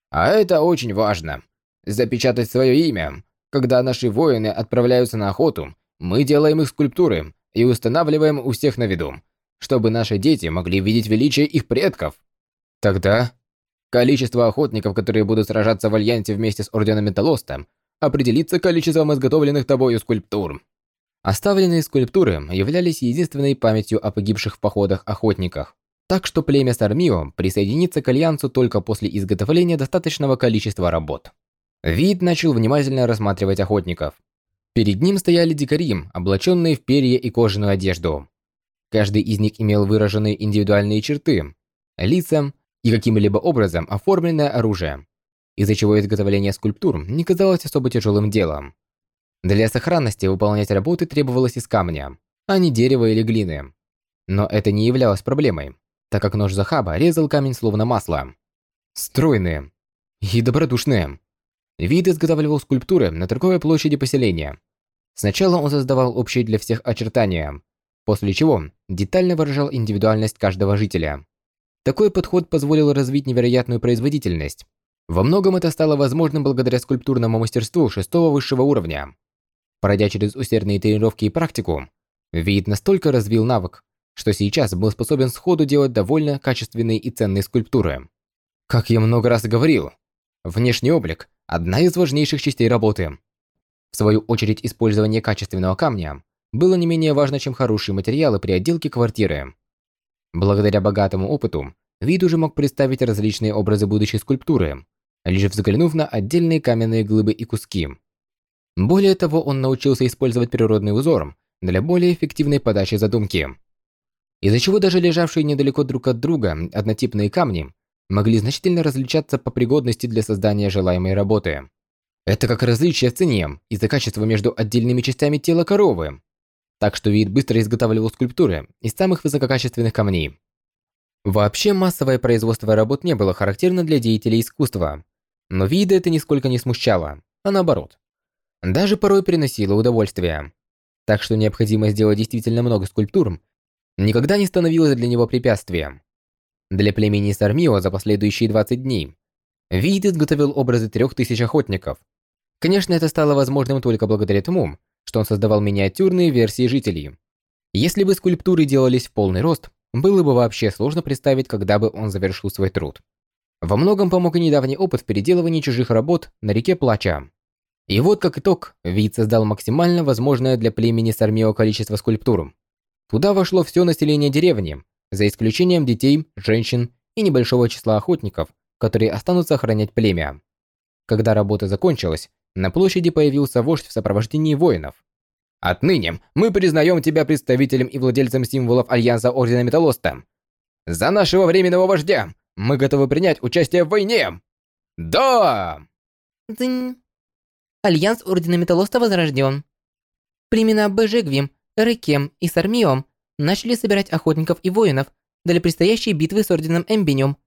А это очень важно. Запечатать свое имя. Когда наши воины отправляются на охоту, мы делаем их скульптуры и устанавливаем у всех на виду, чтобы наши дети могли видеть величие их предков. Тогда количество охотников, которые будут сражаться в альянсе вместе с Орденом Металлоста, определится количеством изготовленных тобою скульптур. Оставленные скульптуры являлись единственной памятью о погибших в походах охотниках. Так что племя Сармио присоединится к альянсу только после изготовления достаточного количества работ. Вид начал внимательно рассматривать охотников. Перед ним стояли дикари, облаченные в перья и кожаную одежду. Каждый из них имел выраженные индивидуальные черты, лица и каким-либо образом оформленное оружие, из-за чего изготовление скульптур не казалось особо тяжелым делом. Для сохранности выполнять работы требовалось из камня, а не дерева или глины. Но это не являлось проблемой, так как нож Захаба резал камень словно масло. Стройные и добродушные. Вид изготавливал скульптуры на торговой площади поселения. Сначала он создавал общие для всех очертания, после чего детально выражал индивидуальность каждого жителя. Такой подход позволил развить невероятную производительность. Во многом это стало возможным благодаря скульптурному мастерству шестого высшего уровня. Пройдя через усердные тренировки и практику, Вид настолько развил навык, что сейчас был способен сходу делать довольно качественные и ценные скульптуры. Как я много раз говорил, внешний облик – одна из важнейших частей работы. В свою очередь, использование качественного камня было не менее важно, чем хорошие материалы при отделке квартиры. Благодаря богатому опыту, Вид уже мог представить различные образы будущей скульптуры, лишь взглянув на отдельные каменные глыбы и куски. Более того, он научился использовать природный узор для более эффективной подачи задумки. Из-за чего даже лежавшие недалеко друг от друга однотипные камни могли значительно различаться по пригодности для создания желаемой работы. Это как различие в цене из-за качества между отдельными частями тела коровы. Так что вид быстро изготавливал скульптуры из самых высококачественных камней. Вообще массовое производство работ не было характерно для деятелей искусства. Но вида это нисколько не смущало, а наоборот даже порой приносило удовольствие. Так что необходимо сделать действительно много скульптур никогда не становилось для него препятствием. Для племени Сармио за последующие 20 дней Вид изготовил образы трех тысяч охотников. Конечно, это стало возможным только благодаря тому, что он создавал миниатюрные версии жителей. Если бы скульптуры делались в полный рост, было бы вообще сложно представить, когда бы он завершил свой труд. Во многом помог и недавний опыт в переделывании чужих работ на реке Плача. И вот как итог, вид создал максимально возможное для племени Сармио количество скульптур. Туда вошло все население деревни, за исключением детей, женщин и небольшого числа охотников, которые останутся охранять племя. Когда работа закончилась, на площади появился вождь в сопровождении воинов. «Отныне мы признаем тебя представителем и владельцем символов Альянса Ордена Металлоста. За нашего временного вождя мы готовы принять участие в войне!» «Да!» Дзынь. Альянс Ордена Металлоста возрожден. Племена Бежегвим, Рекем и Сармиом начали собирать охотников и воинов для предстоящей битвы с Орденом Эмбиниум.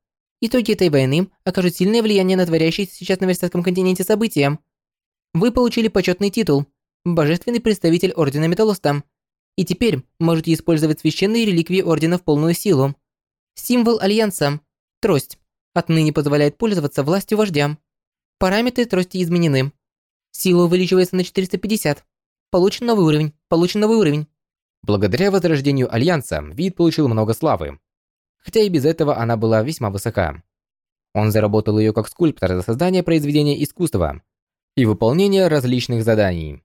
Итоги этой войны окажут сильное влияние на творящиеся сейчас на Версальском континенте события. Вы получили почетный титул «Божественный представитель Ордена Металлоста» и теперь можете использовать священные реликвии Ордена в полную силу. Символ Альянса – трость. Отныне позволяет пользоваться властью вождя. Параметры трости изменены. Сила увеличивается на 450. Получен новый уровень. Получен новый уровень. Благодаря возрождению Альянса, вид получил много славы. Хотя и без этого она была весьма высока. Он заработал ее как скульптор за создание произведения искусства и выполнение различных заданий.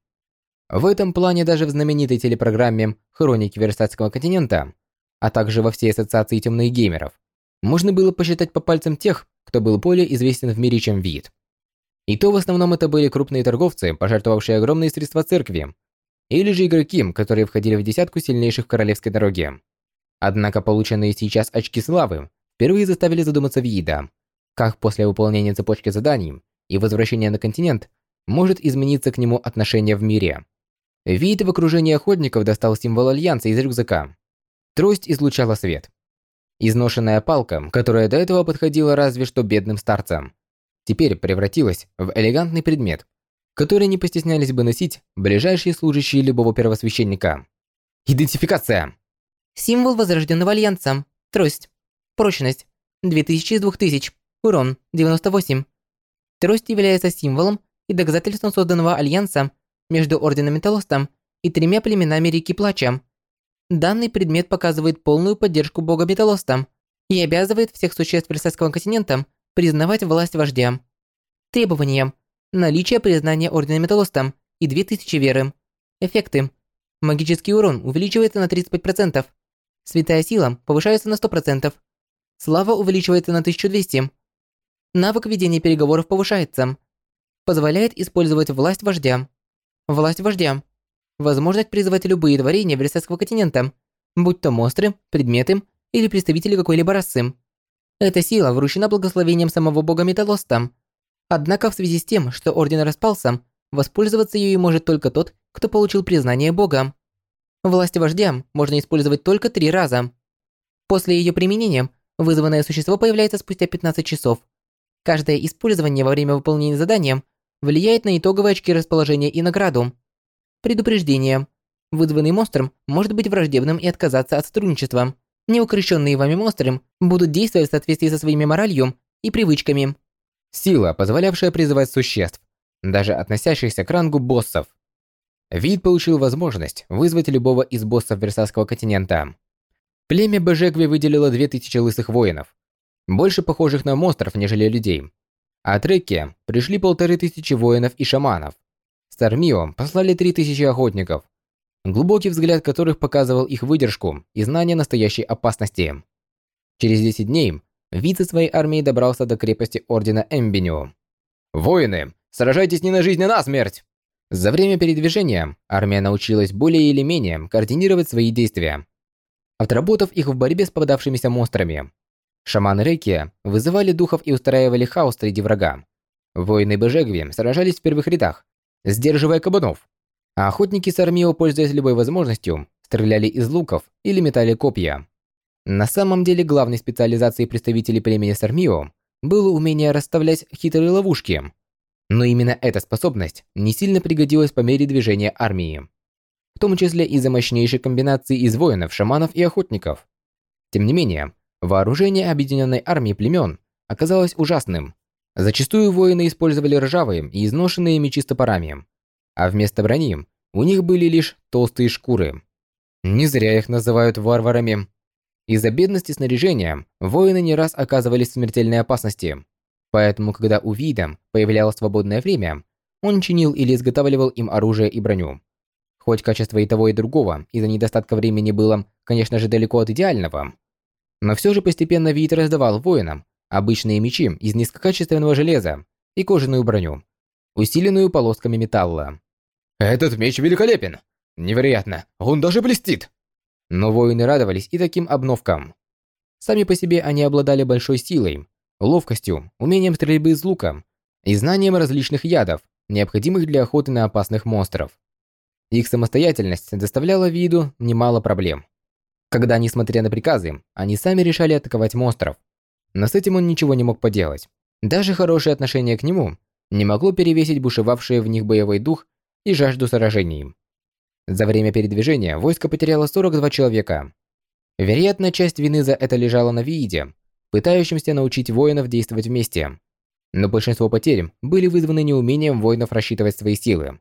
В этом плане даже в знаменитой телепрограмме «Хроники Версальского континента», а также во всей ассоциации темных геймеров, можно было посчитать по пальцам тех, кто был более известен в мире, чем вид. И то в основном это были крупные торговцы, пожертвовавшие огромные средства церкви, или же игроки, которые входили в десятку сильнейших в королевской дороге. Однако полученные сейчас очки славы впервые заставили задуматься Виида, как после выполнения цепочки заданий и возвращения на континент может измениться к нему отношение в мире. Вид в окружении охотников достал символ Альянса из рюкзака. Трость излучала свет. Изношенная палка, которая до этого подходила разве что бедным старцам, теперь превратилась в элегантный предмет, который не постеснялись бы носить ближайшие служащие любого первосвященника. Идентификация. Символ Возрожденного Альянса. Трость. Прочность. 2000 из 2000. Урон. 98. Трость является символом и доказательством созданного Альянса между Орденом Металлоста и тремя племенами реки Плача. Данный предмет показывает полную поддержку бога Металлоста и обязывает всех существ Версальского континента признавать власть вождя. Требования. Наличие признания Ордена Металлоста и 2000 веры. Эффекты. Магический урон увеличивается на 35%. Святая сила повышается на 100%. Слава увеличивается на 1200. Навык ведения переговоров повышается. Позволяет использовать власть вождя. Власть вождя. Возможность призывать любые творения Версальского континента, будь то монстры, предметы или представители какой-либо расы. Эта сила вручена благословением самого бога Металлоста. Однако в связи с тем, что Орден распался, воспользоваться ею может только тот, кто получил признание бога. Власть вождя можно использовать только три раза. После ее применения вызванное существо появляется спустя 15 часов. Каждое использование во время выполнения задания влияет на итоговые очки расположения и награду. Предупреждение. Вызванный монстром может быть враждебным и отказаться от сотрудничества. Неукрещенные вами монстры будут действовать в соответствии со своими моралью и привычками. Сила, позволявшая призывать существ, даже относящихся к рангу боссов. Вид получил возможность вызвать любого из боссов Версальского континента. Племя Бежекви выделило 2000 лысых воинов, больше похожих на монстров, нежели людей. А Трекке пришли полторы тысячи воинов и шаманов. С Армио послали 3000 охотников, глубокий взгляд которых показывал их выдержку и знание настоящей опасности. Через 10 дней Вид со своей армией добрался до крепости Ордена Эмбинио. «Воины, сражайтесь не на жизнь, а на смерть!» За время передвижения армия научилась более или менее координировать свои действия, отработав их в борьбе с попадавшимися монстрами. Шаманы Реки вызывали духов и устраивали хаос среди врага. Воины Бежегви сражались в первых рядах, сдерживая кабанов. А охотники с Армио, пользуясь любой возможностью, стреляли из луков или метали копья. На самом деле главной специализацией представителей племени Сармио было умение расставлять хитрые ловушки. Но именно эта способность не сильно пригодилась по мере движения армии. В том числе из-за мощнейшей комбинации из воинов, шаманов и охотников. Тем не менее, вооружение объединенной армии племен оказалось ужасным. Зачастую воины использовали ржавые и изношенные мечи с топорами, а вместо брони у них были лишь толстые шкуры. Не зря их называют варварами. Из-за бедности снаряжения воины не раз оказывались в смертельной опасности. Поэтому, когда у Вида появлялось свободное время, он чинил или изготавливал им оружие и броню. Хоть качество и того, и другого из-за недостатка времени было, конечно же, далеко от идеального, но все же постепенно Вид раздавал воинам обычные мечи из низкокачественного железа и кожаную броню, усиленную полосками металла. «Этот меч великолепен! Невероятно! Он даже блестит!» Но воины радовались и таким обновкам. Сами по себе они обладали большой силой, ловкостью, умением стрельбы из лука и знанием различных ядов, необходимых для охоты на опасных монстров. Их самостоятельность доставляла виду немало проблем. Когда, несмотря на приказы, они сами решали атаковать монстров, но с этим он ничего не мог поделать. Даже хорошее отношение к нему не могло перевесить бушевавшие в них боевой дух и жажду сражений. За время передвижения войско потеряло 42 человека. Вероятно, часть вины за это лежала на Вииде, пытающемся научить воинов действовать вместе. Но большинство потерь были вызваны неумением воинов рассчитывать свои силы.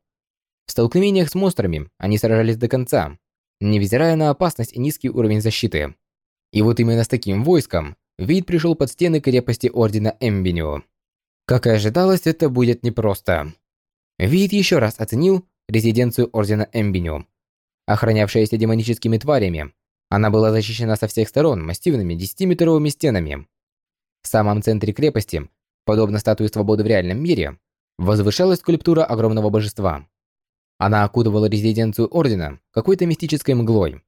В столкновениях с монстрами они сражались до конца, невзирая на опасность и низкий уровень защиты. И вот именно с таким войском Вид пришел под стены крепости Ордена Эмбинио. Как и ожидалось, это будет непросто. Вид еще раз оценил резиденцию Ордена Эмбиниум. Охранявшаяся демоническими тварями, она была защищена со всех сторон массивными десятиметровыми стенами. В самом центре крепости, подобно статуе свободы в реальном мире, возвышалась скульптура огромного божества. Она окутывала резиденцию Ордена какой-то мистической мглой.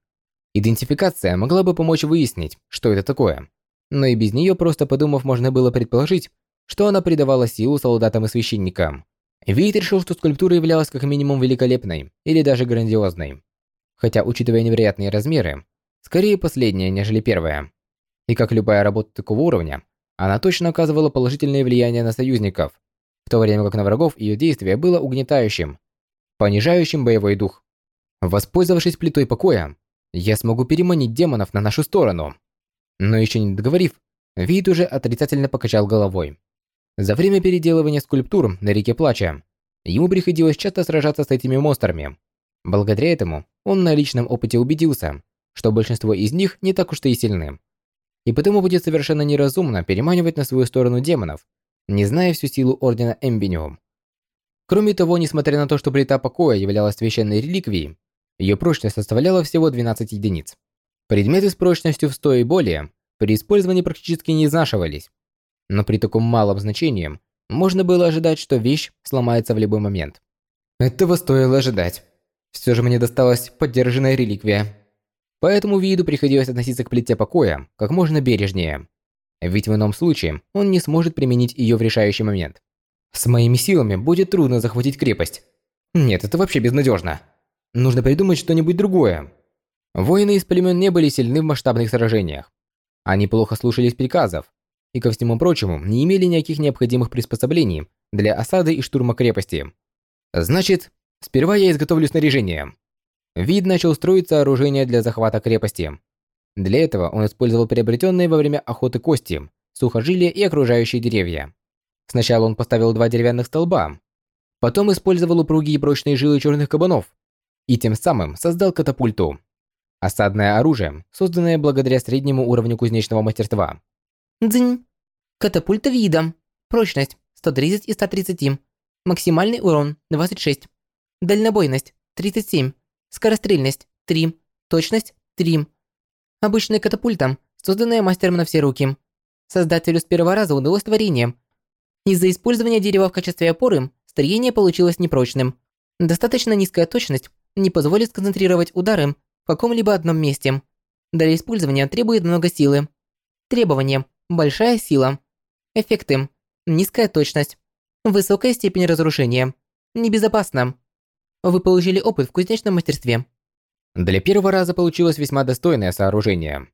Идентификация могла бы помочь выяснить, что это такое, но и без нее, просто подумав, можно было предположить, что она придавала силу солдатам и священникам. Вейт решил, что скульптура являлась как минимум великолепной или даже грандиозной. Хотя, учитывая невероятные размеры, скорее последняя, нежели первая. И как любая работа такого уровня, она точно оказывала положительное влияние на союзников, в то время как на врагов ее действие было угнетающим, понижающим боевой дух. Воспользовавшись плитой покоя, я смогу переманить демонов на нашу сторону. Но еще не договорив, Вид уже отрицательно покачал головой. За время переделывания скульптур на реке Плача, ему приходилось часто сражаться с этими монстрами. Благодаря этому он на личном опыте убедился, что большинство из них не так уж и сильны. И потому будет совершенно неразумно переманивать на свою сторону демонов, не зная всю силу Ордена Эмбиниум. Кроме того, несмотря на то, что плита покоя являлась священной реликвией, ее прочность составляла всего 12 единиц. Предметы с прочностью в 100 и более при использовании практически не изнашивались, но при таком малом значении можно было ожидать, что вещь сломается в любой момент. Этого стоило ожидать. Все же мне досталась поддержанная реликвия. Поэтому виду приходилось относиться к плите покоя как можно бережнее. Ведь в ином случае он не сможет применить ее в решающий момент. С моими силами будет трудно захватить крепость. Нет, это вообще безнадежно. Нужно придумать что-нибудь другое. Воины из племен не были сильны в масштабных сражениях. Они плохо слушались приказов, и, ко всему прочему, не имели никаких необходимых приспособлений для осады и штурма крепости. Значит, сперва я изготовлю снаряжение. Вид начал строить сооружение для захвата крепости. Для этого он использовал приобретенные во время охоты кости, сухожилия и окружающие деревья. Сначала он поставил два деревянных столба, потом использовал упругие прочные жилы черных кабанов и тем самым создал катапульту. Осадное оружие, созданное благодаря среднему уровню кузнечного мастерства. Дзынь. Катапульта вида. Прочность 130 из 130. Максимальный урон 26. Дальнобойность 37. Скорострельность 3. Точность 3. Обычная катапульта, созданная мастером на все руки. Создателю с первого раза удалось творение. Из-за использования дерева в качестве опоры, строение получилось непрочным. Достаточно низкая точность не позволит сконцентрировать удары в каком-либо одном месте. Для использования требует много силы. Требования Большая сила. Эффекты. Низкая точность. Высокая степень разрушения. Небезопасно. Вы получили опыт в кузнечном мастерстве. Для первого раза получилось весьма достойное сооружение.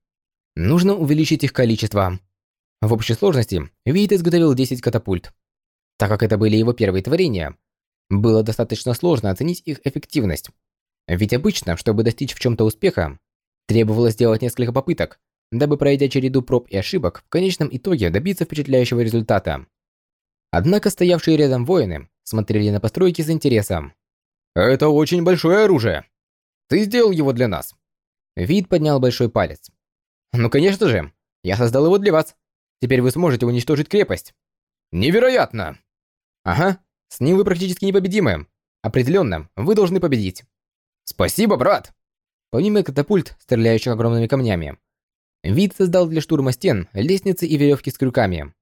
Нужно увеличить их количество. В общей сложности Вейт изготовил 10 катапульт. Так как это были его первые творения, было достаточно сложно оценить их эффективность. Ведь обычно, чтобы достичь в чем-то успеха, требовалось сделать несколько попыток, дабы, пройдя череду проб и ошибок, в конечном итоге добиться впечатляющего результата. Однако стоявшие рядом воины смотрели на постройки с интересом. «Это очень большое оружие. Ты сделал его для нас». Вид поднял большой палец. «Ну, конечно же. Я создал его для вас. Теперь вы сможете уничтожить крепость». «Невероятно!» «Ага. С ним вы практически непобедимы. Определенно, вы должны победить». «Спасибо, брат!» Помимо катапульт, стреляющих огромными камнями, Вид создал для штурма стен лестницы и веревки с крюками.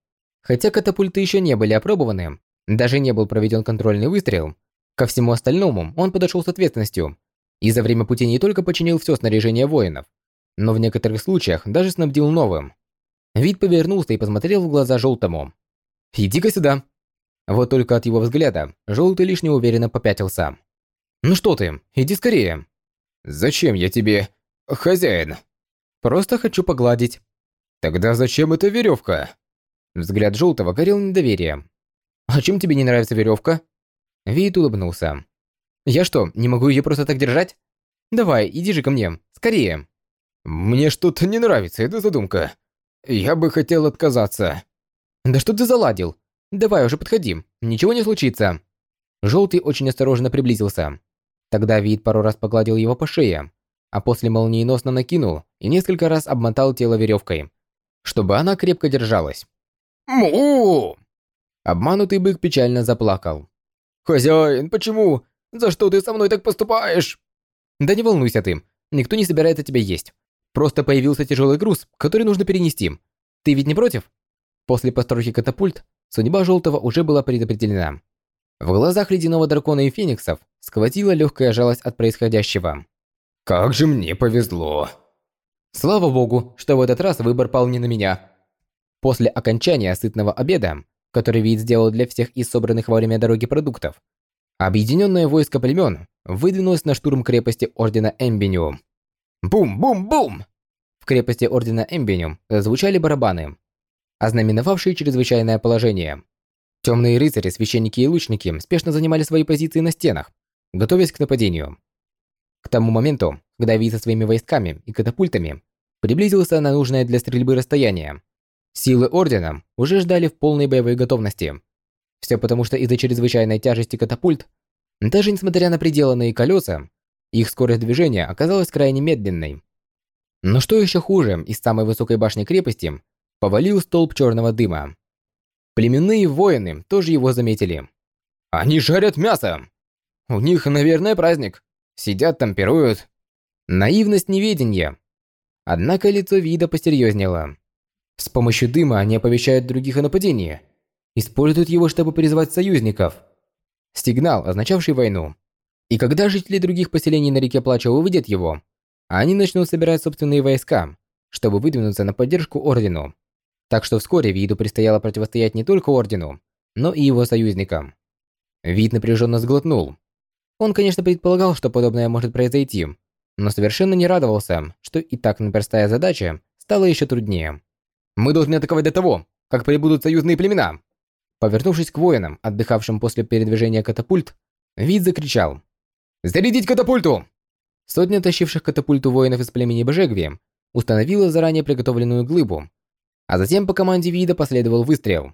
Хотя катапульты еще не были опробованы, даже не был проведен контрольный выстрел, ко всему остальному он подошел с ответственностью и за время пути не только починил все снаряжение воинов, но в некоторых случаях даже снабдил новым. Вид повернулся и посмотрел в глаза Желтому. «Иди-ка сюда!» Вот только от его взгляда Желтый лишь неуверенно попятился. «Ну что ты, иди скорее!» «Зачем я тебе, хозяин?» Просто хочу погладить. Тогда зачем эта веревка? Взгляд желтого горел недоверием. А чем тебе не нравится веревка? Вид улыбнулся. Я что, не могу ее просто так держать? Давай, иди же ко мне, скорее. Мне что-то не нравится эта задумка. Я бы хотел отказаться. Да что ты заладил? Давай уже подходи, ничего не случится. Желтый очень осторожно приблизился. Тогда вид пару раз погладил его по шее, а после молниеносно накинул и несколько раз обмотал тело веревкой, чтобы она крепко держалась. «Му!» Обманутый бык печально заплакал. «Хозяин, почему? За что ты со мной так поступаешь?» «Да не волнуйся ты, никто не собирается тебя есть. Просто появился тяжелый груз, который нужно перенести. Ты ведь не против?» После постройки катапульт судьба Желтого уже была предопределена. В глазах ледяного дракона и фениксов схватила легкая жалость от происходящего. «Как же мне повезло!» Слава богу, что в этот раз выбор пал не на меня. После окончания сытного обеда, который вид сделал для всех из собранных во время дороги продуктов, объединенное войско племен выдвинулось на штурм крепости Ордена Эмбиниум. Бум-бум-бум! В крепости Ордена Эмбиниум зазвучали барабаны, ознаменовавшие чрезвычайное положение. Темные рыцари, священники и лучники спешно занимали свои позиции на стенах, готовясь к нападению. К тому моменту, когда Ви со своими войсками и катапультами приблизился на нужное для стрельбы расстояние, силы Ордена уже ждали в полной боевой готовности. Все потому, что из-за чрезвычайной тяжести катапульт, даже несмотря на приделанные колеса, их скорость движения оказалась крайне медленной. Но что еще хуже, из самой высокой башни крепости повалил столб черного дыма. Племенные воины тоже его заметили. «Они жарят мясо! У них, наверное, праздник. Сидят там, пируют». Наивность неведения. Однако лицо вида посерьезнело. С помощью дыма они оповещают других о нападении. Используют его, чтобы призвать союзников. Сигнал, означавший войну. И когда жители других поселений на реке Плача увидят его, они начнут собирать собственные войска, чтобы выдвинуться на поддержку Ордену. Так что вскоре Виду предстояло противостоять не только Ордену, но и его союзникам. Вид напряженно сглотнул. Он, конечно, предполагал, что подобное может произойти, но совершенно не радовался, что и так непростая задача стала еще труднее. «Мы должны атаковать до того, как прибудут союзные племена!» Повернувшись к воинам, отдыхавшим после передвижения катапульт, Вид закричал. «Зарядить катапульту!» Сотня тащивших катапульту воинов из племени Бежегви установила заранее приготовленную глыбу, а затем по команде вида последовал выстрел.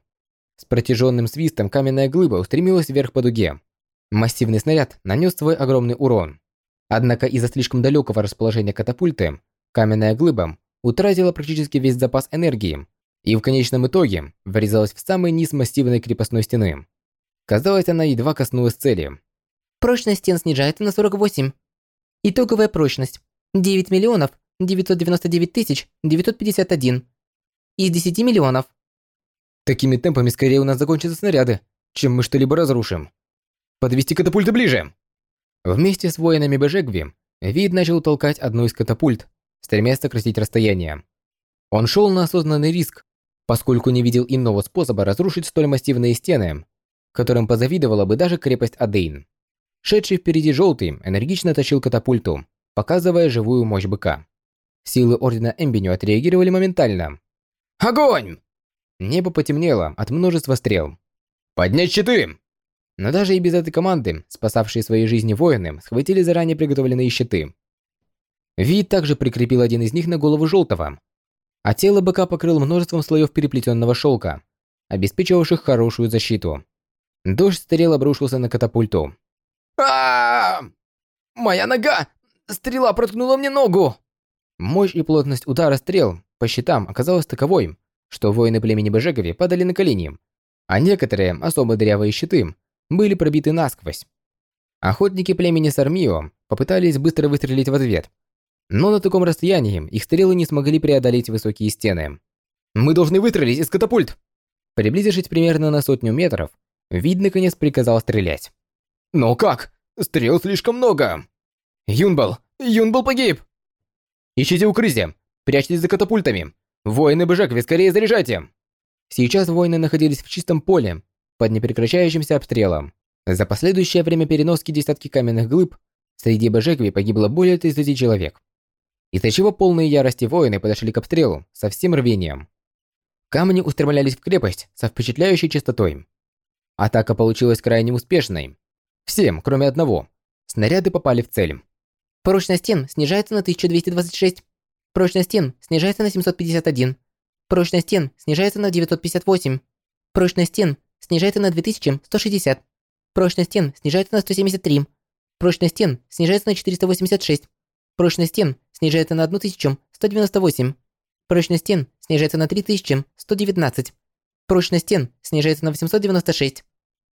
С протяженным свистом каменная глыба устремилась вверх по дуге. Массивный снаряд нанес свой огромный урон. Однако из-за слишком далекого расположения катапульты, каменная глыба утратила практически весь запас энергии и в конечном итоге врезалась в самый низ массивной крепостной стены. Казалось, она едва коснулась цели. Прочность стен снижается на 48. Итоговая прочность 9 миллионов 999 тысяч 951 из 10 миллионов. Такими темпами скорее у нас закончатся снаряды, чем мы что-либо разрушим. Подвести катапульты ближе. Вместе с воинами Бежегви Вид начал толкать одну из катапульт, стремясь сократить расстояние. Он шел на осознанный риск, поскольку не видел иного способа разрушить столь массивные стены, которым позавидовала бы даже крепость Адейн. Шедший впереди желтый энергично тащил катапульту, показывая живую мощь быка. Силы Ордена Эмбиню отреагировали моментально, Огонь! Небо потемнело от множества стрел. Поднять щиты! Но даже и без этой команды, спасавшие свои жизни воины, схватили заранее приготовленные щиты. Вид также прикрепил один из них на голову желтого, а тело быка покрыл множеством слоев переплетенного шелка, обеспечивавших хорошую защиту. Дождь стрел обрушился на катапульту. а Моя нога! Стрела проткнула мне ногу! Мощь и плотность удара стрел по щитам оказалась таковой, что воины племени Бежегови падали на колени, а некоторые, особо дырявые щиты, были пробиты насквозь. Охотники племени Сармио попытались быстро выстрелить в ответ, но на таком расстоянии их стрелы не смогли преодолеть высокие стены. «Мы должны выстрелить из катапульт!» Приблизившись примерно на сотню метров, Вид наконец приказал стрелять. «Но как? Стрел слишком много!» «Юнбал! Юнбал погиб!» «Ищите укрытие! Прячьтесь за катапультами! Воины Бежекви, скорее заряжайте!» Сейчас воины находились в чистом поле, под непрекращающимся обстрелом. За последующее время переноски десятки каменных глыб среди Бежекви погибло более 30 человек. Из-за чего полные ярости воины подошли к обстрелу со всем рвением. Камни устремлялись в крепость со впечатляющей частотой. Атака получилась крайне успешной. Всем, кроме одного. Снаряды попали в цель. Прочность стен снижается на 1226. Прочность стен снижается на 751. Прочность стен снижается на 958. Прочность стен снижается на 2160. Прочность стен снижается на 173. Прочность стен снижается на 486. Прочность стен снижается на 1198. Прочность стен снижается на 3119. Прочность стен снижается на 896.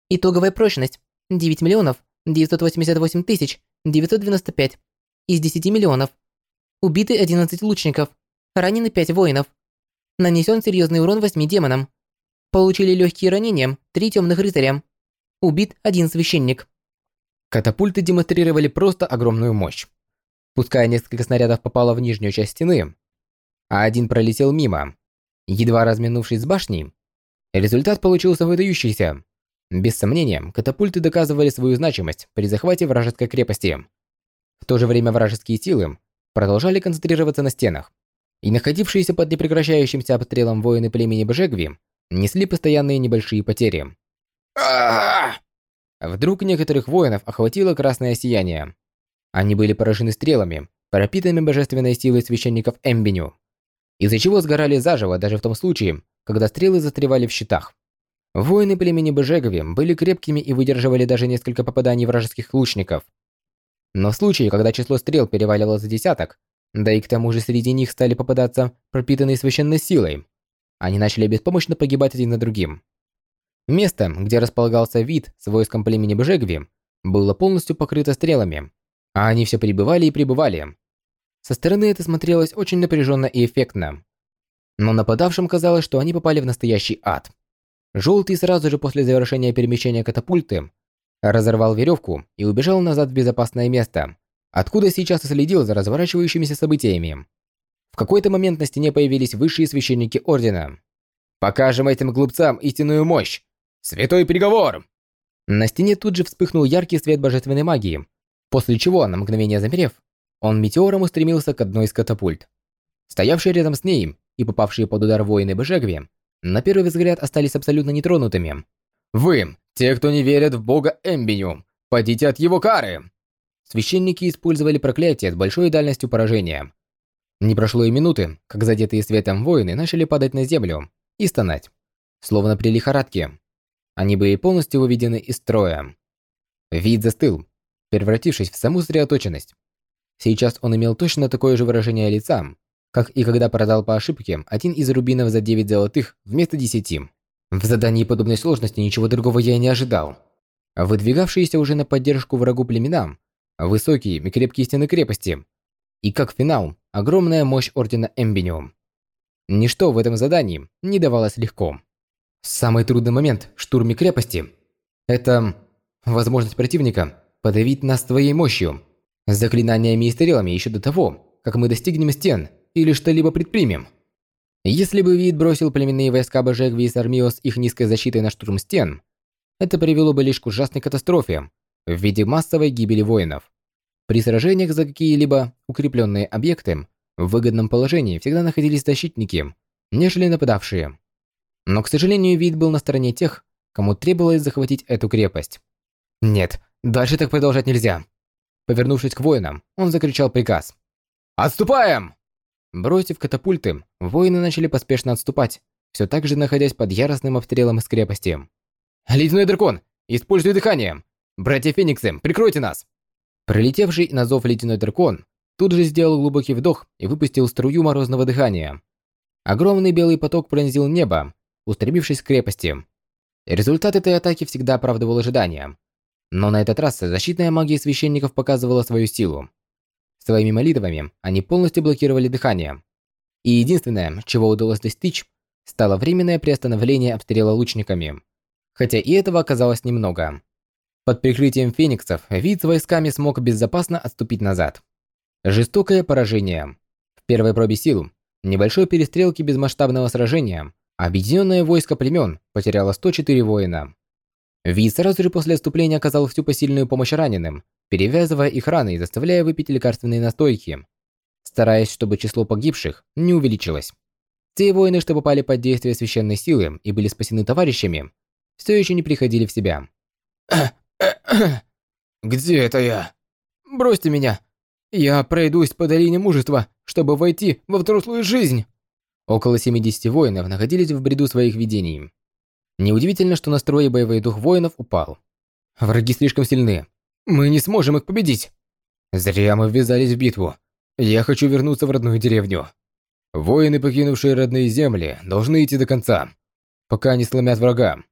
Итоговая прочность 9 миллионов 988 тысяч 995 из 10 миллионов. Убиты 11 лучников. Ранены 5 воинов. Нанесен серьезный урон 8 демонам. Получили легкие ранения 3 темных рыцаря. Убит один священник. Катапульты демонстрировали просто огромную мощь. Пускай несколько снарядов попало в нижнюю часть стены, а один пролетел мимо, едва разминувшись с башней, результат получился выдающийся. Без сомнения, катапульты доказывали свою значимость при захвате вражеской крепости. В то же время вражеские силы продолжали концентрироваться на стенах, и находившиеся под непрекращающимся обстрелом воины племени Бжегви несли постоянные небольшие потери. Вдруг некоторых воинов охватило красное сияние. Они были поражены стрелами, пропитанными божественной силой священников Эмбеню, из-за чего сгорали заживо даже в том случае, когда стрелы застревали в щитах. Воины племени Бежегови были крепкими и выдерживали даже несколько попаданий вражеских лучников. Но в случае, когда число стрел переваливало за десяток, да и к тому же среди них стали попадаться пропитанные священной силой, они начали беспомощно погибать один на другим. Место, где располагался вид с войском племени Бежегви, было полностью покрыто стрелами, а они все прибывали и прибывали. Со стороны это смотрелось очень напряженно и эффектно. Но нападавшим казалось, что они попали в настоящий ад. Желтый сразу же после завершения перемещения катапульты разорвал веревку и убежал назад в безопасное место, откуда сейчас и следил за разворачивающимися событиями. В какой-то момент на стене появились высшие священники Ордена. «Покажем этим глупцам истинную мощь! Святой приговор!» На стене тут же вспыхнул яркий свет божественной магии, после чего, на мгновение замерев, он метеором устремился к одной из катапульт. Стоявшие рядом с ней и попавшие под удар воины Бежегви на первый взгляд остались абсолютно нетронутыми. «Вы, те, кто не верят в бога Эмбиню, падите от его кары!» Священники использовали проклятие с большой дальностью поражения. Не прошло и минуты, как задетые светом воины начали падать на землю и стонать, словно при лихорадке. Они были полностью выведены из строя. Вид застыл, превратившись в саму сосредоточенность. Сейчас он имел точно такое же выражение лица, как и когда продал по ошибке один из рубинов за 9 золотых вместо 10. В задании подобной сложности ничего другого я и не ожидал. Выдвигавшиеся уже на поддержку врагу племена, высокие и крепкие стены крепости, и как финал, огромная мощь Ордена Эмбиниум. Ничто в этом задании не давалось легко. Самый трудный момент в штурме крепости – это возможность противника подавить нас своей мощью, заклинаниями и стрелами еще до того, как мы достигнем стен – или что-либо предпримем. Если бы Вид бросил племенные войска Божегви и Сармио с их низкой защитой на штурм стен, это привело бы лишь к ужасной катастрофе в виде массовой гибели воинов. При сражениях за какие-либо укрепленные объекты в выгодном положении всегда находились защитники, нежели нападавшие. Но, к сожалению, Вид был на стороне тех, кому требовалось захватить эту крепость. «Нет, дальше так продолжать нельзя!» Повернувшись к воинам, он закричал приказ. «Отступаем!» Бросив катапульты, воины начали поспешно отступать, все так же находясь под яростным обстрелом из крепости. «Ледяной дракон! Используй дыхание! Братья Фениксы, прикройте нас!» Прилетевший на зов ледяной дракон тут же сделал глубокий вдох и выпустил струю морозного дыхания. Огромный белый поток пронзил небо, устремившись к крепости. Результат этой атаки всегда оправдывал ожидания. Но на этот раз защитная магия священников показывала свою силу. Своими молитвами они полностью блокировали дыхание. И единственное, чего удалось достичь, стало временное приостановление обстрела лучниками. Хотя и этого оказалось немного. Под прикрытием фениксов вид с войсками смог безопасно отступить назад. Жестокое поражение. В первой пробе сил, небольшой перестрелки без масштабного сражения, объединенное войско племен потеряло 104 воина. Вид сразу же после отступления оказал всю посильную помощь раненым, перевязывая их раны и заставляя выпить лекарственные настойки, стараясь, чтобы число погибших не увеличилось. Те воины, что попали под действие священной силы и были спасены товарищами, все еще не приходили в себя. «Где это я? Бросьте меня! Я пройдусь по долине мужества, чтобы войти во взрослую жизнь!» Около 70 воинов находились в бреду своих видений. Неудивительно, что настрой и боевой дух воинов упал. Враги слишком сильны. Мы не сможем их победить. Зря мы ввязались в битву. Я хочу вернуться в родную деревню. Воины, покинувшие родные земли, должны идти до конца, пока не сломят врага.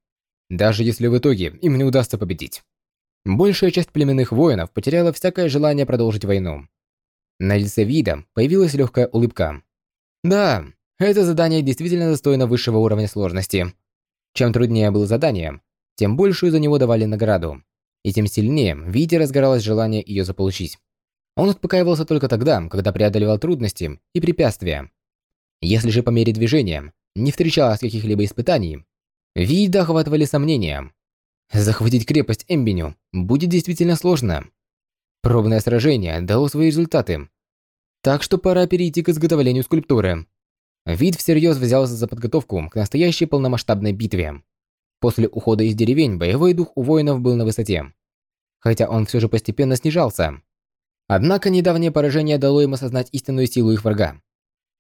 Даже если в итоге им не удастся победить. Большая часть племенных воинов потеряла всякое желание продолжить войну. На лице Вида появилась легкая улыбка. Да, это задание действительно достойно высшего уровня сложности. Чем труднее было задание, тем большую за него давали награду. И тем сильнее в Вите разгоралось желание ее заполучить. Он успокаивался только тогда, когда преодолевал трудности и препятствия. Если же по мере движения не встречалось каких-либо испытаний, Вида охватывали сомнения. Захватить крепость Эмбиню будет действительно сложно. Пробное сражение дало свои результаты. Так что пора перейти к изготовлению скульптуры. Вид всерьез взялся за подготовку к настоящей полномасштабной битве. После ухода из деревень боевой дух у воинов был на высоте. Хотя он все же постепенно снижался. Однако недавнее поражение дало им осознать истинную силу их врага.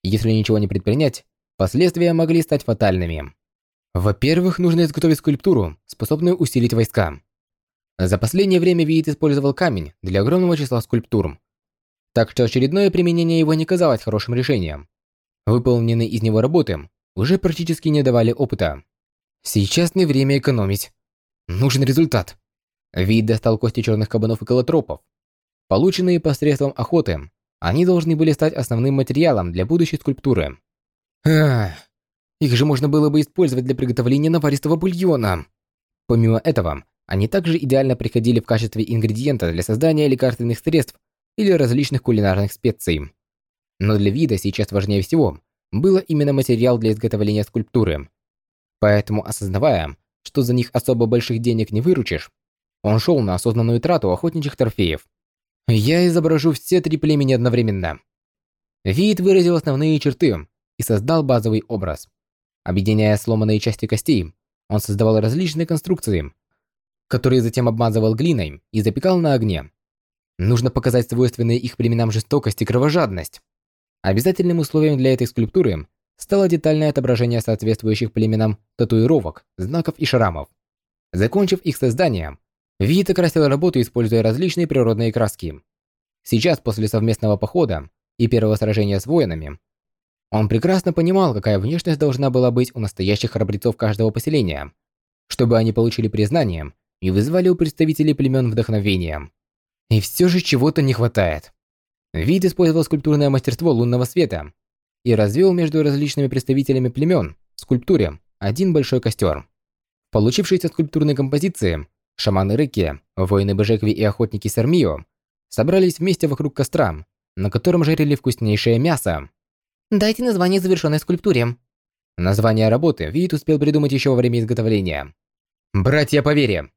Если ничего не предпринять, последствия могли стать фатальными. Во-первых, нужно изготовить скульптуру, способную усилить войска. За последнее время Виит использовал камень для огромного числа скульптур. Так что очередное применение его не казалось хорошим решением. Выполненные из него работы уже практически не давали опыта. Сейчас не время экономить. Нужен результат. Вид достал кости черных кабанов и колотропов. Полученные посредством охоты, они должны были стать основным материалом для будущей скульптуры. Ах, их же можно было бы использовать для приготовления наваристого бульона. Помимо этого, они также идеально приходили в качестве ингредиента для создания лекарственных средств или различных кулинарных специй. Но для вида сейчас важнее всего было именно материал для изготовления скульптуры. Поэтому, осознавая, что за них особо больших денег не выручишь, он шел на осознанную трату охотничьих трофеев. Я изображу все три племени одновременно. Вид выразил основные черты и создал базовый образ. Объединяя сломанные части костей, он создавал различные конструкции, которые затем обмазывал глиной и запекал на огне. Нужно показать свойственные их племенам жестокость и кровожадность. Обязательным условием для этой скульптуры стало детальное отображение соответствующих племенам татуировок, знаков и шрамов. Закончив их создание, Вит окрасил работу, используя различные природные краски. Сейчас, после совместного похода и первого сражения с воинами, он прекрасно понимал, какая внешность должна была быть у настоящих храбрецов каждого поселения, чтобы они получили признание и вызвали у представителей племен вдохновение. И все же чего-то не хватает. Вид использовал скульптурное мастерство лунного света и развел между различными представителями племен в скульптуре один большой костер. В получившейся скульптурной композиции шаманы Рыки, воины Бежекви и охотники Сармио собрались вместе вокруг костра, на котором жарили вкуснейшее мясо. Дайте название завершенной скульптуре. Название работы Вид успел придумать еще во время изготовления. «Братья по вере!»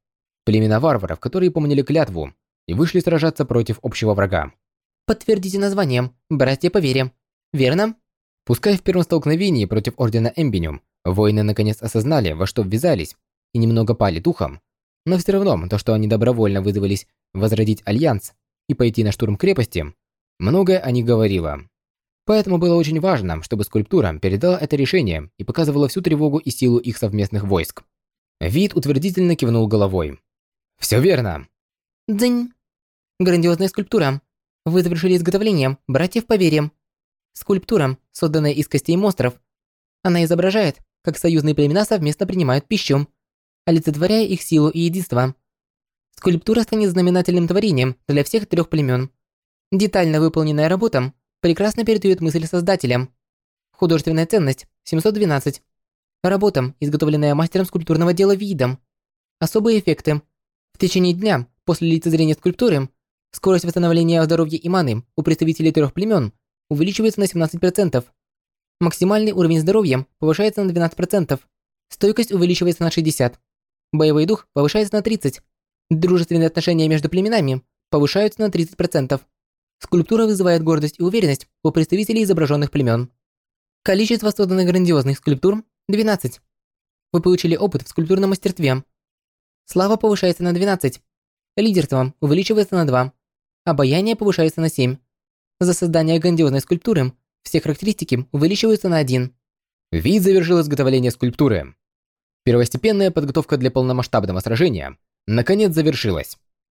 Племена варваров, которые помнили клятву и вышли сражаться против общего врага. Подтвердите название. Братья по вере. Верно? Пускай в первом столкновении против Ордена Эмбиниум воины наконец осознали, во что ввязались, и немного пали духом, но все равно то, что они добровольно вызвались возродить Альянс и пойти на штурм крепости, многое о них говорило. Поэтому было очень важно, чтобы скульптура передала это решение и показывала всю тревогу и силу их совместных войск. Вид утвердительно кивнул головой. «Все верно!» Дзынь. Грандиозная скульптура. Вы завершили изготовление братьев по вере. Скульптура, созданная из костей монстров. Она изображает, как союзные племена совместно принимают пищу, олицетворяя их силу и единство. Скульптура станет знаменательным творением для всех трех племен. Детально выполненная работа прекрасно передает мысль создателям. Художественная ценность 712. Работа, изготовленная мастером скульптурного дела видом. Особые эффекты. В течение дня после лицезрения скульптуры скорость восстановления здоровья и маны у представителей трех племен увеличивается на 17%. Максимальный уровень здоровья повышается на 12%. Стойкость увеличивается на 60%. Боевой дух повышается на 30%. Дружественные отношения между племенами повышаются на 30%. Скульптура вызывает гордость и уверенность у представителей изображенных племен. Количество созданных грандиозных скульптур – 12. Вы получили опыт в скульптурном мастерстве. Слава повышается на 12. Лидерство увеличивается на 2. Обаяние повышается на 7. За создание грандиозной скульптуры все характеристики увеличиваются на 1. Вид завершил изготовление скульптуры. Первостепенная подготовка для полномасштабного сражения наконец завершилась.